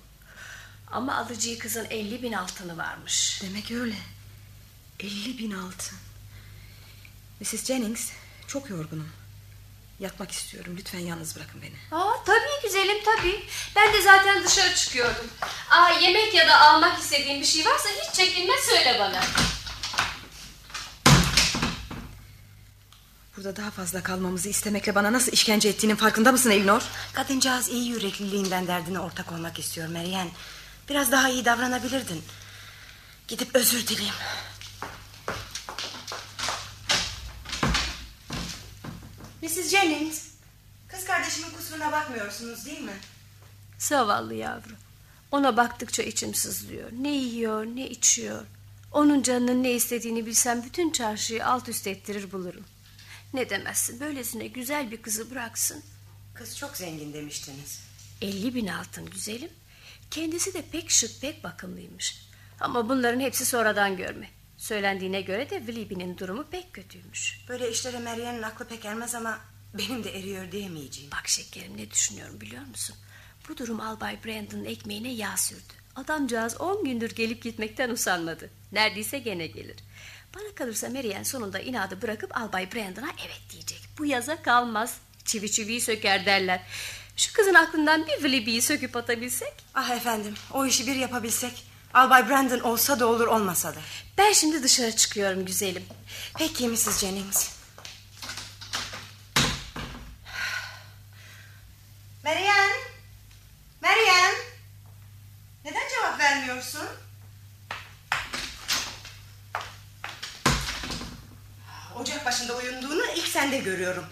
Ama alıcıyı kızın 50 bin altını varmış. Demek öyle. 50 bin altın. Mrs. Jennings çok yorgunum. Yatmak istiyorum. Lütfen yalnız bırakın beni. Aa, tabii güzelim tabii. Ben de zaten dışarı çıkıyordum. Aa, yemek ya da almak istediğin bir şey varsa hiç çekinme söyle bana. Burada daha fazla kalmamızı istemekle bana nasıl işkence ettiğinin farkında mısın Elinor? Kadıncağız iyi yürekliliğinden derdine ortak olmak istiyor Marianne. Biraz daha iyi davranabilirdin. Gidip özür dileyim. Mrs. Jennings, kız kardeşimin kusuruna bakmıyorsunuz değil mi? Zavallı yavru. Ona baktıkça içim sızlıyor. Ne yiyor ne içiyor. Onun canının ne istediğini bilsem bütün çarşıyı alt üst ettirir bulurum. Ne demezsin böylesine güzel bir kızı bıraksın. Kız çok zengin demiştiniz. 50 bin altın güzelim. Kendisi de pek şık pek bakımlıymış. Ama bunların hepsi sonradan görme. Söylendiğine göre de Willoughby'nin durumu pek kötüymüş. Böyle işlere Meryem'in aklı pek ermez ama benim de eriyor diyemeyeceğim. Bak şekerim ne düşünüyorum biliyor musun? Bu durum Albay Brandon'ın ekmeğine yağ sürdü. Adamcağız on gündür gelip gitmekten usanmadı. Neredeyse gene gelir. Bana kalırsa Marianne sonunda inadı bırakıp Albay Brandon'a evet diyecek. Bu yaza kalmaz. Çivi çiviyi söker derler. Şu kızın aklından bir Willoughby'yi söküp atabilsek. Ah efendim o işi bir yapabilsek. Albay Brandon olsa da olur olmasa da. Ben şimdi dışarı çıkıyorum güzelim. Peki Mrs. Jennings. Marianne. Marianne. Neden cevap vermiyorsun? Ocak başında uyunduğunu ilk sende görüyorum.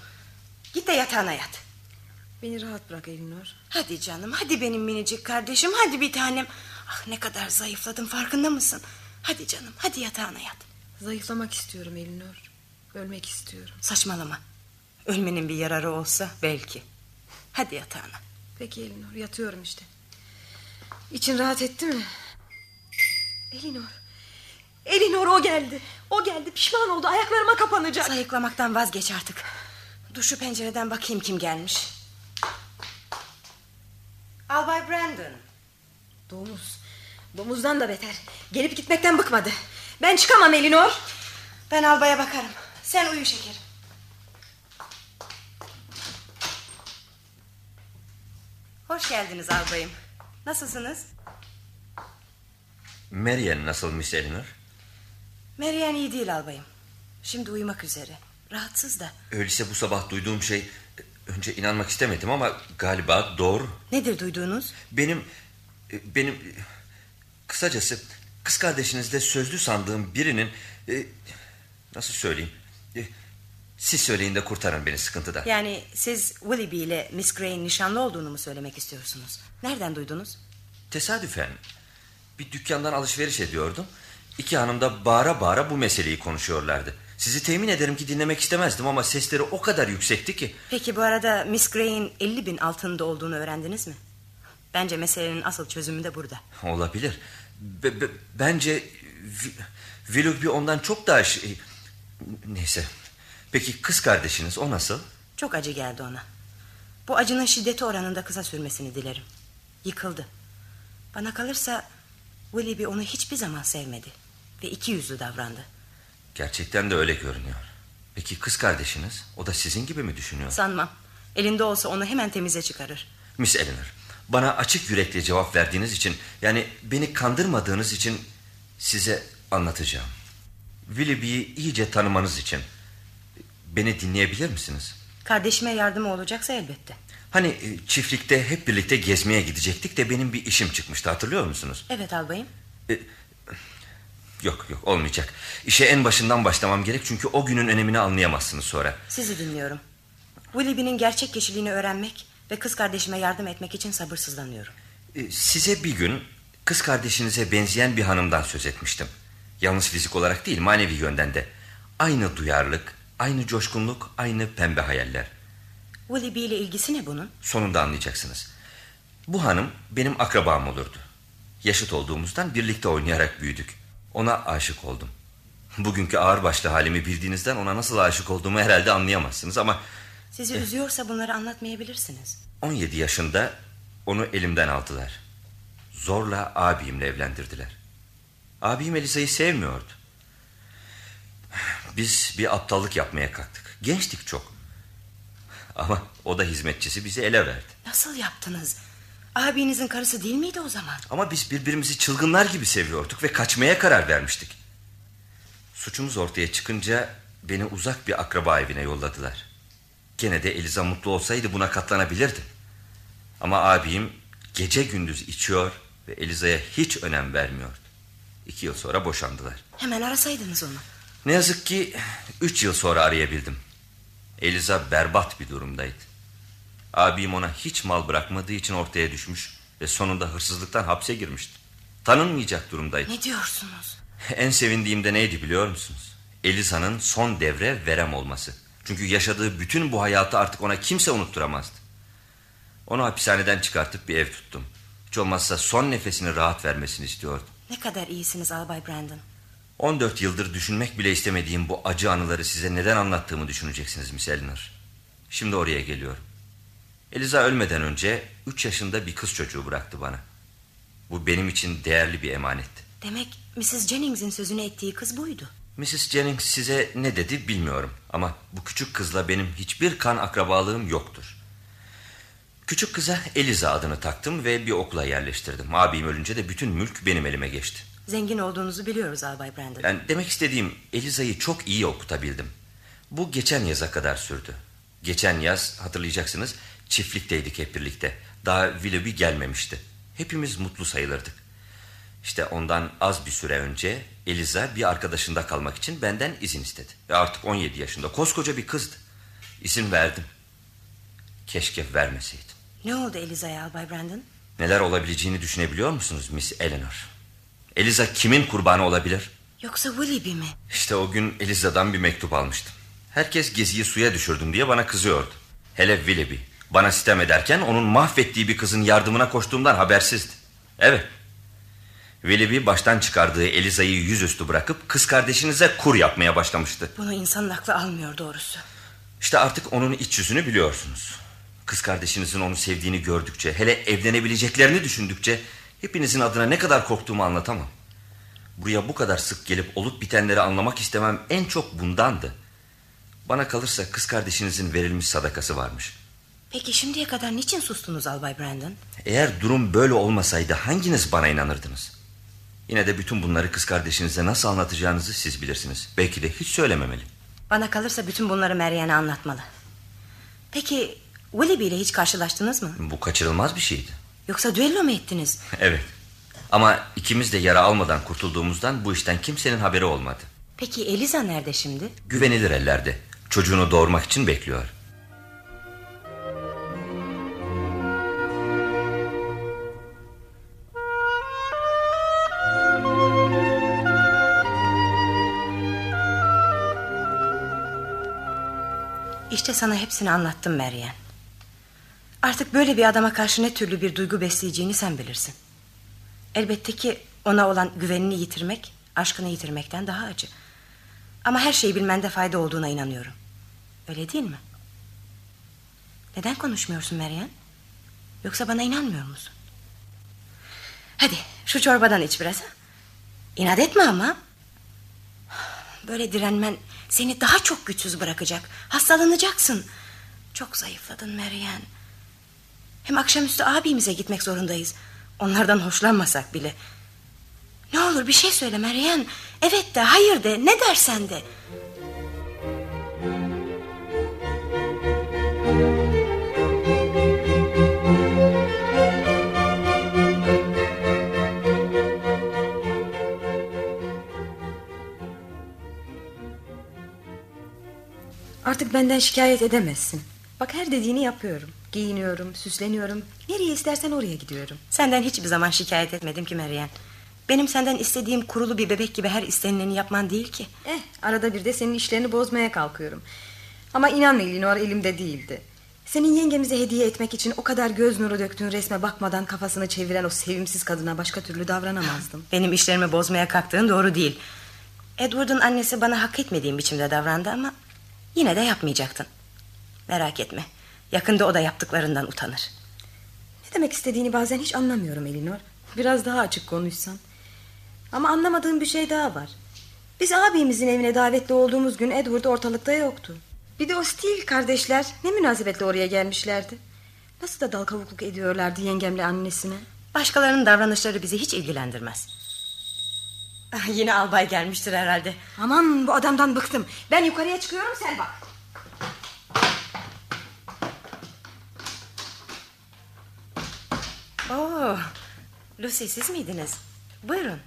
Git de yatağına yat. Beni rahat bırak Elinor. Hadi canım hadi benim minicik kardeşim hadi bir tanem. Ah ne kadar zayıfladım farkında mısın? Hadi canım hadi yatağına yat. Zayıflamak istiyorum Elinor. Ölmek istiyorum. Saçmalama. Ölmenin bir yararı olsa belki. Hadi yatağına. Peki Elinor yatıyorum işte. İçin rahat etti mi? Elinor. Elinor o geldi. O geldi pişman oldu ayaklarıma kapanacak. Sayıklamaktan vazgeç artık. Dur şu pencereden bakayım kim gelmiş. Albay Brandon. Domuz. Domuzdan da beter. Gelip gitmekten bıkmadı. Ben çıkamam Elinor. Ben albaya bakarım. Sen uyu şekerim. Hoş geldiniz albayım. Nasılsınız? Marian nasıl Miss Elinor? Marian iyi değil albayım. Şimdi uyumak üzere. Rahatsız da. Öyleyse bu sabah duyduğum şey... Önce inanmak istemedim ama galiba doğru. Nedir duyduğunuz? Benim... Benim... Kısacası kız kardeşinizde sözlü sandığım birinin... e, Nasıl söyleyeyim? E, Siz söyleyin de kurtarın beni sıkıntıda. Yani siz Willoughby ile Miss Gray'in nişanlı olduğunu mu söylemek istiyorsunuz? Nereden duydunuz? Tesadüfen bir dükkandan alışveriş ediyordum. İki hanım da bağıra bağıra bu meseleyi konuşuyorlardı. Sizi temin ederim ki dinlemek istemezdim ama sesleri o kadar yüksekti ki... Peki bu arada Miss Gray'in 50 bin altında olduğunu öğrendiniz mi? Bence meselenin asıl çözümü de burada. Olabilir. Be- be- bence Willoughby ondan çok daha şey... Neyse. Peki kız kardeşiniz o nasıl? Çok acı geldi ona. Bu acının şiddeti oranında kısa sürmesini dilerim. Yıkıldı. Bana kalırsa Willoughby onu hiçbir zaman sevmedi. Ve iki yüzlü davrandı. Gerçekten de öyle görünüyor. Peki kız kardeşiniz? O da sizin gibi mi düşünüyor? Sanmam. Elinde olsa onu hemen temize çıkarır. Miss Eleanor, bana açık yürekli cevap verdiğiniz için... ...yani beni kandırmadığınız için size anlatacağım. Willoughby'yi iyice tanımanız için... ...beni dinleyebilir misiniz? Kardeşime yardımı olacaksa elbette. Hani e, çiftlikte hep birlikte gezmeye gidecektik de benim bir işim çıkmıştı hatırlıyor musunuz? Evet albayım. Yok yok olmayacak. İşe en başından başlamam gerek çünkü o günün önemini anlayamazsınız sonra. Sizi dinliyorum. Willoughby'nin gerçek kişiliğini öğrenmek ve kız kardeşime yardım etmek için sabırsızlanıyorum. E, Size bir gün kız kardeşinize benzeyen bir hanımdan söz etmiştim. Yalnız fizik olarak değil manevi yönden de. Aynı duyarlılık, aynı coşkunluk, aynı pembe hayaller. Willoughby ile ilgisi ne bunun? Sonunda anlayacaksınız. Bu hanım benim akrabam olurdu. Yaşıt olduğumuzdan birlikte oynayarak büyüdük. Ona aşık oldum. Bugünkü ağırbaşlı halimi bildiğinizden ona nasıl aşık olduğumu herhalde anlayamazsınız ama... Sizi üzüyorsa bunları anlatmayabilirsiniz. 17 yaşında onu elimden aldılar. Zorla abimle evlendirdiler. Abim Elisa'yı sevmiyordu. Biz bir aptallık yapmaya kalktık. Gençtik çok. Ama o da hizmetçisi bizi ele verdi. Nasıl yaptınız? Abinizin karısı değil miydi o zaman? Ama biz birbirimizi çılgınlar gibi seviyorduk ve kaçmaya karar vermiştik. Suçumuz ortaya çıkınca beni uzak bir akraba evine yolladılar. Gene de Eliza mutlu olsaydı buna katlanabilirdim. Ama abim gece gündüz içiyor ve Eliza'ya hiç önem vermiyordu. İki yıl sonra boşandılar. Hemen arasaydınız onu. Ne yazık ki üç yıl sonra arayabildim. Eliza berbat bir durumdaydı. Abim ona hiç mal bırakmadığı için ortaya düşmüş ve sonunda hırsızlıktan hapse girmişti. Tanınmayacak durumdaydı. Ne diyorsunuz? En sevindiğim de neydi biliyor musunuz? Eliza'nın son devre verem olması. Çünkü yaşadığı bütün bu hayatı artık ona kimse unutturamazdı. Onu hapishaneden çıkartıp bir ev tuttum. Hiç olmazsa son nefesini rahat vermesini istiyordum. Ne kadar iyisiniz Albay Brandon. 14 yıldır düşünmek bile istemediğim bu acı anıları size neden anlattığımı düşüneceksiniz Miss Eleanor. Şimdi oraya geliyorum. Eliza ölmeden önce 3 yaşında bir kız çocuğu bıraktı bana. Bu benim için değerli bir emanetti. Demek Mrs. Jennings'in sözünü ettiği kız buydu. Mrs. Jennings size ne dedi bilmiyorum ama bu küçük kızla benim hiçbir kan akrabalığım yoktur. Küçük kıza Eliza adını taktım ve bir okula yerleştirdim. Abim ölünce de bütün mülk benim elime geçti. Zengin olduğunuzu biliyoruz Albay Brandon. Yani demek istediğim Eliza'yı çok iyi okutabildim. Bu geçen yaza kadar sürdü. Geçen yaz hatırlayacaksınız çiftlikteydik hep birlikte. Daha Willoughby gelmemişti. Hepimiz mutlu sayılırdık. İşte ondan az bir süre önce Eliza bir arkadaşında kalmak için benden izin istedi. Ve artık 17 yaşında koskoca bir kızdı. İsim verdim. Keşke vermeseydim. Ne oldu Eliza'ya Albay Brandon? Neler olabileceğini düşünebiliyor musunuz Miss Eleanor? Eliza kimin kurbanı olabilir? Yoksa Willoughby mi? İşte o gün Eliza'dan bir mektup almıştım. Herkes geziyi suya düşürdüm diye bana kızıyordu. Hele Willoughby. Bana sitem ederken onun mahvettiği bir kızın yardımına koştuğumdan habersizdi. Evet. Willoughby baştan çıkardığı Eliza'yı yüzüstü bırakıp kız kardeşinize kur yapmaya başlamıştı. Bunu insanın aklı almıyor doğrusu. İşte artık onun iç yüzünü biliyorsunuz. Kız kardeşinizin onu sevdiğini gördükçe, hele evlenebileceklerini düşündükçe hepinizin adına ne kadar korktuğumu anlatamam. Buraya bu kadar sık gelip olup bitenleri anlamak istemem en çok bundandı. Bana kalırsa kız kardeşinizin verilmiş sadakası varmış. Peki şimdiye kadar niçin sustunuz Albay Brandon? Eğer durum böyle olmasaydı hanginiz bana inanırdınız? Yine de bütün bunları kız kardeşinize nasıl anlatacağınızı siz bilirsiniz. Belki de hiç söylememeli. Bana kalırsa bütün bunları Meryem'e anlatmalı. Peki Willoughby ile hiç karşılaştınız mı? Bu kaçırılmaz bir şeydi. Yoksa düello mu ettiniz? Evet. Ama ikimiz de yara almadan kurtulduğumuzdan bu işten kimsenin haberi olmadı. Peki Eliza nerede şimdi? Güvenilir ellerde. Çocuğunu doğurmak için bekliyor. İşte sana hepsini anlattım Meryem. Artık böyle bir adama karşı ne türlü bir duygu besleyeceğini sen bilirsin. Elbette ki ona olan güvenini yitirmek, aşkını yitirmekten daha acı. Ama her şeyi bilmende fayda olduğuna inanıyorum. Öyle değil mi? Neden konuşmuyorsun Meryem? Yoksa bana inanmıyor musun? Hadi şu çorbadan iç biraz. ha? İnat etme ama. Böyle direnmen seni daha çok güçsüz bırakacak. Hastalanacaksın. Çok zayıfladın Meryem. Hem akşamüstü abimize gitmek zorundayız. Onlardan hoşlanmasak bile. Ne olur bir şey söyle Meryem. Evet de hayır de ne dersen de. Artık benden şikayet edemezsin. Bak her dediğini yapıyorum. Giyiniyorum, süsleniyorum. Nereye istersen oraya gidiyorum. Senden hiçbir zaman şikayet etmedim ki Meryem. Benim senden istediğim kurulu bir bebek gibi her istenileni yapman değil ki. Eh, arada bir de senin işlerini bozmaya kalkıyorum. Ama inan Elinor elimde değildi. Senin yengemize hediye etmek için o kadar göz nuru döktüğün resme bakmadan kafasını çeviren o sevimsiz kadına başka türlü davranamazdım. Benim işlerimi bozmaya kalktığın doğru değil. Edward'ın annesi bana hak etmediğim biçimde davrandı ama yine de yapmayacaktın. Merak etme. Yakında o da yaptıklarından utanır. Ne demek istediğini bazen hiç anlamıyorum Elinor. Biraz daha açık konuşsan. Ama anlamadığım bir şey daha var. Biz abimizin evine davetli olduğumuz gün Edward ortalıkta yoktu. Bir de o Steele kardeşler ne münasebetle oraya gelmişlerdi. Nasıl da dal kavukluk ediyorlardı yengemle annesine. Başkalarının davranışları bizi hiç ilgilendirmez. Ah, yine albay gelmiştir herhalde. Aman bu adamdan bıktım. Ben yukarıya çıkıyorum sen bak. Oo, Lucy siz miydiniz? Buyurun.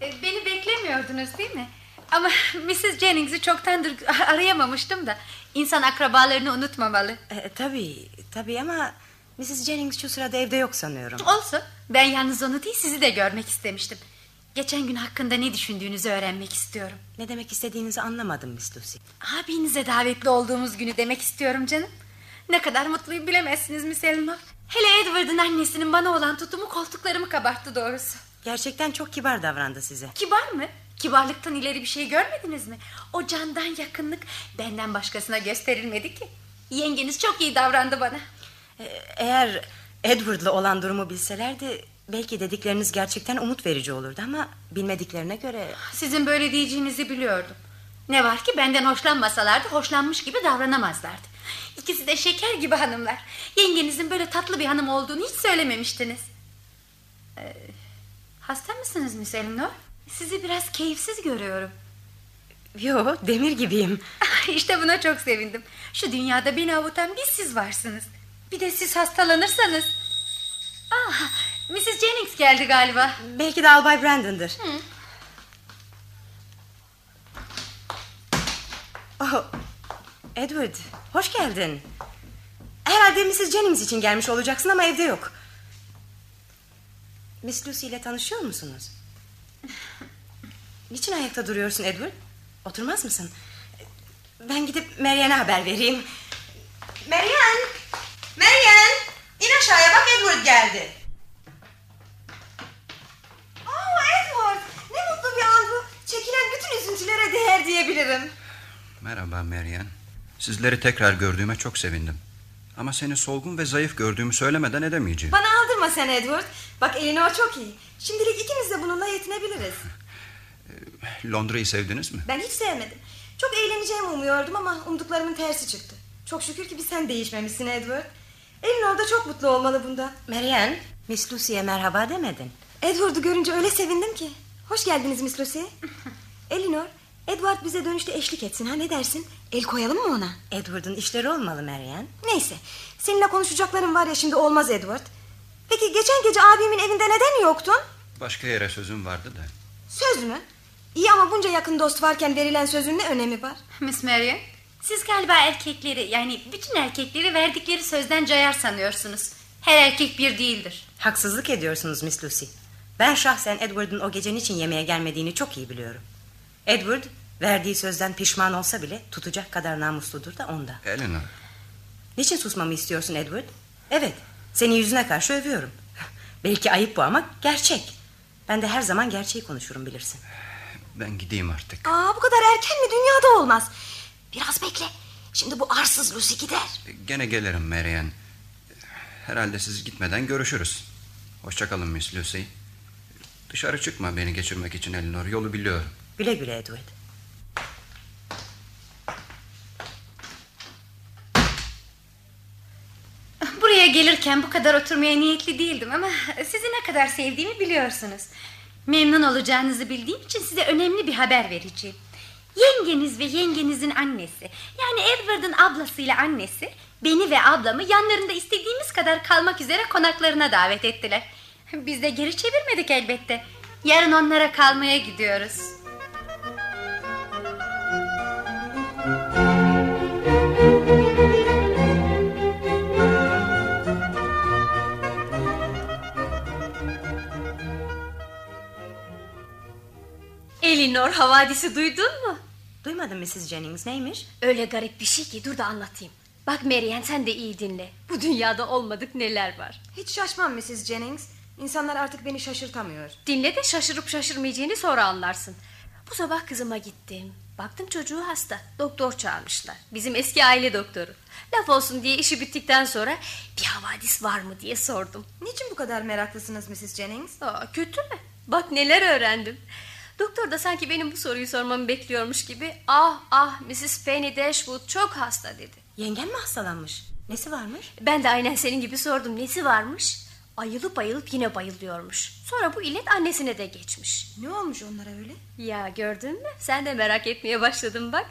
E, Beni beklemiyordunuz değil mi? Ama Mrs. Jennings'i çoktandır arayamamıştım da. İnsan akrabalarını unutmamalı. E, tabii, tabii ama Mrs. Jennings şu sırada evde yok sanıyorum. Olsun. Ben yalnız onu değil sizi de görmek istemiştim. Geçen gün hakkında ne düşündüğünüzü öğrenmek istiyorum. Ne demek istediğinizi anlamadım Miss Lucy. Abinize davetli olduğumuz günü demek istiyorum canım. Ne kadar mutluyum bilemezsiniz Miss Eleanor. Hele Edward'ın annesinin bana olan tutumu koltuklarımı kabarttı doğrusu. Gerçekten çok kibar davrandı size. Kibar mı? Kibarlıktan ileri bir şey görmediniz mi? O candan yakınlık benden başkasına gösterilmedi ki. Yengeniz çok iyi davrandı bana. E, eğer Edward'la olan durumu bilselerdi... ...belki dedikleriniz gerçekten umut verici olurdu ama... ...bilmediklerine göre... Sizin böyle diyeceğinizi biliyordum. Ne var ki benden hoşlanmasalardı hoşlanmış gibi davranamazlardı. İkisi de şeker gibi hanımlar. Yengenizin böyle tatlı bir hanım olduğunu hiç söylememiştiniz. Ee, hasta mısınız Miss Eleanor? Sizi biraz keyifsiz görüyorum. Yo demir gibiyim. işte buna çok sevindim. Şu dünyada beni avutan bir siz varsınız. Bir de siz hastalanırsanız. Ah, Mrs. Jennings geldi galiba. Belki de Albay Brandon'dır. Hı. Oh, Edward, hoş geldin. herhalde Mrs. Jennings için gelmiş olacaksın ama evde yok. Miss Lucy ile tanışıyor musunuz? Niçin ayakta duruyorsun Edward? Oturmaz mısın? Ben gidip Marianne'e haber vereyim. Marianne! Marianne! İn aşağıya bak Edward geldi. Edward! Ne mutlu bir an bu. Çekilen bütün üzüntülere değer diyebilirim. Merhaba Marian. Sizleri tekrar gördüğüme çok sevindim. Ama seni solgun ve zayıf gördüğümü söylemeden edemeyeceğim. Bana aldırma sen Edward. Bak Elinor çok iyi. Şimdilik ikimiz de bununla yetinebiliriz. Londra'yı sevdiniz mi? Ben hiç sevmedim. Çok eğleneceğimi umuyordum ama umduklarımın tersi çıktı. Çok şükür ki bir sen değişmemişsin Edward. Elinor da çok mutlu olmalı bundan. Marianne, Miss Lucy'ye merhaba demedin. Edward'u görünce öyle sevindim ki. Hoş geldiniz Miss Lucy. Elinor, Edward bize dönüşte eşlik etsin ha ne dersin? El koyalım mı ona? Edward'ın işleri olmalı Marianne. Neyse, seninle konuşacaklarım var ya şimdi olmaz Edward. Peki geçen gece abimin evinde neden yoktun? Başka yere sözüm vardı da. Söz mü? İyi ama bunca yakın dost varken verilen sözün ne önemi var? Miss Marion, siz galiba erkekleri yani bütün erkekleri verdikleri sözden cayar sanıyorsunuz. Her erkek bir değildir. Haksızlık ediyorsunuz Miss Lucy. Ben şahsen Edward'ın o gece için yemeğe gelmediğini çok iyi biliyorum. Edward verdiği sözden pişman olsa bile tutacak kadar namusludur da onda. Eleanor. Niçin susmamı istiyorsun Edward? Evet, seni yüzüne karşı övüyorum. Belki ayıp bu ama gerçek. Ben de her zaman gerçeği konuşurum bilirsin. Ben gideyim artık. Aa bu kadar erken mi dünyada olmaz. Biraz bekle. Şimdi bu arsız Lucy gider. Gene gelirim Marian. Herhalde siz gitmeden görüşürüz. Hoşçakalın Miss Lucy. Dışarı çıkma beni geçirmek için Eleanor. Yolu biliyorum. Güle güle Edward. Buraya gelirken bu kadar oturmaya niyetli değildim ama sizi ne kadar sevdiğimi biliyorsunuz. Memnun olacağınızı bildiğim için size önemli bir haber vereceğim. Yengeniz ve yengenizin annesi yani Edward'ın ablasıyla annesi beni ve ablamı yanlarında istediğimiz kadar kalmak üzere konaklarına davet ettiler. Biz de geri çevirmedik elbette. Yarın onlara kalmaya gidiyoruz. Elinor havadisi duydun mu? Duymadım Mrs. Jennings neymiş? Öyle garip bir şey ki dur da anlatayım. Bak Marian sen de iyi dinle. Bu dünyada olmadık neler var. Hiç şaşmam Mrs. Jennings. İnsanlar artık beni şaşırtamıyor. Dinle de şaşırıp şaşırmayacağını sonra anlarsın. Bu sabah kızıma gittim. Baktım çocuğu hasta. Doktor çağırmışlar. Bizim eski aile doktoru. Laf olsun diye işi bittikten sonra bir havadis var mı diye sordum. Niçin bu kadar meraklısınız Mrs. Jennings? Aa, kötü mü? Bak neler öğrendim. Doktor da sanki benim bu soruyu sormamı bekliyormuş gibi ah ah Mrs. Fanny Dashwood çok hasta dedi. Yengen mi hastalanmış? Nesi varmış? Ben de aynen senin gibi sordum nesi varmış? Ayılıp ayılıp yine bayılıyormuş. Sonra bu illet annesine de geçmiş. Ne olmuş onlara öyle? Ya gördün mü? Sen de merak etmeye başladın bak.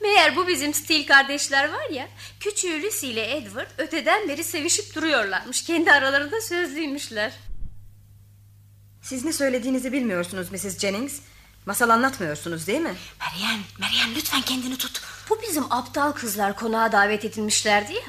Meğer bu bizim Steele kardeşler var ya... ...küçüğü Lucy ile Edward öteden beri sevişip duruyorlarmış. Kendi aralarında sözlüymüşler. Siz ne söylediğinizi bilmiyorsunuz Mrs. Jennings. Masal anlatmıyorsunuz değil mi? Meryem, Meryem lütfen kendini tut. Bu bizim aptal kızlar konağa davet edilmişlerdi ya.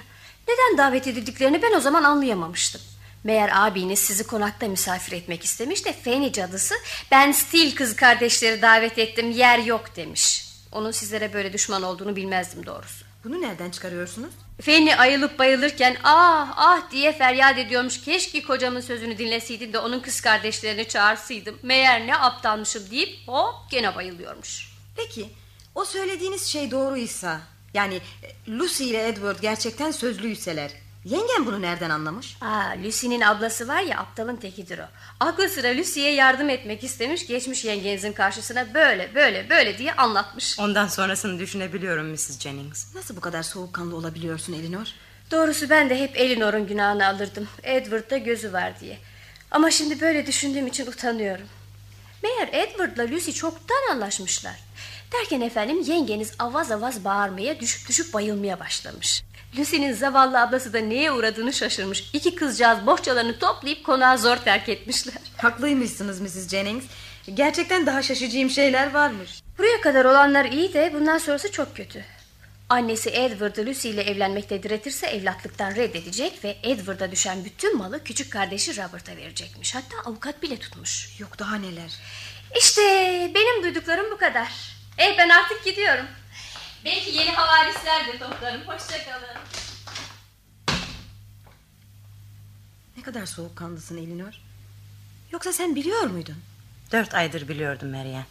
Neden davet edildiklerini ben o zaman anlayamamıştım. Meğer abiniz sizi konakta misafir etmek istemiş de Fanny cadısı ben Steele kız kardeşleri davet ettim yer yok demiş. Onun sizlere böyle düşman olduğunu bilmezdim doğrusu. Bunu nereden çıkarıyorsunuz? Fanny ayılıp bayılırken ah ah diye feryat ediyormuş. Keşke kocamın sözünü dinleseydin de onun kız kardeşlerini çağırsaydım. Meğer ne aptalmışım deyip hop gene bayılıyormuş. Peki o söylediğiniz şey doğruysa yani Lucy ile Edward gerçekten sözlüyseler Yengen bunu nereden anlamış? Aa, Lucy'nin ablası var ya aptalın tekidir o. Aklı sıra Lucy'ye yardım etmek istemiş. Geçmiş yengenizin karşısına böyle böyle böyle diye anlatmış. Ondan sonrasını düşünebiliyorum Mrs. Jennings. Nasıl bu kadar soğukkanlı olabiliyorsun Elinor? Doğrusu ben de hep Elinor'un günahını alırdım. Edward'da gözü var diye. Ama şimdi böyle düşündüğüm için utanıyorum. Meğer Edward'la Lucy çoktan anlaşmışlar. Derken efendim yengeniz avaz avaz bağırmaya düşüp düşüp bayılmaya başlamış. Lucy'nin zavallı ablası da neye uğradığını şaşırmış. İki kızcağız bohçalarını toplayıp konağı zor terk etmişler. Haklıymışsınız Mrs. Jennings. Gerçekten daha şaşacağım şeyler varmış. Buraya kadar olanlar iyi de bundan sonrası çok kötü. Annesi Edward'ı Lucy ile evlenmekte diretirse evlatlıktan reddedecek ve Edward'a düşen bütün malı küçük kardeşi Robert'a verecekmiş. Hatta avukat bile tutmuş. Yok daha neler. İşte benim duyduklarım bu kadar. Eh ben artık gidiyorum. Belki yeni havalisler de toplarım. Hoşçakalın. Ne kadar soğukkanlısın Elinor. Yoksa sen biliyor muydun? Dört aydır biliyordum Meryem.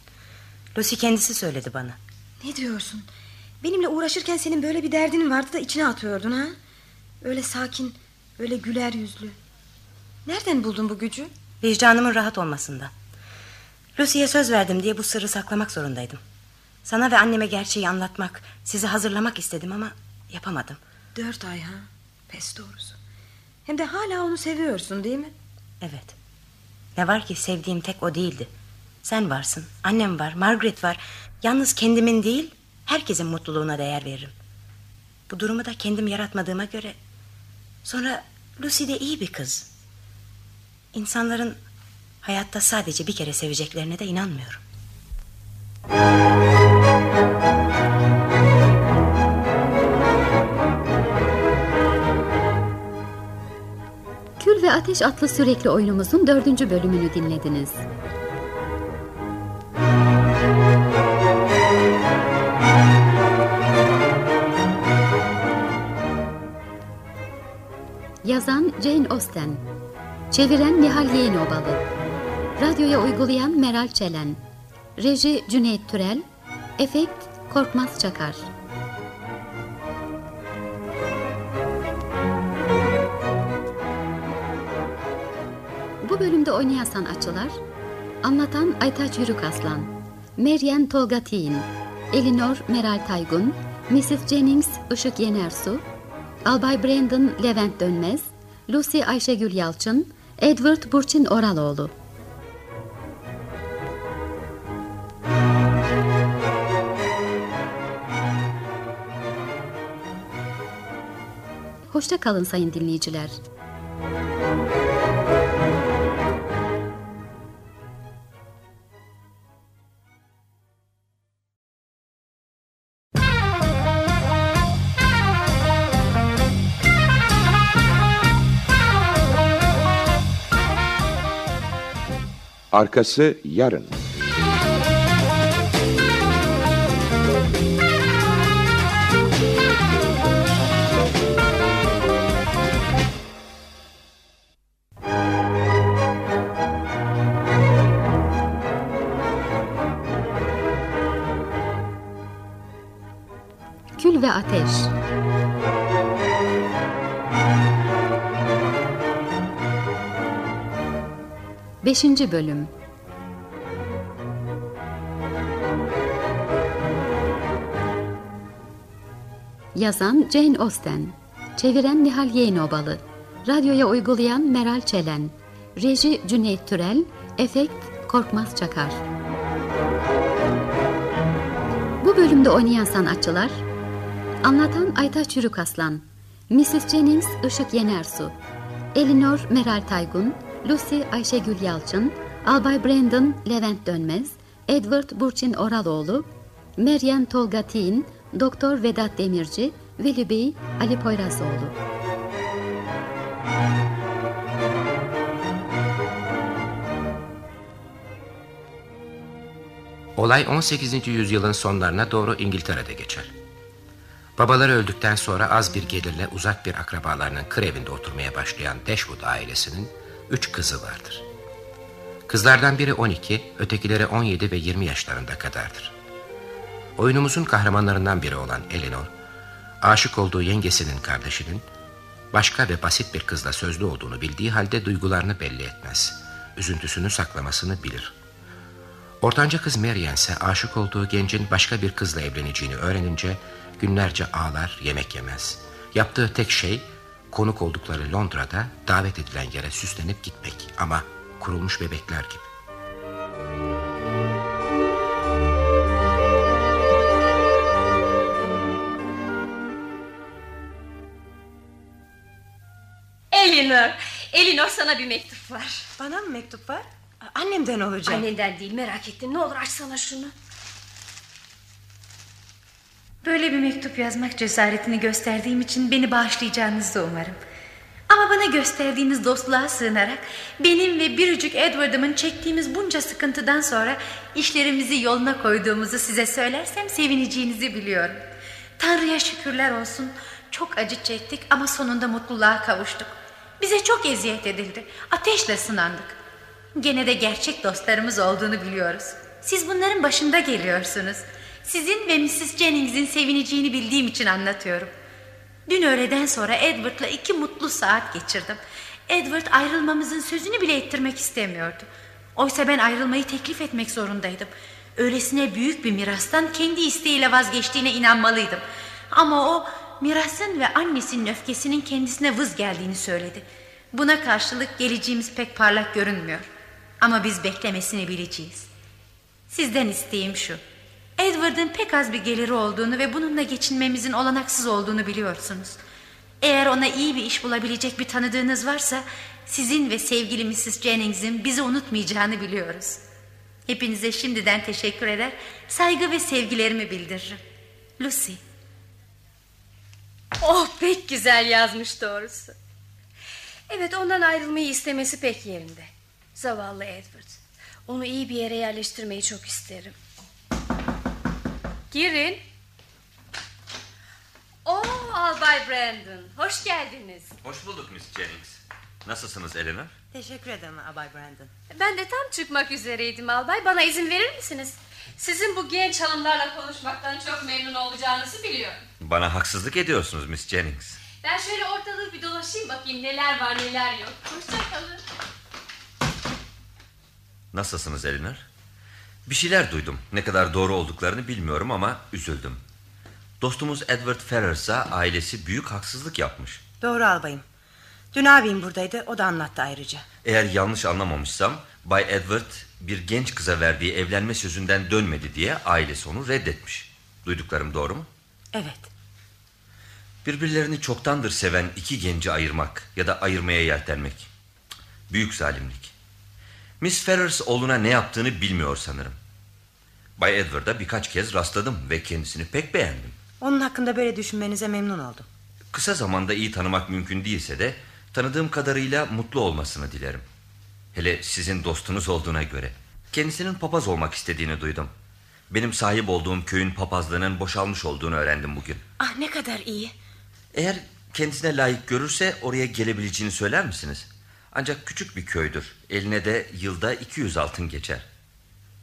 Lucy kendisi söyledi bana. Ne diyorsun? Benimle uğraşırken senin böyle bir derdinin vardı da içine atıyordun ha? Öyle sakin, öyle güler yüzlü. Nereden buldun bu gücü? Vicdanımın rahat olmasından. Lucy'ye söz verdim diye bu sırrı saklamak zorundaydım. Sana ve anneme gerçeği anlatmak, sizi hazırlamak istedim ama yapamadım. Dört ay ha? Pes doğrusu. Hem de hala onu seviyorsun değil mi? Evet. Ne var ki sevdiğim tek o değildi. Sen varsın, annem var, Margaret var. Yalnız kendimin değil, herkesin mutluluğuna değer veririm. Bu durumu da kendim yaratmadığıma göre... Sonra Lucy de iyi bir kız. İnsanların hayatta sadece bir kere seveceklerine de inanmıyorum. Kül ve Ateş adlı sürekli oyunumuzun dördüncü bölümünü dinlediniz. Yazan Jane Austen. Çeviren Nihal Yeğenobalı Radyoya uygulayan Meral Çelen. Reji Cüneyt Türel Efekt Korkmaz Çakar Bu bölümde oynayan sanatçılar Anlatan Aytaç Yürük Aslan Meryem Tolga Tiğin Elinor Meral Taygun Mrs. Jennings Işık Yenersu Albay Brandon Levent Dönmez Lucy Ayşegül Yalçın Edward Burçin Oraloğlu Hoşça kalın sayın dinleyiciler. Arkası yarın. Ateş. Beşinci Bölüm. Yazan Jane Austen Çeviren Nihal Yeğenobalı Radyoya uygulayan Meral Çelen Reji Cüneyt Türel Efekt Korkmaz Çakar. Bu bölümde oynayan sanatçılar Anlatan Aytaç Yürük Aslan Mrs. Jennings Işık Yenersu Elinor Meral Taygun Lucy Ayşegül Yalçın Albay Brandon Levent Dönmez Edward Burçin Oraloğlu Meryem Tolga Tiğin Doktor Vedat Demirci Veli Bey Ali Poyrazoğlu Olay 18. yüzyılın sonlarına doğru İngiltere'de geçer. Babaları öldükten sonra az bir gelirle uzak bir akrabalarının kır evinde oturmaya başlayan Dashwood ailesinin üç kızı vardır. Kızlardan biri 12, ötekileri 17 ve 20 yaşlarında kadardır. Oyunumuzun kahramanlarından biri olan Eleanor, aşık olduğu yengesinin kardeşinin başka ve basit bir kızla sözlü olduğunu bildiği halde duygularını belli etmez. Üzüntüsünü saklamasını bilir. Ortanca kız Marian ise aşık olduğu gencin başka bir kızla evleneceğini öğrenince günlerce ağlar, yemek yemez. Yaptığı tek şey konuk oldukları Londra'da davet edilen yere süslenip gitmek ama kurulmuş bebekler gibi. Elinor, Elinor sana bir mektup var. Bana mı mektup var? Annemden olacak. Annenden değil merak ettim. Ne olur açsana şunu. Böyle bir mektup yazmak cesaretini gösterdiğim için beni bağışlayacağınızı umarım. Ama bana gösterdiğiniz dostluğa sığınarak benim ve biricik Edward'ımın çektiğimiz bunca sıkıntıdan sonra işlerimizi yoluna koyduğumuzu size söylersem sevineceğinizi biliyorum. Tanrı'ya şükürler olsun. Çok acı çektik ama sonunda mutluluğa kavuştuk. Bize çok eziyet edildi. Ateşle sınandık. Gene de gerçek dostlarımız olduğunu biliyoruz. Siz bunların başında geliyorsunuz. Sizin ve Mrs. Jennings'in sevineceğini bildiğim için anlatıyorum. Dün öğleden sonra Edward'la iki mutlu saat geçirdim. Edward ayrılmamızın sözünü bile ettirmek istemiyordu. Oysa ben ayrılmayı teklif etmek zorundaydım. Öylesine büyük bir mirastan kendi isteğiyle vazgeçtiğine inanmalıydım. Ama o mirasın ve annesinin öfkesinin kendisine vız geldiğini söyledi. Buna karşılık geleceğimiz pek parlak görünmüyor. Ama biz beklemesini bileceğiz. Sizden isteğim şu. Edward'ın pek az bir geliri olduğunu ve bununla geçinmemizin olanaksız olduğunu biliyorsunuz. Eğer ona iyi bir iş bulabilecek bir tanıdığınız varsa sizin ve sevgili Mrs. Jennings'in bizi unutmayacağını biliyoruz. Hepinize şimdiden teşekkür eder, saygı ve sevgilerimi bildiririm. Lucy. Oh pek güzel yazmış doğrusu. Evet ondan ayrılmayı istemesi pek yerinde. Zavallı Edward. Onu iyi bir yere yerleştirmeyi çok isterim. Girin. Oo Albay Brandon. Hoş geldiniz. Hoş bulduk Miss Jennings. Nasılsınız Eleanor? Teşekkür ederim Abay Brandon. Ben de tam çıkmak üzereydim albay. Bana izin verir misiniz? Sizin bu genç hanımlarla konuşmaktan çok memnun olacağınızı biliyorum. Bana haksızlık ediyorsunuz Miss Jennings. Ben şöyle ortalığı bir dolaşayım bakayım neler var neler yok. Hoşçakalın. Nasılsınız Eleanor? Bir şeyler duydum. Ne kadar doğru olduklarını bilmiyorum ama üzüldüm. Dostumuz Edward Ferrers'a ailesi büyük haksızlık yapmış. Doğru albayım. Dün abim buradaydı o da anlattı ayrıca. Eğer yanlış anlamamışsam Bay Edward bir genç kıza verdiği evlenme sözünden dönmedi diye ailesi onu reddetmiş. Duyduklarım doğru mu? Evet. Birbirlerini çoktandır seven iki genci ayırmak ya da ayırmaya yeltenmek. Büyük zalimlik. Miss Ferrers oğluna ne yaptığını bilmiyor sanırım. Bay Edward'a birkaç kez rastladım ve kendisini pek beğendim. Onun hakkında böyle düşünmenize memnun oldum. Kısa zamanda iyi tanımak mümkün değilse de tanıdığım kadarıyla mutlu olmasını dilerim. Hele sizin dostunuz olduğuna göre. Kendisinin papaz olmak istediğini duydum. Benim sahip olduğum köyün papazlığının boşalmış olduğunu öğrendim bugün. Ah ne kadar iyi. Eğer kendisine layık görürse oraya gelebileceğini söyler misiniz? Ancak küçük bir köydür. Eline de yılda 200 altın geçer.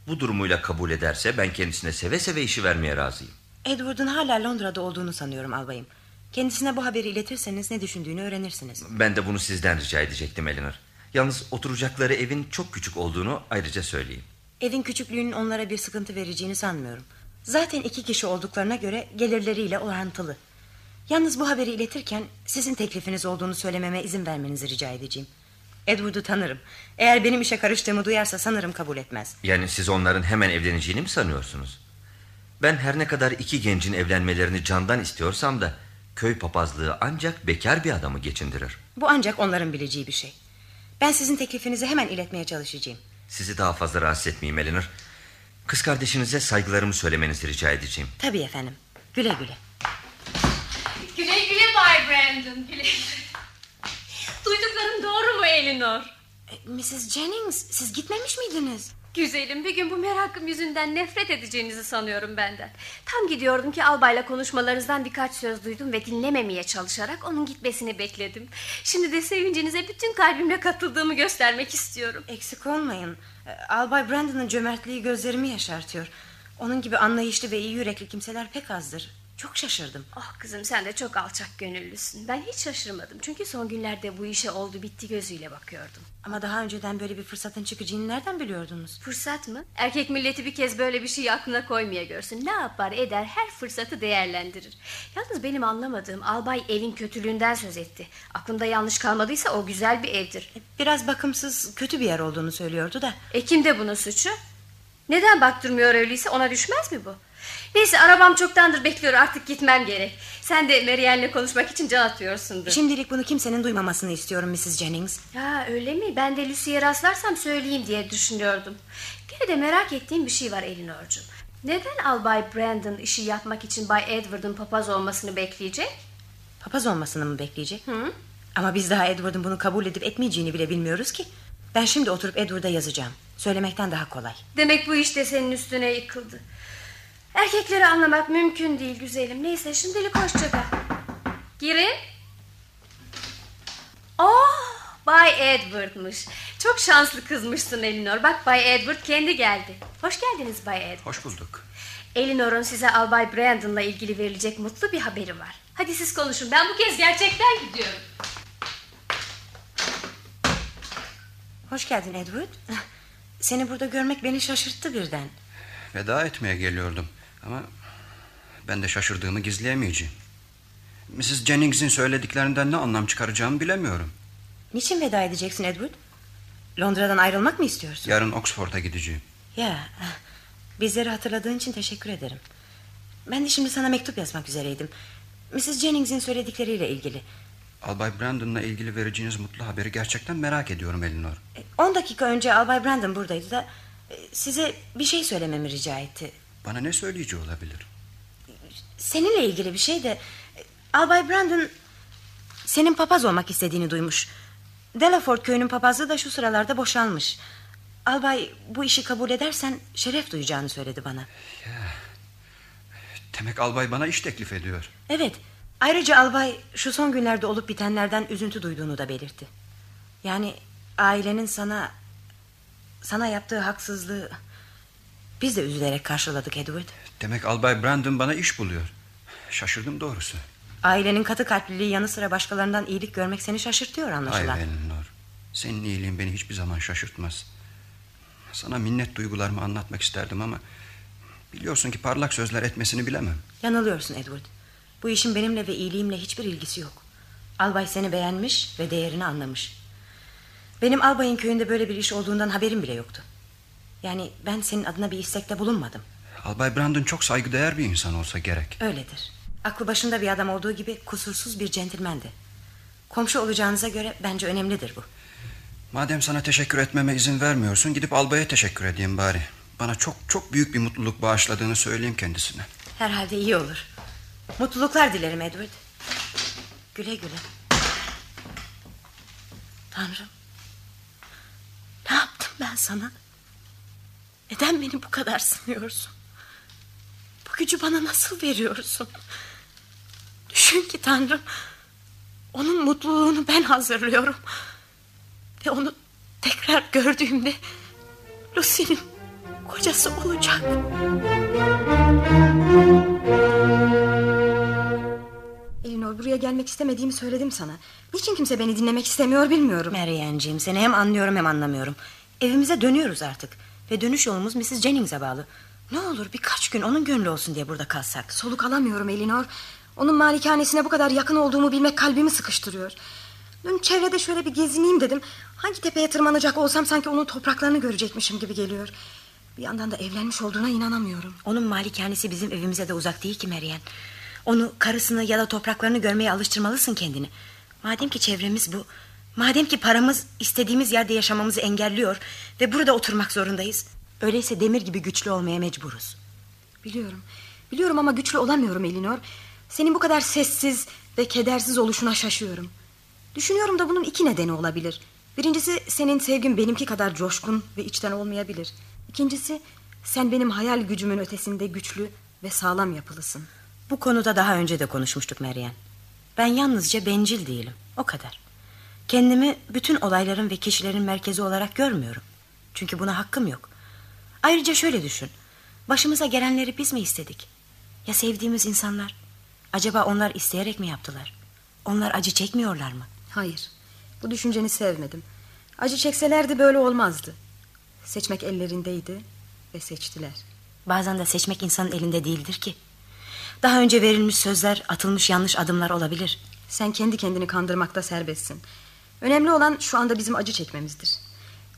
Bu durumuyla kabul ederse ben kendisine seve seve işi vermeye razıyım. Edward'ın hala Londra'da olduğunu sanıyorum albayım. Kendisine bu haberi iletirseniz ne düşündüğünü öğrenirsiniz. Ben de bunu sizden rica edecektim Eleanor. Yalnız oturacakları evin çok küçük olduğunu ayrıca söyleyeyim. Evin küçüklüğünün onlara bir sıkıntı vereceğini sanmıyorum. Zaten iki kişi olduklarına göre gelirleriyle orantılı. Yalnız bu haberi iletirken sizin teklifiniz olduğunu söylememe izin vermenizi rica edeceğim. Edward'u tanırım. Eğer benim işe karıştığımı duyarsa sanırım kabul etmez. Yani siz onların hemen evleneceğini mi sanıyorsunuz? Ben her ne kadar iki gencin evlenmelerini candan istiyorsam da... ...köy papazlığı ancak bekar bir adamı geçindirir. Bu ancak onların bileceği bir şey. Ben sizin teklifinizi hemen iletmeye çalışacağım. Sizi daha fazla rahatsız etmeyeyim Eleanor. Kız kardeşinize saygılarımı söylemenizi rica edeceğim. Tabii efendim. Güle güle. Güle güle Bay Brandon. Güle güle. Duyduklarım doğru mu Elinor? E, Mrs. Jennings siz gitmemiş miydiniz? Güzelim bir gün bu merakım yüzünden nefret edeceğinizi sanıyorum benden. Tam gidiyordum ki albayla konuşmalarınızdan birkaç söz duydum ve dinlememeye çalışarak onun gitmesini bekledim. Şimdi de sevincinize bütün kalbimle katıldığımı göstermek istiyorum. Eksik olmayın. E, Albay Brandon'ın cömertliği gözlerimi yaşartıyor. Onun gibi anlayışlı ve iyi yürekli kimseler pek azdır. Çok şaşırdım. Ah kızım sen de çok alçak gönüllüsün. Ben hiç şaşırmadım. Çünkü son günlerde bu işe oldu bitti gözüyle bakıyordum. Ama daha önceden böyle bir fırsatın çıkacağını nereden biliyordunuz? Fırsat mı? Erkek milleti bir kez böyle bir şey aklına koymaya görsün. Ne yapar eder her fırsatı değerlendirir. Yalnız benim anlamadığım albay evin kötülüğünden söz etti. Aklımda yanlış kalmadıysa o güzel bir evdir. E, biraz bakımsız kötü bir yer olduğunu söylüyordu da. E kimde bunun suçu? Neden baktırmıyor öyleyse ona düşmez mi bu? Neyse arabam çoktandır bekliyor artık gitmem gerek. Sen de Marianne'le konuşmak için can atıyorsundur. Şimdilik bunu kimsenin duymamasını istiyorum Mrs. Jennings. Ya öyle mi? Ben de Lucy'ye rastlarsam söyleyeyim diye düşünüyordum. Gene de merak ettiğim bir şey var Elinor'cum. Neden Albay Brandon işi yapmak için Bay Edward'ın papaz olmasını bekleyecek? Papaz olmasını mı bekleyecek? Hı? Ama biz daha Edward'ın bunu kabul edip etmeyeceğini bile bilmiyoruz ki. Ben şimdi oturup Edward'a yazacağım. Söylemekten daha kolay. Demek bu iş de senin üstüne yıkıldı. Erkekleri anlamak mümkün değil güzelim. Neyse şimdilik hoşça kal. Girin. Oh, Bay Edward'mış. Çok şanslı kızmışsın Elinor. Bak Bay Edward kendi geldi. Hoş geldiniz Bay Edward. Hoş bulduk. Elinor'un size Albay Brandon'la ilgili verilecek mutlu bir haberi var. Hadi siz konuşun. Ben bu kez gerçekten gidiyorum. Hoş geldin Edward. Seni burada görmek beni şaşırttı birden. Veda etmeye geliyordum ama ben de şaşırdığımı gizleyemeyeceğim. Mrs. Jennings'in söylediklerinden ne anlam çıkaracağımı bilemiyorum. Niçin veda edeceksin Edward? Londra'dan ayrılmak mı istiyorsun? Yarın Oxford'a gideceğim. Ya, bizleri hatırladığın için teşekkür ederim. Ben de şimdi sana mektup yazmak üzereydim. Mrs. Jennings'in söyledikleriyle ilgili. Albay Brandon'la ilgili vereceğiniz mutlu haberi gerçekten merak ediyorum Elinor. 10 dakika önce Albay Brandon buradaydı da e, size bir şey söylememi rica etti. Bana ne söyleyeceği olabilir? Seninle ilgili bir şey de Albay Brandon senin papaz olmak istediğini duymuş. Delaford köyünün papazlığı da şu sıralarda boşalmış. Albay bu işi kabul edersen şeref duyacağını söyledi bana. Demek albay bana iş teklif ediyor. Evet. Ayrıca albay şu son günlerde olup bitenlerden üzüntü duyduğunu da belirtti. Yani ailenin sana sana yaptığı haksızlığı biz de üzülerek karşıladık Edward. Demek albay Brandon bana iş buluyor. Şaşırdım doğrusu. Ailenin katı kalpliliği yanı sıra başkalarından iyilik görmek seni şaşırtıyor anlaşılan. Hayır Elinor. Senin iyiliğin beni hiçbir zaman şaşırtmaz. Sana minnet duygularımı anlatmak isterdim ama... ...biliyorsun ki parlak sözler etmesini bilemem. Yanılıyorsun Edward. Bu işin benimle ve iyiliğimle hiçbir ilgisi yok. Albay seni beğenmiş ve değerini anlamış. Benim albayın köyünde böyle bir iş olduğundan haberim bile yoktu. Yani ben senin adına bir istekte bulunmadım. Albay Brandon çok saygıdeğer bir insan olsa gerek. Öyledir. Aklı başında bir adam olduğu gibi kusursuz bir centilmendi. Komşu olacağınıza göre bence önemlidir bu. Madem sana teşekkür etmeme izin vermiyorsun... ...gidip albaya teşekkür edeyim bari. Bana çok çok büyük bir mutluluk bağışladığını söyleyeyim kendisine. Herhalde iyi olur. Mutluluklar dilerim Edward. Güle güle. Tanrım. Ne yaptım ben sana? Neden beni bu kadar sınıyorsun? Bu gücü bana nasıl veriyorsun? Düşün ki Tanrım... ...onun mutluluğunu ben hazırlıyorum. Ve onu tekrar gördüğümde... ...Lucy'nin kocası olacak. Elinor buraya gelmek istemediğimi söyledim sana. Niçin kimse beni dinlemek istemiyor bilmiyorum. Meryemciğim seni hem anlıyorum hem anlamıyorum. Evimize dönüyoruz artık. Ve dönüş yolumuz Mrs. Jennings'e bağlı. Ne olur birkaç gün onun gönlü olsun diye burada kalsak. Soluk alamıyorum Elinor. Onun malikanesine bu kadar yakın olduğumu bilmek kalbimi sıkıştırıyor. Dün çevrede şöyle bir gezineyim dedim. Hangi tepeye tırmanacak olsam sanki onun topraklarını görecekmişim gibi geliyor. Bir yandan da evlenmiş olduğuna inanamıyorum. Onun malikanesi bizim evimize de uzak değil ki Meryem. Onu karısını ya da topraklarını görmeye alıştırmalısın kendini. Madem ki çevremiz bu. Madem ki paramız istediğimiz yerde yaşamamızı engelliyor. Ve burada oturmak zorundayız. Öyleyse demir gibi güçlü olmaya mecburuz. Biliyorum. Biliyorum ama güçlü olamıyorum Elinor. Senin bu kadar sessiz ve kedersiz oluşuna şaşıyorum. Düşünüyorum da bunun iki nedeni olabilir. Birincisi senin sevgin benimki kadar coşkun ve içten olmayabilir. İkincisi sen benim hayal gücümün ötesinde güçlü ve sağlam yapılısın. Bu konuda daha önce de konuşmuştuk Meryem. Ben yalnızca bencil değilim. O kadar. Kendimi bütün olayların ve kişilerin merkezi olarak görmüyorum. Çünkü buna hakkım yok. Ayrıca şöyle düşün. Başımıza gelenleri biz mi istedik? Ya sevdiğimiz insanlar? Acaba onlar isteyerek mi yaptılar? Onlar acı çekmiyorlar mı? Hayır. Bu düşünceni sevmedim. Acı çekselerdi böyle olmazdı. Seçmek ellerindeydi ve seçtiler. Bazen de seçmek insanın elinde değildir ki. Daha önce verilmiş sözler, atılmış yanlış adımlar olabilir. Sen kendi kendini kandırmakta serbestsin. Önemli olan şu anda bizim acı çekmemizdir.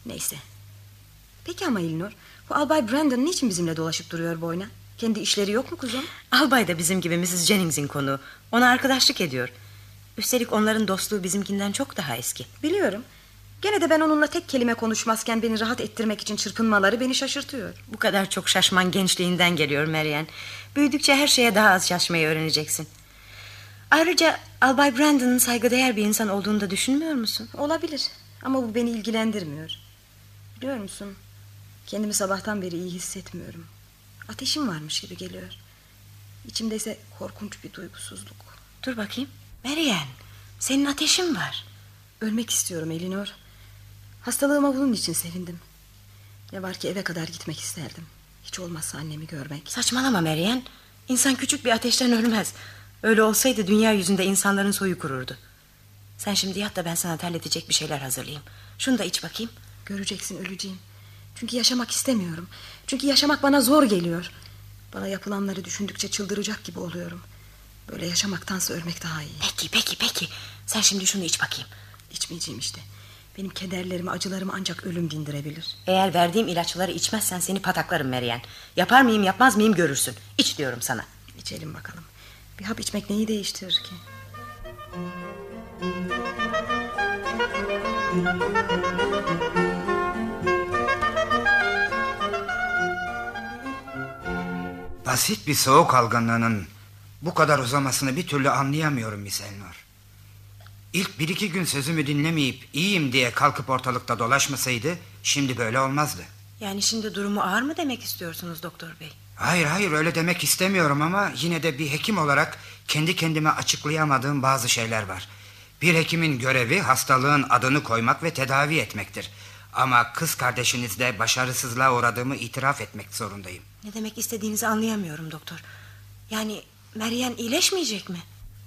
Neyse. Peki ama Elinor, bu Albay Brandon niçin bizimle dolaşıp duruyor boyuna? Kendi işleri yok mu kuzum? Albay da bizim gibi Mrs. Jennings'in konuğu. Ona arkadaşlık ediyor. Üstelik onların dostluğu bizimkinden çok daha eski. Biliyorum. Gene de ben onunla tek kelime konuşmazken beni rahat ettirmek için çırpınmaları beni şaşırtıyor. Bu kadar çok şaşman gençliğinden geliyor Marian. Büyüdükçe her şeye daha az şaşmayı öğreneceksin. Ayrıca Albay Brandon'ın saygıdeğer bir insan olduğunu da düşünmüyor musun? Olabilir ama bu beni ilgilendirmiyor. Biliyor musun? Kendimi sabahtan beri iyi hissetmiyorum. Ateşim varmış gibi geliyor. İçimde ise korkunç bir duygusuzluk. Dur bakayım. Marian, senin ateşin var. Ölmek istiyorum Elinor. Hastalığıma bunun için sevindim. Ne var ki eve kadar gitmek isterdim. Hiç olmazsa annemi görmek. Saçmalama Marian. İnsan küçük bir ateşten ölmez. Öyle olsaydı dünya yüzünde insanların soyu kururdu. Sen şimdi yat da ben sana terletecek bir şeyler hazırlayayım. Şunu da iç bakayım. Göreceksin öleceğim. Çünkü yaşamak istemiyorum. Çünkü yaşamak bana zor geliyor. Bana yapılanları düşündükçe çıldıracak gibi oluyorum. Böyle yaşamaktansa ölmek daha iyi. Peki peki peki. Sen şimdi şunu iç bakayım. İçmeyeceğim işte. Benim kederlerimi acılarımı ancak ölüm dindirebilir. Eğer verdiğim ilaçları içmezsen seni pataklarım Meryem. Yapar mıyım yapmaz mıyım görürsün. İç diyorum sana. İçelim bakalım. Bir hap içmek neyi değiştirir ki? Basit bir soğuk algınlığının bu kadar uzamasını bir türlü anlayamıyorum Miss Elnor. İlk bir iki gün sözümü dinlemeyip iyiyim diye kalkıp ortalıkta dolaşmasaydı şimdi böyle olmazdı. Yani şimdi durumu ağır mı demek istiyorsunuz doktor bey? Hayır hayır öyle demek istemiyorum ama yine de bir hekim olarak kendi kendime açıklayamadığım bazı şeyler var. Bir hekimin görevi hastalığın adını koymak ve tedavi etmektir. Ama kız kardeşinizde başarısızlığa uğradığımı itiraf etmek zorundayım. Ne demek istediğinizi anlayamıyorum doktor. Yani Meryem iyileşmeyecek mi?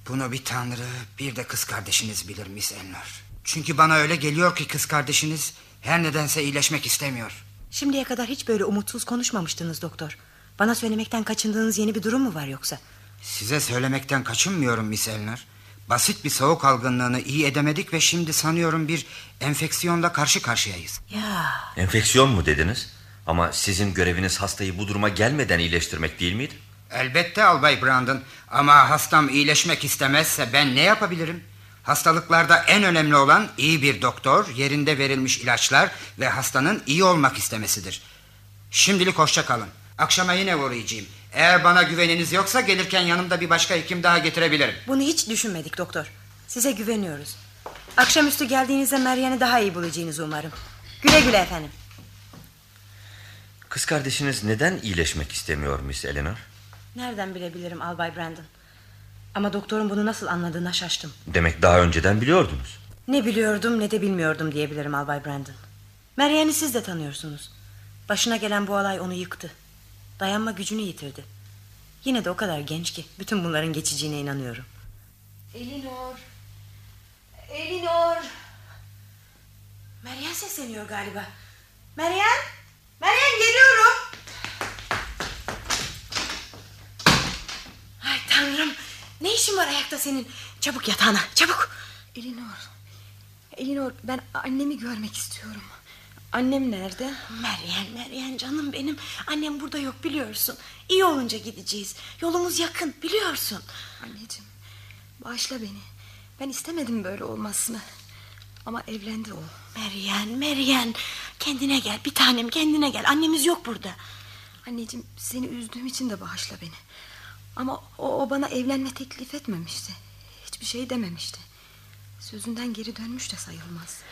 Bunu bir tanrı bir de kız kardeşiniz bilir Miss Elnor. Çünkü bana öyle geliyor ki kız kardeşiniz her nedense iyileşmek istemiyor. Şimdiye kadar hiç böyle umutsuz konuşmamıştınız doktor. Bana söylemekten kaçındığınız yeni bir durum mu var yoksa? Size söylemekten kaçınmıyorum Miss Elnor. Basit bir soğuk algınlığını iyi edemedik ve şimdi sanıyorum bir enfeksiyonla karşı karşıyayız. Ya. Enfeksiyon mu dediniz? Ama sizin göreviniz hastayı bu duruma gelmeden iyileştirmek değil miydi? Elbette Albay Brandon ama hastam iyileşmek istemezse ben ne yapabilirim? Hastalıklarda en önemli olan iyi bir doktor, yerinde verilmiş ilaçlar ve hastanın iyi olmak istemesidir. Şimdilik hoşça kalın. Akşama yine uğrayacağım. Eğer bana güveniniz yoksa gelirken yanımda bir başka hekim daha getirebilirim. Bunu hiç düşünmedik doktor. Size güveniyoruz. Akşamüstü geldiğinizde Meryem'i daha iyi bulacağınızı umarım. Güle güle efendim. Kız kardeşiniz neden iyileşmek istemiyor Miss Eleanor? Nereden bilebilirim Albay Brandon? Ama doktorun bunu nasıl anladığına şaştım. Demek daha önceden biliyordunuz. Ne biliyordum ne de bilmiyordum diyebilirim Albay Brandon. Meryem'i siz de tanıyorsunuz. Başına gelen bu olay onu yıktı. Dayanma gücünü yitirdi. Yine de o kadar genç ki bütün bunların geçeceğine inanıyorum. Elinor. Elinor. Meryem sesleniyor galiba. Meryem! Meryem geliyorum. Ay tanrım. Ne işin var ayakta senin? Çabuk yatağına çabuk. Elinor. Elinor ben annemi görmek istiyorum. Annem nerede? Meryem, Meryem canım benim. Annem burada yok biliyorsun. İyi olunca gideceğiz. Yolumuz yakın biliyorsun. Anneciğim bağışla beni. Ben istemedim böyle olmasını. Ama evlendi o. Meryem, Meryem. Kendine gel bir tanem kendine gel. Annemiz yok burada. Anneciğim seni üzdüğüm için de bağışla beni. Ama o, o bana evlenme teklif etmemişti. Hiçbir şey dememişti. Sözünden geri dönmüş de sayılmaz.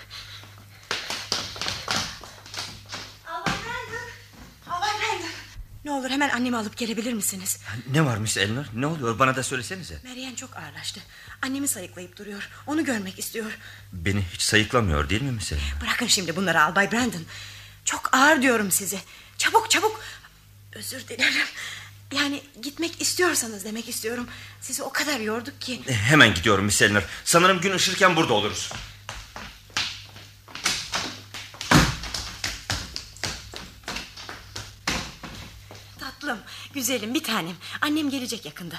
Ne olur hemen annemi alıp gelebilir misiniz? Ne var Miss Eleanor? Ne oluyor bana da söylesenize. Meryem çok ağırlaştı. Annemi sayıklayıp duruyor. Onu görmek istiyor. Beni hiç sayıklamıyor değil mi Miss Eleanor? Bırakın şimdi bunları Albay Brandon. Çok ağır diyorum size. Çabuk çabuk. Özür dilerim. Yani gitmek istiyorsanız demek istiyorum. Sizi o kadar yorduk ki. Hemen gidiyorum Miss Eleanor. Sanırım gün ışırken burada oluruz. Güzelim, bir tanem. Annem gelecek yakında.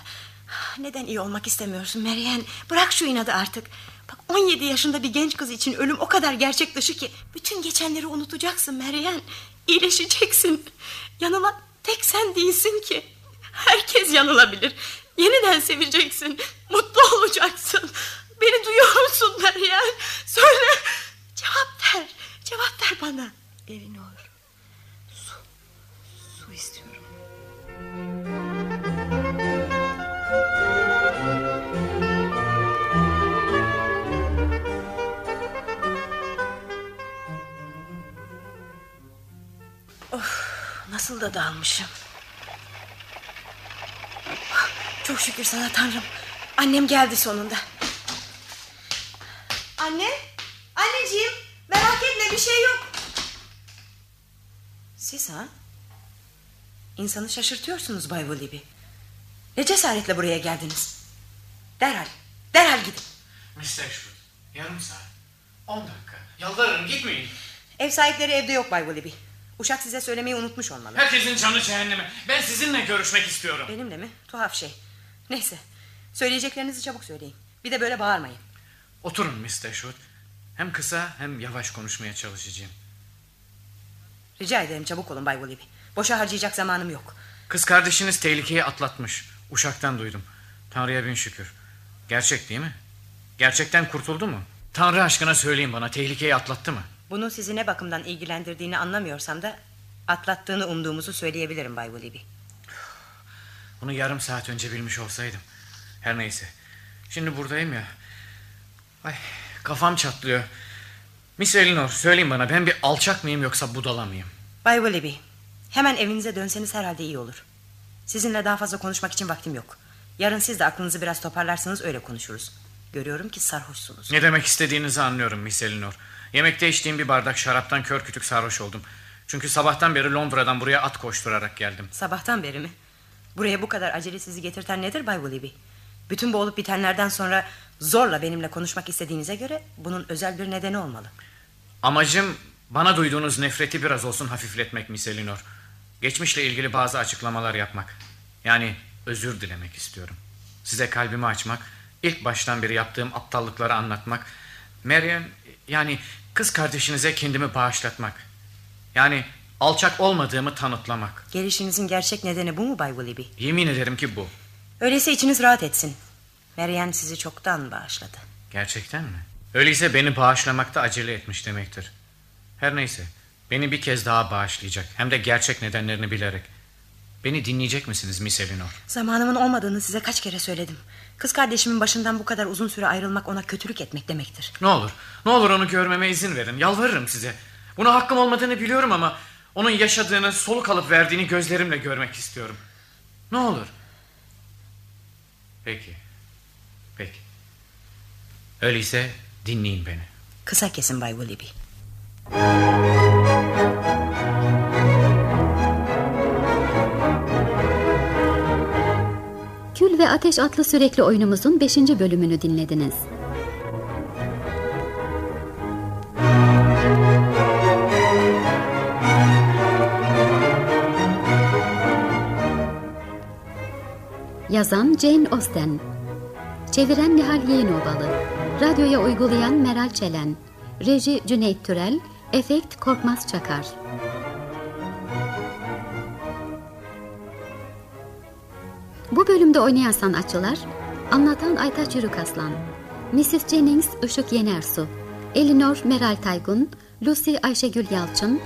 Neden iyi olmak istemiyorsun Meryem? Bırak şu inadı artık. Bak 17 yaşında bir genç kız için ölüm o kadar gerçek dışı ki... ...bütün geçenleri unutacaksın Meryem. İyileşeceksin. Yanılan tek sen değilsin ki. Herkes yanılabilir. Yeniden seveceksin. Mutlu olacaksın. Beni duyuyor musun Meryem? Söyle. Cevap ver Cevap ver bana. Elinor. Nasıl da dalmışım. Çok şükür sana Tanrım. Annem geldi sonunda. Anne, anneciğim merak etme bir şey yok. Siz ha? İnsanı şaşırtıyorsunuz Bay Willoughby. Ne cesaretle buraya geldiniz? Derhal, derhal gidin. Mr. Ashwood yarım saat. On dakika. Yalvarırım gitmeyin. Ev sahipleri evde yok Bay Willoughby. Uşak size söylemeyi unutmuş olmalı. Herkesin canı cehenneme. Ben sizinle görüşmek istiyorum. Benimle mi? Tuhaf şey. Neyse. Söyleyeceklerinizi çabuk söyleyin. Bir de böyle bağırmayın. Oturun Mr. Ashwood. Hem kısa hem yavaş konuşmaya çalışacağım. Rica ederim çabuk olun Bay Willoughby. Boşa harcayacak zamanım yok. Kız kardeşiniz tehlikeyi atlatmış. Uşaktan duydum. Tanrı'ya bin şükür. Gerçek değil mi? Gerçekten kurtuldu mu? Tanrı aşkına söyleyin bana tehlikeyi atlattı mı? Bunun sizi ne bakımdan ilgilendirdiğini anlamıyorsam da... ...atlattığını umduğumuzu söyleyebilirim Bay Willoughby. Bunu yarım saat önce bilmiş olsaydım. Her neyse. Şimdi buradayım ya. Ay kafam çatlıyor. Miss Elinor söyleyin bana ben bir alçak mıyım yoksa budala mıyım? Bay Willoughby hemen evinize dönseniz herhalde iyi olur. Sizinle daha fazla konuşmak için vaktim yok. Yarın siz de aklınızı biraz toparlarsanız öyle konuşuruz. Görüyorum ki sarhoşsunuz. Ne demek istediğinizi anlıyorum Miss Elinor. Yemekte içtiğim bir bardak şaraptan kör kütük sarhoş oldum. Çünkü sabahtan beri Londra'dan buraya at koşturarak geldim. Sabahtan beri mi? Buraya bu kadar acele sizi getirten nedir Bay Willoughby? Bütün bu olup bitenlerden sonra zorla benimle konuşmak istediğinize göre bunun özel bir nedeni olmalı. Amacım bana duyduğunuz nefreti biraz olsun hafifletmek Miss Elinor. Geçmişle ilgili bazı açıklamalar yapmak. Yani özür dilemek istiyorum. Size kalbimi açmak, ilk baştan beri yaptığım aptallıkları anlatmak. Meryem yani kız kardeşinize kendimi bağışlatmak. Yani alçak olmadığımı tanıtlamak. Gelişinizin gerçek nedeni bu mu Bay Willoughby? Yemin ederim ki bu. Öyleyse içiniz rahat etsin. Meryem sizi çoktan bağışladı. Gerçekten mi? Öyleyse beni bağışlamakta acele etmiş demektir. Her neyse. Beni bir kez daha bağışlayacak. Hem de gerçek nedenlerini bilerek. Beni dinleyecek misiniz Miss Elinor? Zamanımın olmadığını size kaç kere söyledim. Kız kardeşimin başından bu kadar uzun süre ayrılmak ona kötülük etmek demektir. Ne olur, ne olur onu görmeme izin verin. Yalvarırım size. Buna hakkım olmadığını biliyorum ama... ...onun yaşadığını, soluk alıp verdiğini gözlerimle görmek istiyorum. Ne olur. Peki. Peki. Öyleyse dinleyin beni. Kısa kesin Bay Willoughby. Ve Ateş adlı sürekli oyunumuzun 5. bölümünü dinlediniz. Yazan Jane Austen Çeviren Nihal Yeğenovalı Radyoya uygulayan Meral Çelen Reji Cüneyt Türel Efekt Korkmaz Çakar Bu bölümde oynayan sanatçılar Anlatan Aytaç Yürükaslan Mrs. Jennings Işık Yenersu Elinor Meral Taygun Lucy Ayşegül Yalçın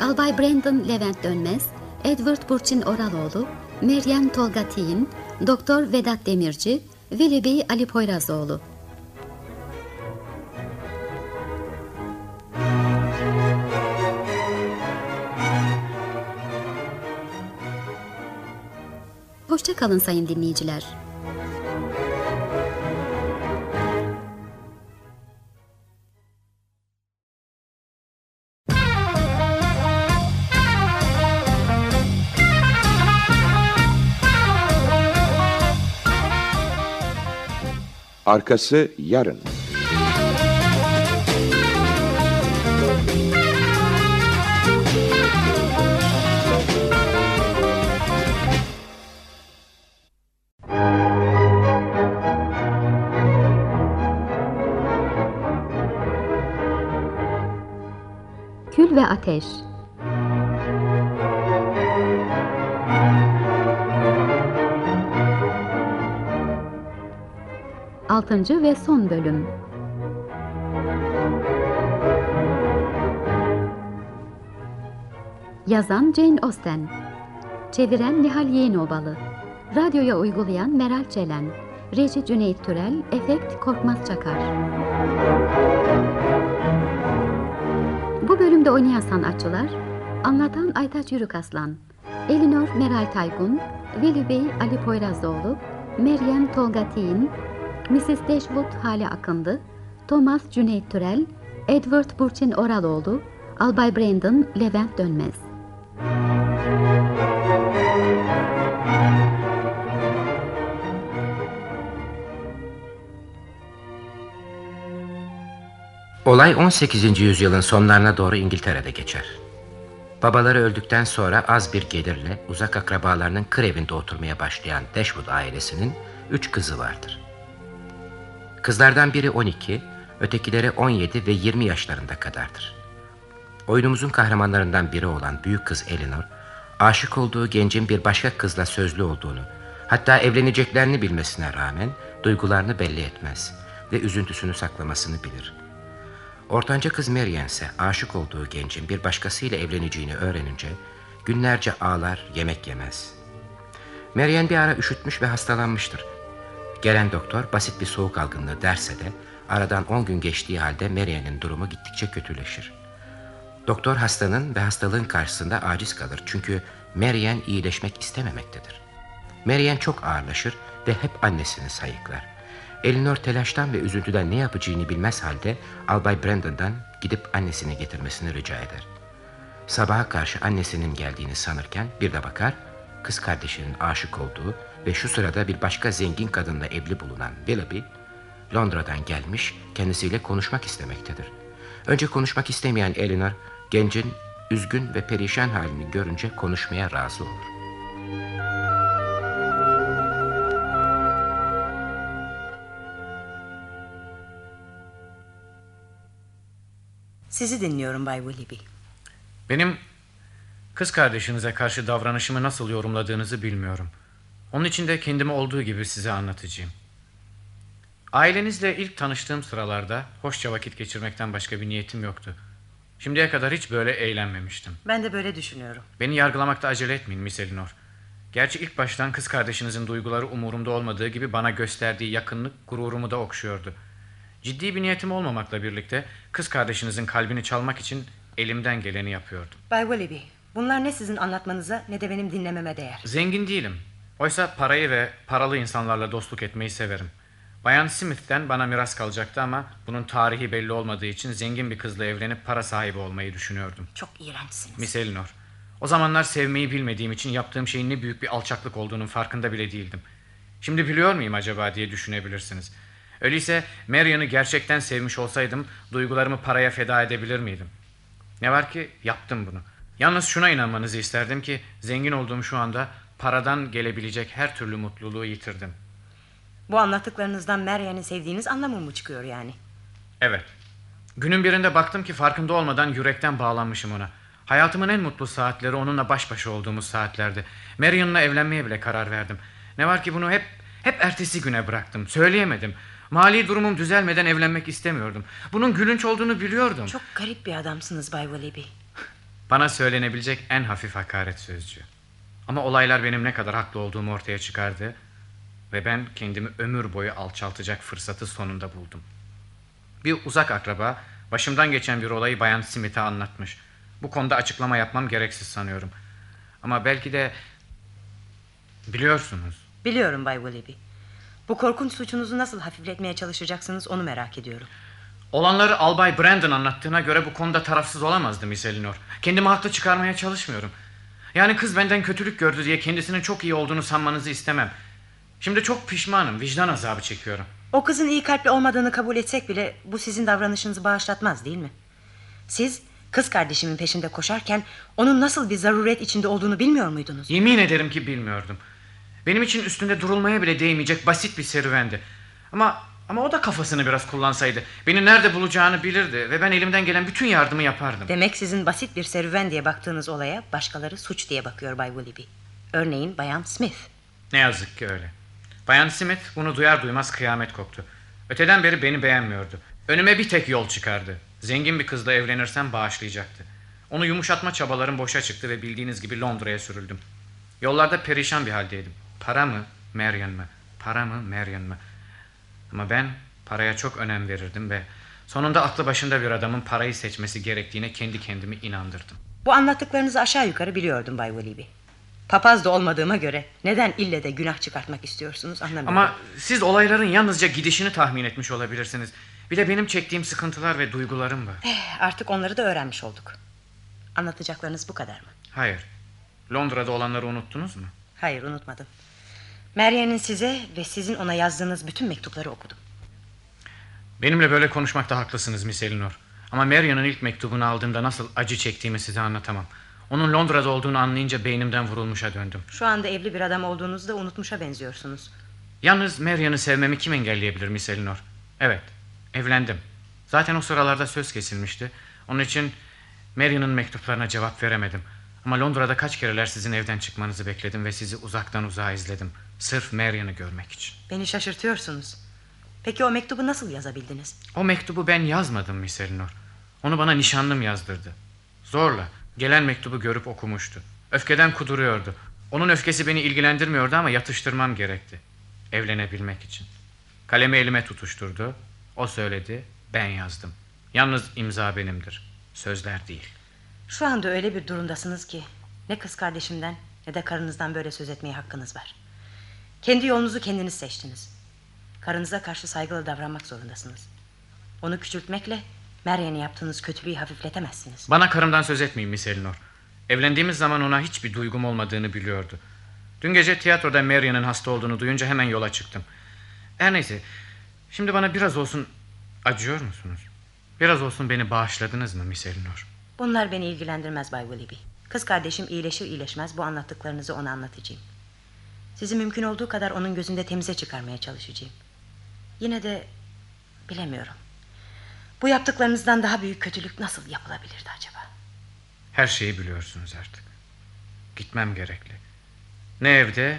Albay Brandon Levent Dönmez Edward Burçin Oraloğlu Meryem Tolga Tiyin Doktor Vedat Demirci Bey Ali Poyrazoğlu Hoşça kalın sayın dinleyiciler. Arkası yarın. Ateş. Altıncı ve son bölüm. Yazan Jane Austen. Çeviren Nihal Yeğenobalı Radyoya uygulayan Meral Çelen. Reji Cüneyt Türel Efekt Korkmaz Çakar Bu bölümde oynayan sanatçılar Anlatan Aytaç Yürük Aslan Elinor Meral Taygun Veli Bey Ali Poyrazoğlu Meryem Tolga Tiğin Mrs. Dashwood Hale Akındı Thomas Cüneyt Türel Edward Burçin Oraloğlu Albay Brandon Levent Dönmez Olay 18. yüzyılın sonlarına doğru İngiltere'de geçer. Babaları öldükten sonra az bir gelirle uzak akrabalarının kır evinde oturmaya başlayan Dashwood ailesinin üç kızı vardır. Kızlardan biri 12, ötekileri 17 ve 20 yaşlarında kadardır. Oyunumuzun kahramanlarından biri olan büyük kız Eleanor, aşık olduğu gencin bir başka kızla sözlü olduğunu, hatta evleneceklerini bilmesine rağmen duygularını belli etmez ve üzüntüsünü saklamasını bilir. Ortanca kız Marian ise aşık olduğu gencin bir başkasıyla evleneceğini öğrenince günlerce ağlar, yemek yemez. Marian bir ara üşütmüş ve hastalanmıştır. Gelen doktor basit bir soğuk algınlığı derse de aradan 10 gün geçtiği halde Marian'ın durumu gittikçe kötüleşir. Doktor hastanın ve hastalığın karşısında aciz kalır çünkü Marian iyileşmek istememektedir. Marian çok ağırlaşır ve hep annesini sayıklar. Elinor telaştan ve üzüntüden ne yapacağını bilmez halde Albay Brandon'dan gidip annesini getirmesini rica eder. Sabaha karşı annesinin geldiğini sanırken bir de bakar, kız kardeşinin aşık olduğu ve şu sırada bir başka zengin kadınla evli bulunan Willoughby, Londra'dan gelmiş kendisiyle konuşmak istemektedir. Önce konuşmak istemeyen Elinor, gencin üzgün ve perişan halini görünce konuşmaya razı olur. Sizi dinliyorum Bay Willoughby. Benim kız kardeşinize karşı davranışımı nasıl yorumladığınızı bilmiyorum. Onun için de kendimi olduğu gibi size anlatacağım. Ailenizle ilk tanıştığım sıralarda hoşça vakit geçirmekten başka bir niyetim yoktu. Şimdiye kadar hiç böyle eğlenmemiştim. Ben de böyle düşünüyorum. Beni yargılamakta acele etmeyin Miss Elinor. Gerçi ilk baştan kız kardeşinizin duyguları umurumda olmadığı gibi bana gösterdiği yakınlık gururumu da okşuyordu. Ciddi bir niyetim olmamakla birlikte kız kardeşinizin kalbini çalmak için elimden geleni yapıyordum. Bay Willoughby, bunlar ne sizin anlatmanıza ne de benim dinlememe değer. Zengin değilim. Oysa parayı ve paralı insanlarla dostluk etmeyi severim. Bayan Smith'ten bana miras kalacaktı ama bunun tarihi belli olmadığı için zengin bir kızla evlenip para sahibi olmayı düşünüyordum. Çok iğrençsiniz. Miss Elinor, o zamanlar sevmeyi bilmediğim için yaptığım şeyin ne büyük bir alçaklık olduğunun farkında bile değildim. Şimdi biliyor muyum acaba diye düşünebilirsiniz. Öyleyse Marian'ı gerçekten sevmiş olsaydım duygularımı paraya feda edebilir miydim? Ne var ki yaptım bunu. Yalnız şuna inanmanızı isterdim ki zengin olduğum şu anda paradan gelebilecek her türlü mutluluğu yitirdim. Bu anlattıklarınızdan Marian'ı sevdiğiniz anlamı mı çıkıyor yani? Evet. Günün birinde baktım ki farkında olmadan yürekten bağlanmışım ona. Hayatımın en mutlu saatleri onunla baş başa olduğumuz saatlerdi. Marian'la evlenmeye bile karar verdim. Ne var ki bunu hep hep ertesi güne bıraktım. Söyleyemedim. Mali durumum düzelmeden evlenmek istemiyordum. Bunun gülünç olduğunu biliyordum. Çok garip bir adamsınız Bay Willoughby. Bana söylenebilecek en hafif hakaret sözcüğü. Ama olaylar benim ne kadar haklı olduğumu ortaya çıkardı. Ve ben kendimi ömür boyu alçaltacak fırsatı sonunda buldum. Bir uzak akraba başımdan geçen bir olayı Bayan Smith'e anlatmış. Bu konuda açıklama yapmam gereksiz sanıyorum. Ama belki de biliyorsunuz. Biliyorum Bay Willoughby. Bu korkunç suçunuzu nasıl hafifletmeye çalışacaksınız onu merak ediyorum. Olanları Albay Brandon anlattığına göre bu konuda tarafsız olamazdı Miss Elinor. Kendimi haklı çıkarmaya çalışmıyorum. Yani kız benden kötülük gördü diye kendisinin çok iyi olduğunu sanmanızı istemem. Şimdi çok pişmanım, vicdan azabı çekiyorum. O kızın iyi kalpli olmadığını kabul etsek bile bu sizin davranışınızı bağışlatmaz değil mi? Siz kız kardeşimin peşinde koşarken onun nasıl bir zaruret içinde olduğunu bilmiyor muydunuz? Yemin ederim ki bilmiyordum. Benim için üstünde durulmaya bile değmeyecek basit bir serüvendi. Ama ama o da kafasını biraz kullansaydı beni nerede bulacağını bilirdi ve ben elimden gelen bütün yardımı yapardım. Demek sizin basit bir serüven diye baktığınız olaya başkaları suç diye bakıyor Bay Willoughby. Örneğin Bayan Smith. Ne yazık ki öyle. Bayan Smith bunu duyar duymaz kıyamet koptu. Öteden beri beni beğenmiyordu. Önüme bir tek yol çıkardı. Zengin bir kızla evlenirsem bağışlayacaktı. Onu yumuşatma çabalarım boşa çıktı ve bildiğiniz gibi Londra'ya sürüldüm. Yollarda perişan bir haldeydim. Para mı, Marion mı? Para mı, Marion mı? Ama ben paraya çok önem verirdim ve sonunda aklı başında bir adamın parayı seçmesi gerektiğine kendi kendimi inandırdım. Bu anlattıklarınızı aşağı yukarı biliyordum Bay Willoughby. Papaz da olmadığıma göre neden ille de günah çıkartmak istiyorsunuz anlamıyorum. Ama siz olayların yalnızca gidişini tahmin etmiş olabilirsiniz. Bir de benim çektiğim sıkıntılar ve duygularım var. Eh, artık onları da öğrenmiş olduk. Anlatacaklarınız bu kadar mı? Hayır. Londra'da olanları unuttunuz mu? Hayır unutmadım. Meryem'in size ve sizin ona yazdığınız bütün mektupları okudum. Benimle böyle konuşmakta haklısınız Miss Elinor. Ama Marian'ın ilk mektubunu aldığımda nasıl acı çektiğimi size anlatamam. Onun Londra'da olduğunu anlayınca beynimden vurulmuşa döndüm. Şu anda evli bir adam olduğunuzu da unutmuşa benziyorsunuz. Yalnız Marian'ı sevmemi kim engelleyebilir Miss Elinor? Evet, evlendim. Zaten o sıralarda söz kesilmişti. Onun için Marian'ın mektuplarına cevap veremedim. Ama Londra'da kaç kereler sizin evden çıkmanızı bekledim ve sizi uzaktan uzağa izledim. Sırf Marian'ı görmek için. Beni şaşırtıyorsunuz. Peki o mektubu nasıl yazabildiniz? O mektubu ben yazmadım Miss Elinor. Onu bana nişanlım yazdırdı. Zorla. Gelen mektubu görüp okumuştu. Öfkeden kuduruyordu. Onun öfkesi beni ilgilendirmiyordu ama yatıştırmam gerekti. Evlenebilmek için. Kalemi elime tutuşturdu. O söyledi, ben yazdım. Yalnız imza benimdir. Sözler değil. Şu anda öyle bir durumdasınız ki ne kız kardeşimden ne de karınızdan böyle söz etmeye hakkınız var. Kendi yolunuzu kendiniz seçtiniz. Karınıza karşı saygılı davranmak zorundasınız. Onu küçültmekle Meryem'e yaptığınız kötülüğü hafifletemezsiniz. Bana karımdan söz etmeyin Miss Elinor. Evlendiğimiz zaman ona hiçbir duygum olmadığını biliyordu. Dün gece tiyatroda Marian'ın hasta olduğunu duyunca hemen yola çıktım. Her neyse. Şimdi bana biraz olsun acıyor musunuz? Biraz olsun beni bağışladınız mı Miss Elinor? Bunlar beni ilgilendirmez Bay Willoughby. Kız kardeşim iyileşir iyileşmez bu anlattıklarınızı ona anlatacağım. Sizi mümkün olduğu kadar onun gözünde temize çıkarmaya çalışacağım. Yine de bilemiyorum. Bu yaptıklarınızdan daha büyük kötülük nasıl yapılabilirdi acaba? Her şeyi biliyorsunuz artık. Gitmem gerekli. Ne evde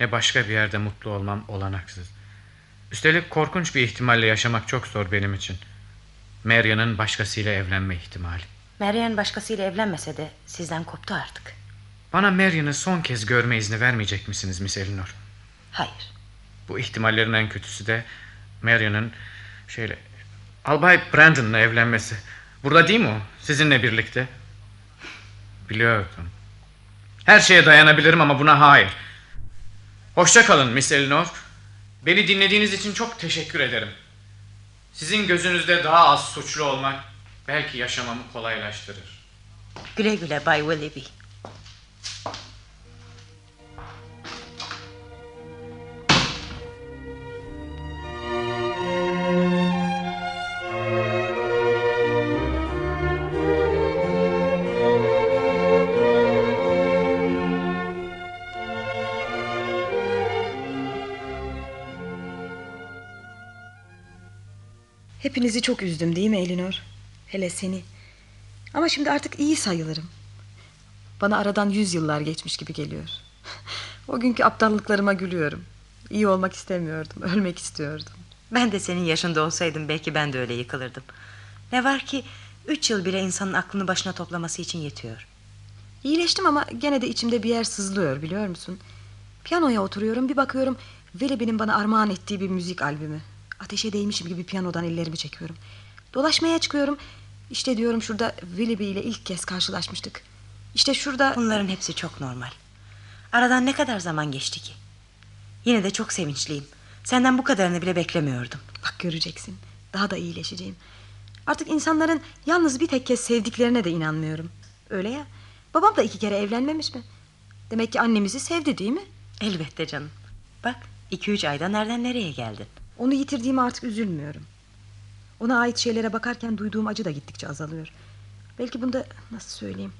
ne başka bir yerde mutlu olmam olanaksız. Üstelik korkunç bir ihtimalle yaşamak çok zor benim için. Marian'ın başkasıyla evlenme ihtimali. Marian başkasıyla evlenmese de sizden koptu artık. Bana Marian'ı son kez görme izni vermeyecek misiniz Miss Elinor? Hayır. Bu ihtimallerin en kötüsü de Marian'ın şeyle Albay Brandon'la evlenmesi. Burada değil mi o? Sizinle birlikte. Biliyordum. Her şeye dayanabilirim ama buna hayır. Hoşça kalın Miss Elinor. Beni dinlediğiniz için çok teşekkür ederim. Sizin gözünüzde daha az suçlu olmak belki yaşamamı kolaylaştırır. Güle güle Bay Willoughby. Hepinizi çok üzdüm değil mi Elinor? Hele seni. Ama şimdi artık iyi sayılırım. Bana aradan yüz yıllar geçmiş gibi geliyor. O günkü aptallıklarıma gülüyorum. İyi olmak istemiyordum, ölmek istiyordum. Ben de senin yaşında olsaydım belki ben de öyle yıkılırdım. Ne var ki üç yıl bile insanın aklını başına toplaması için yetiyor. İyileştim ama gene de içimde bir yer sızlıyor biliyor musun? Piyanoya oturuyorum bir bakıyorum Willoughby'nin bana armağan ettiği bir müzik albümü. Ateşe değmişim gibi piyanodan ellerimi çekiyorum. Dolaşmaya çıkıyorum. İşte diyorum şurada Willoughby ile ilk kez karşılaşmıştık. İşte şurada... Bunların hepsi çok normal. Aradan ne kadar zaman geçti ki? Yine de çok sevinçliyim. Senden bu kadarını bile beklemiyordum. Bak göreceksin. Daha da iyileşeceğim. Artık insanların yalnız bir tek kez sevdiklerine de inanmıyorum. Öyle ya. Babam da iki kere evlenmemiş mi? Demek ki annemizi sevdi değil mi? Elbette canım. Bak iki üç ayda nereden nereye geldin? Onu yitirdiğime artık üzülmüyorum. Ona ait şeylere bakarken duyduğum acı da gittikçe azalıyor. Belki bunda nasıl söyleyeyim...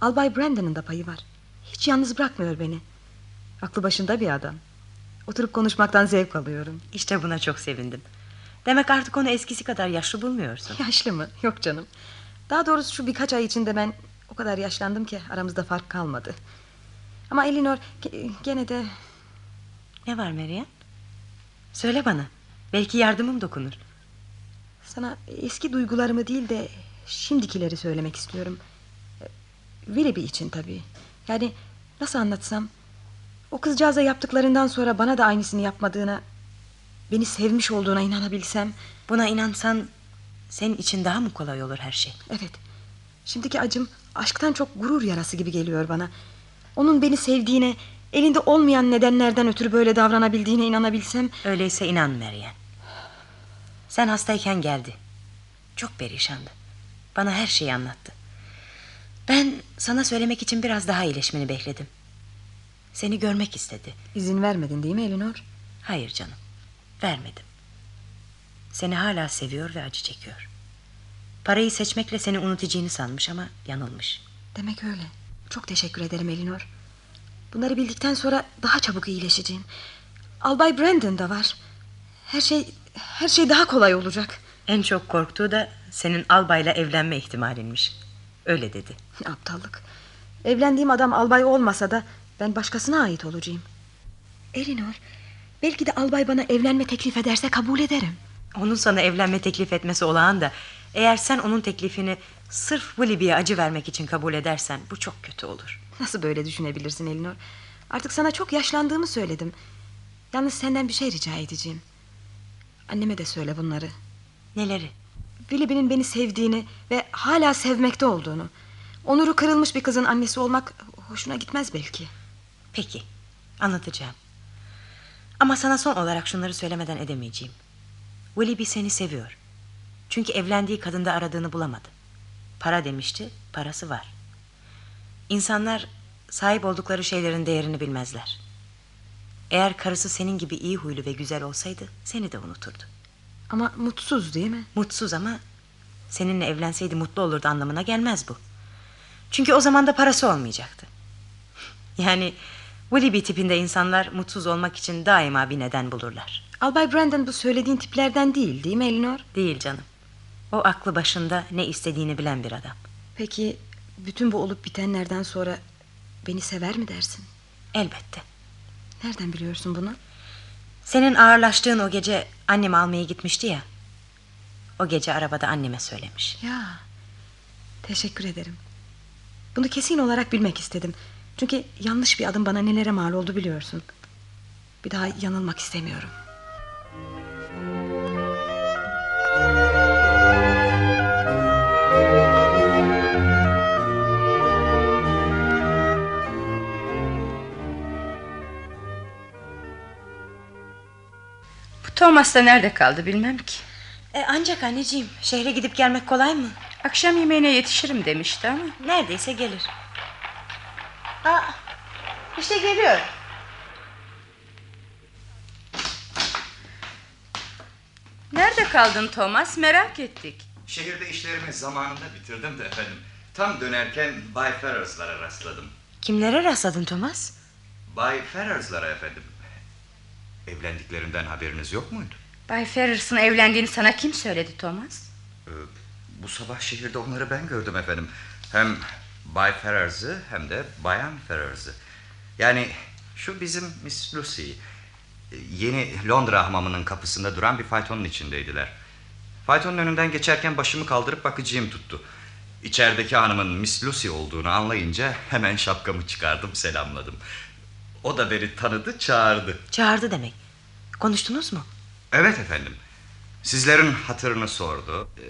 Albay Brandon'ın da payı var. Hiç yalnız bırakmıyor beni. Aklı başında bir adam. Oturup konuşmaktan zevk alıyorum. İşte buna çok sevindim. Demek artık onu eskisi kadar yaşlı bulmuyorsun. Yaşlı mı? Yok canım. Daha doğrusu şu birkaç ay içinde ben o kadar yaşlandım ki aramızda fark kalmadı. Ama Elinor gene de... Ne var Meryem? Söyle bana. Belki yardımım dokunur. Sana eski duygularımı değil de şimdikileri söylemek istiyorum. Willoughby için tabii. Yani nasıl anlatsam... O kızcağıza yaptıklarından sonra bana da aynısını yapmadığına... Beni sevmiş olduğuna inanabilsem... Buna inansan senin için daha mı kolay olur her şey? Evet. Şimdiki acım aşktan çok gurur yarası gibi geliyor bana. Onun beni sevdiğine, elinde olmayan nedenlerden ötürü böyle davranabildiğine inanabilsem... Öyleyse inan Meryem. Sen hastayken geldi. Çok perişandı. Bana her şeyi anlattı. Ben sana söylemek için biraz daha iyileşmeni bekledim. Seni görmek istedi. İzin vermedin değil mi Elinor? Hayır canım. Vermedim. Seni hala seviyor ve acı çekiyor. Parayı seçmekle seni unutacağını sanmış ama yanılmış. Demek öyle. Çok teşekkür ederim Elinor. Bunları bildikten sonra daha çabuk iyileşeceğim. Albay Brandon da var. Her şey her şey daha kolay olacak. En çok korktuğu da senin albayla evlenme ihtimalinmiş. Öyle dedi. Aptallık. Evlendiğim adam albay olmasa da ben başkasına ait olacağım. Elinor, belki de albay bana evlenme teklif ederse kabul ederim. Onun sana evlenme teklif etmesi olağan da eğer sen onun teklifini sırf Willoughby'ye acı vermek için kabul edersen bu çok kötü olur. Nasıl böyle düşünebilirsin Elinor? Artık sana çok yaşlandığımı söyledim. Yalnız senden bir şey rica edeceğim. Anneme de söyle bunları. Neleri? Willoughby'nin beni sevdiğini ve hala sevmekte olduğunu. Onuru kırılmış bir kızın annesi olmak hoşuna gitmez belki. Peki, anlatacağım. Ama sana son olarak şunları söylemeden edemeyeceğim. Willoughby seni seviyor. Çünkü evlendiği kadında aradığını bulamadı. Para demişti, parası var. İnsanlar sahip oldukları şeylerin değerini bilmezler. Eğer karısı senin gibi iyi huylu ve güzel olsaydı seni de unuturdu. Ama mutsuz değil mi? Mutsuz ama seninle evlenseydi mutlu olurdu anlamına gelmez bu. Çünkü o zaman da parası olmayacaktı. Yani Willoughby tipinde insanlar mutsuz olmak için daima bir neden bulurlar. Albay Brandon bu söylediğin tiplerden değil değil mi Elinor? Değil canım. O aklı başında ne istediğini bilen bir adam. Peki bütün bu olup bitenlerden sonra beni sever mi dersin? Elbette. Nereden biliyorsun bunu? Senin ağırlaştığın o gece annemi almaya gitmişti ya. O gece arabada anneme söylemiş. Ya. Teşekkür ederim. Bunu kesin olarak bilmek istedim. Çünkü yanlış bir adım bana nelere mal oldu biliyorsun. Bir daha yanılmak istemiyorum. Thomas da nerede kaldı bilmem ki. E, ancak anneciğim şehre gidip gelmek kolay mı? Akşam yemeğine yetişirim demişti ama. Neredeyse gelir. Aa, işte geliyor. Nerede kaldın Thomas merak ettik. Şehirde işlerimi zamanında bitirdim de efendim. Tam dönerken Bay Ferrers'lara rastladım. Kimlere rastladın Thomas? Bay Ferrers'lara efendim. Evlendiklerinden haberiniz yok muydu? Bay Ferrers'ın evlendiğini sana kim söyledi Thomas? Ee, bu sabah şehirde onları ben gördüm efendim. Hem Bay Ferrers'ı hem de Bayan Ferrers'ı. Yani şu bizim Miss Lucy. Yeni Londra hamamının kapısında duran bir faytonun içindeydiler. Faytonun önünden geçerken başımı kaldırıp bakıcıyım tuttu. İçerideki hanımın Miss Lucy olduğunu anlayınca hemen şapkamı çıkardım selamladım. O da beni tanıdı çağırdı. Çağırdı demek. Konuştunuz mu? Evet efendim. Sizlerin hatırını sordu. Ee,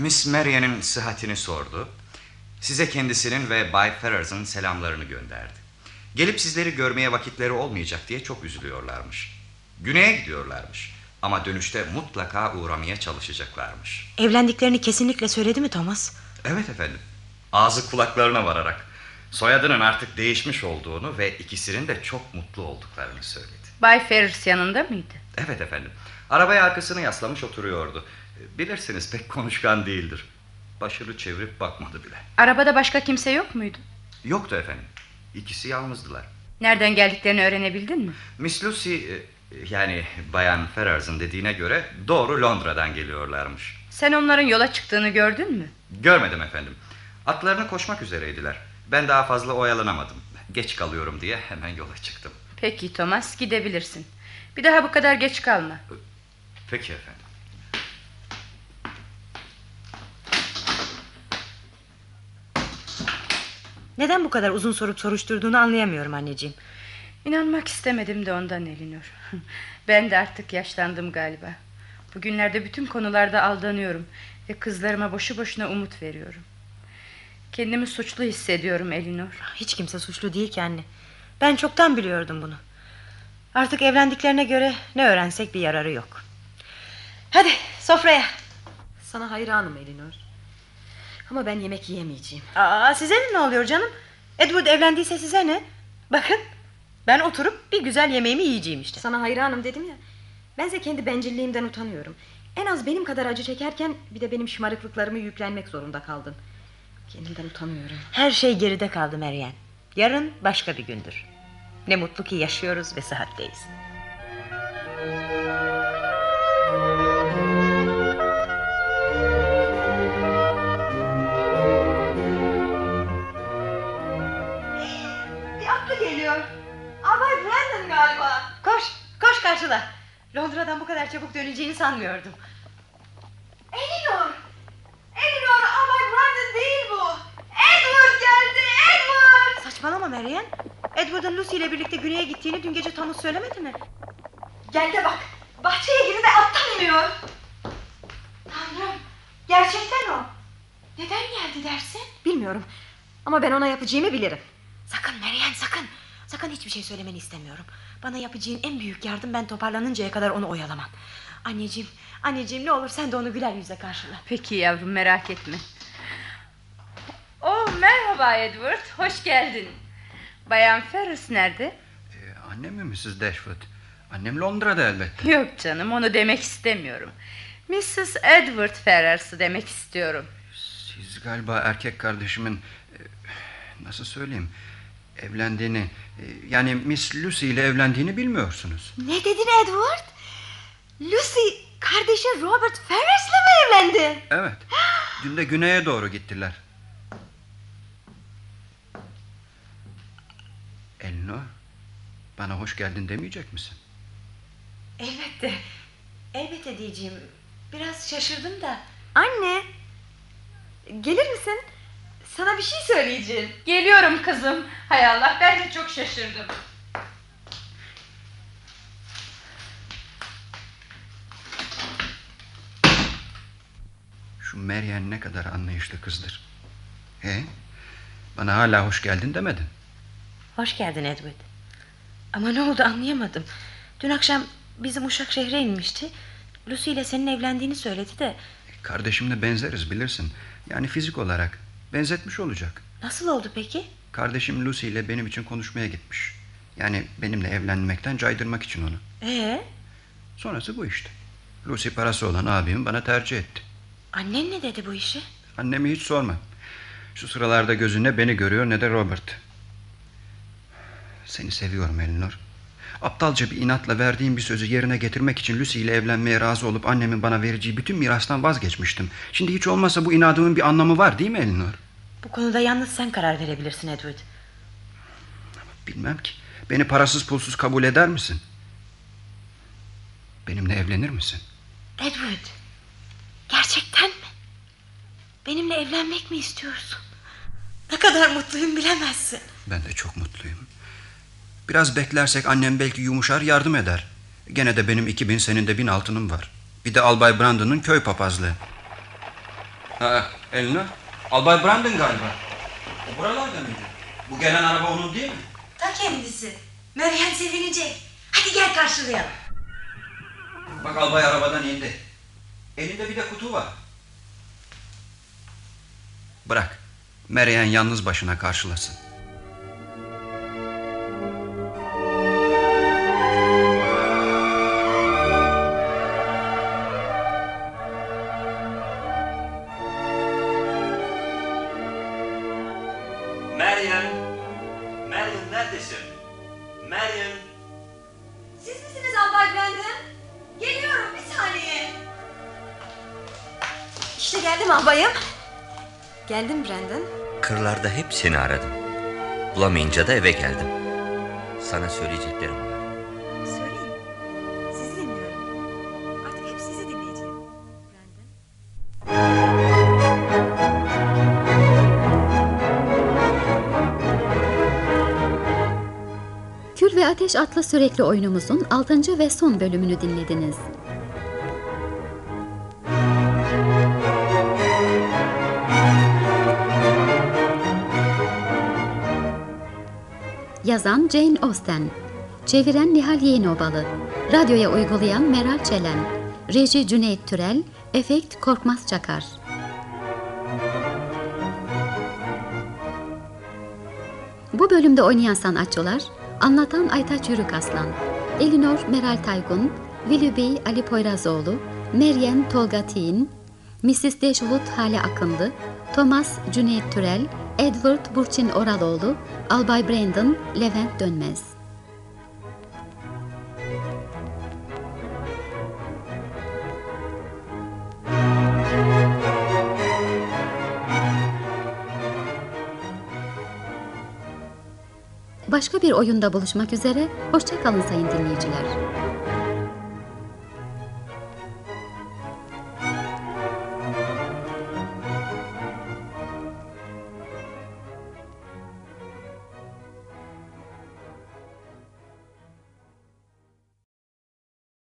Miss Marian'ın sıhhatini sordu. Size kendisinin ve Bay Ferrers'ın selamlarını gönderdi. Gelip sizleri görmeye vakitleri olmayacak diye çok üzülüyorlarmış. Güney'e gidiyorlarmış. Ama dönüşte mutlaka uğramaya çalışacaklarmış. Evlendiklerini kesinlikle söyledi mi Thomas? Evet efendim. Ağzı kulaklarına vararak. Soyadının artık değişmiş olduğunu ve ikisinin de çok mutlu olduklarını söyledi. Bay Ferris yanında mıydı? Evet efendim. Arabaya arkasını yaslamış oturuyordu. Bilirsiniz pek konuşkan değildir. Başını çevirip bakmadı bile. Arabada başka kimse yok muydu? Yoktu efendim. İkisi yalnızdılar. Nereden geldiklerini öğrenebildin mi? Miss Lucy e, yani Bayan Ferrers'ın dediğine göre doğru Londra'dan geliyorlarmış. Sen onların yola çıktığını gördün mü? Görmedim efendim. Atlarını koşmak üzereydiler. Ben daha fazla oyalanamadım. Geç kalıyorum diye hemen yola çıktım. Peki Thomas gidebilirsin. Bir daha bu kadar geç kalma. Peki efendim. Neden bu kadar uzun sorup soruşturduğunu anlayamıyorum anneciğim. İnanmak istemedim de ondan Elinor. Ben de artık yaşlandım galiba. Bugünlerde bütün konularda aldanıyorum ve kızlarıma boşu boşuna umut veriyorum. Kendimi suçlu hissediyorum Elinor. Hiç kimse suçlu değil ki anne. Ben çoktan biliyordum bunu. Artık evlendiklerine göre ne öğrensek bir yararı yok. Hadi sofraya. Sana hayranım Elinor. Ama ben yemek yiyemeyeceğim. Aa, size ne oluyor canım? Edward evlendiyse size ne? Bakın ben oturup bir güzel yemeğimi yiyeceğim işte. Sana hayranım dedim ya. Bense kendi bencilliğimden utanıyorum. En az benim kadar acı çekerken bir de benim şımarıklıklarımı yüklenmek zorunda kaldın. Kendimden utanıyorum. Her şey geride kaldı Meryem. Yarın başka bir gündür. Ne mutlu ki yaşıyoruz ve sıhhatteyiz. Bir atlı geliyor. Albay Brandon galiba. Koş, koş karşıla. Londra'dan bu kadar çabuk döneceğini sanmıyordum. Elinor. Elinor Albay Brandon değil bu. Edward geldi Edward. Saçmalama Meryem. Edward'ın Lucy ile birlikte güneye gittiğini dün gece Thomas söylemedi mi? Gel de bak. Bahçeye girdi de attan iniyor. Tanrım. Gerçekten o. Neden geldi dersin? Bilmiyorum. Ama ben ona yapacağımı bilirim. Sakın Meryem sakın. Sakın hiçbir şey söylemeni istemiyorum. Bana yapacağın en büyük yardım ben toparlanıncaya kadar onu oyalaman. Anneciğim, anneciğim ne olur sen de onu güler yüze karşıla. Peki yavrum merak etme. Oh merhaba Edward, hoş geldin. Bayan Ferris nerede? Annem mi Mrs. Dashwood? Annem Londra'da elbette. Yok canım onu demek istemiyorum. Mrs. Edward Ferrars'ı demek istiyorum. Siz galiba erkek kardeşimin e, nasıl söyleyeyim evlendiğini e, yani Miss Lucy ile evlendiğini bilmiyorsunuz. Ne dedin Edward? Lucy kardeşi Robert Ferris'le mi evlendi? Evet. Dün de güneye doğru gittiler. Elinor, bana hoş geldin demeyecek misin? Elbette. Elbette diyeceğim. Biraz şaşırdım da. Anne. Gelir misin? Sana bir şey söyleyeceğim. Geliyorum kızım. Hay Allah ben de çok şaşırdım. Meryem ne kadar anlayışlı kızdır. He? Bana hala hoş geldin demedin. Hoş geldin Edward. Ama ne oldu anlayamadım. Dün akşam bizim Uşak şehre inmişti. Lucy ile senin evlendiğini söyledi de. Kardeşimle benzeriz bilirsin. Yani fizik olarak. Benzetmiş olacak. Nasıl oldu peki? Kardeşim Lucy ile benim için konuşmaya gitmiş. Yani benimle evlenmekten caydırmak için onu. Ee? Sonrası bu işte. Lucy parası olan abimi bana tercih etti. Annen ne dedi bu işi? Annemi hiç sorma. Şu sıralarda gözü ne beni görüyor ne de Robert. Seni seviyorum Elinor. Aptalca bir inatla verdiğim bir sözü yerine getirmek için Lucy ile evlenmeye razı olup annemin bana vereceği bütün mirastan vazgeçmiştim. Şimdi hiç olmazsa bu inadımın bir anlamı var değil mi Elinor? Bu konuda yalnız sen karar verebilirsin Edward. Bilmem ki. Beni parasız pulsuz kabul eder misin? Benimle evlenir misin? Edward. Gerçekten mi? Benimle evlenmek mi istiyorsun? Ne kadar mutluyum bilemezsin. Ben de çok mutluyum. Biraz beklersek annem belki yumuşar yardım eder. Gene de benim iki bin senin de bin altınım var. Bir de Albay Brandon'ın köy papazlığı. Ha, Elinor. Albay Brandon galiba. O buralarda mıydı? Bu gelen araba onun değil mi? Ta kendisi. Meryem sevinecek. Hadi gel karşılayalım. Bak albay arabadan indi. Elinde bir de kutu var. Bırak. Meryem yalnız başına karşılasın. yıllarda hep seni aradım. Bulamayınca da eve geldim. Sana söyleyeceklerim var. Söyleyin. Sizi dinliyorum. Artık hep sizi dinleyeceğim. Brandon. Kül ve Ateş adlı sürekli oyunumuzun 6. ve son bölümünü dinlediniz. Yazan Jane Austen Çeviren Nihal Yeğenobalı Radyoya uygulayan Meral Çelen Reji Cüneyt Türel Efekt Korkmaz Çakar Bu bölümde oynayan sanatçılar Anlatan Aytaç Yürük Aslan Elinor Meral Taygun Bey Ali Poyrazoğlu Meryem Tolga Tiğin Mrs. Dashwood Hale Akındı Thomas Cüneyt Türel Edward Burçin Oraloğlu Albay Brandon Levent Dönmez Başka bir oyunda buluşmak üzere, hoşçakalın sayın dinleyiciler.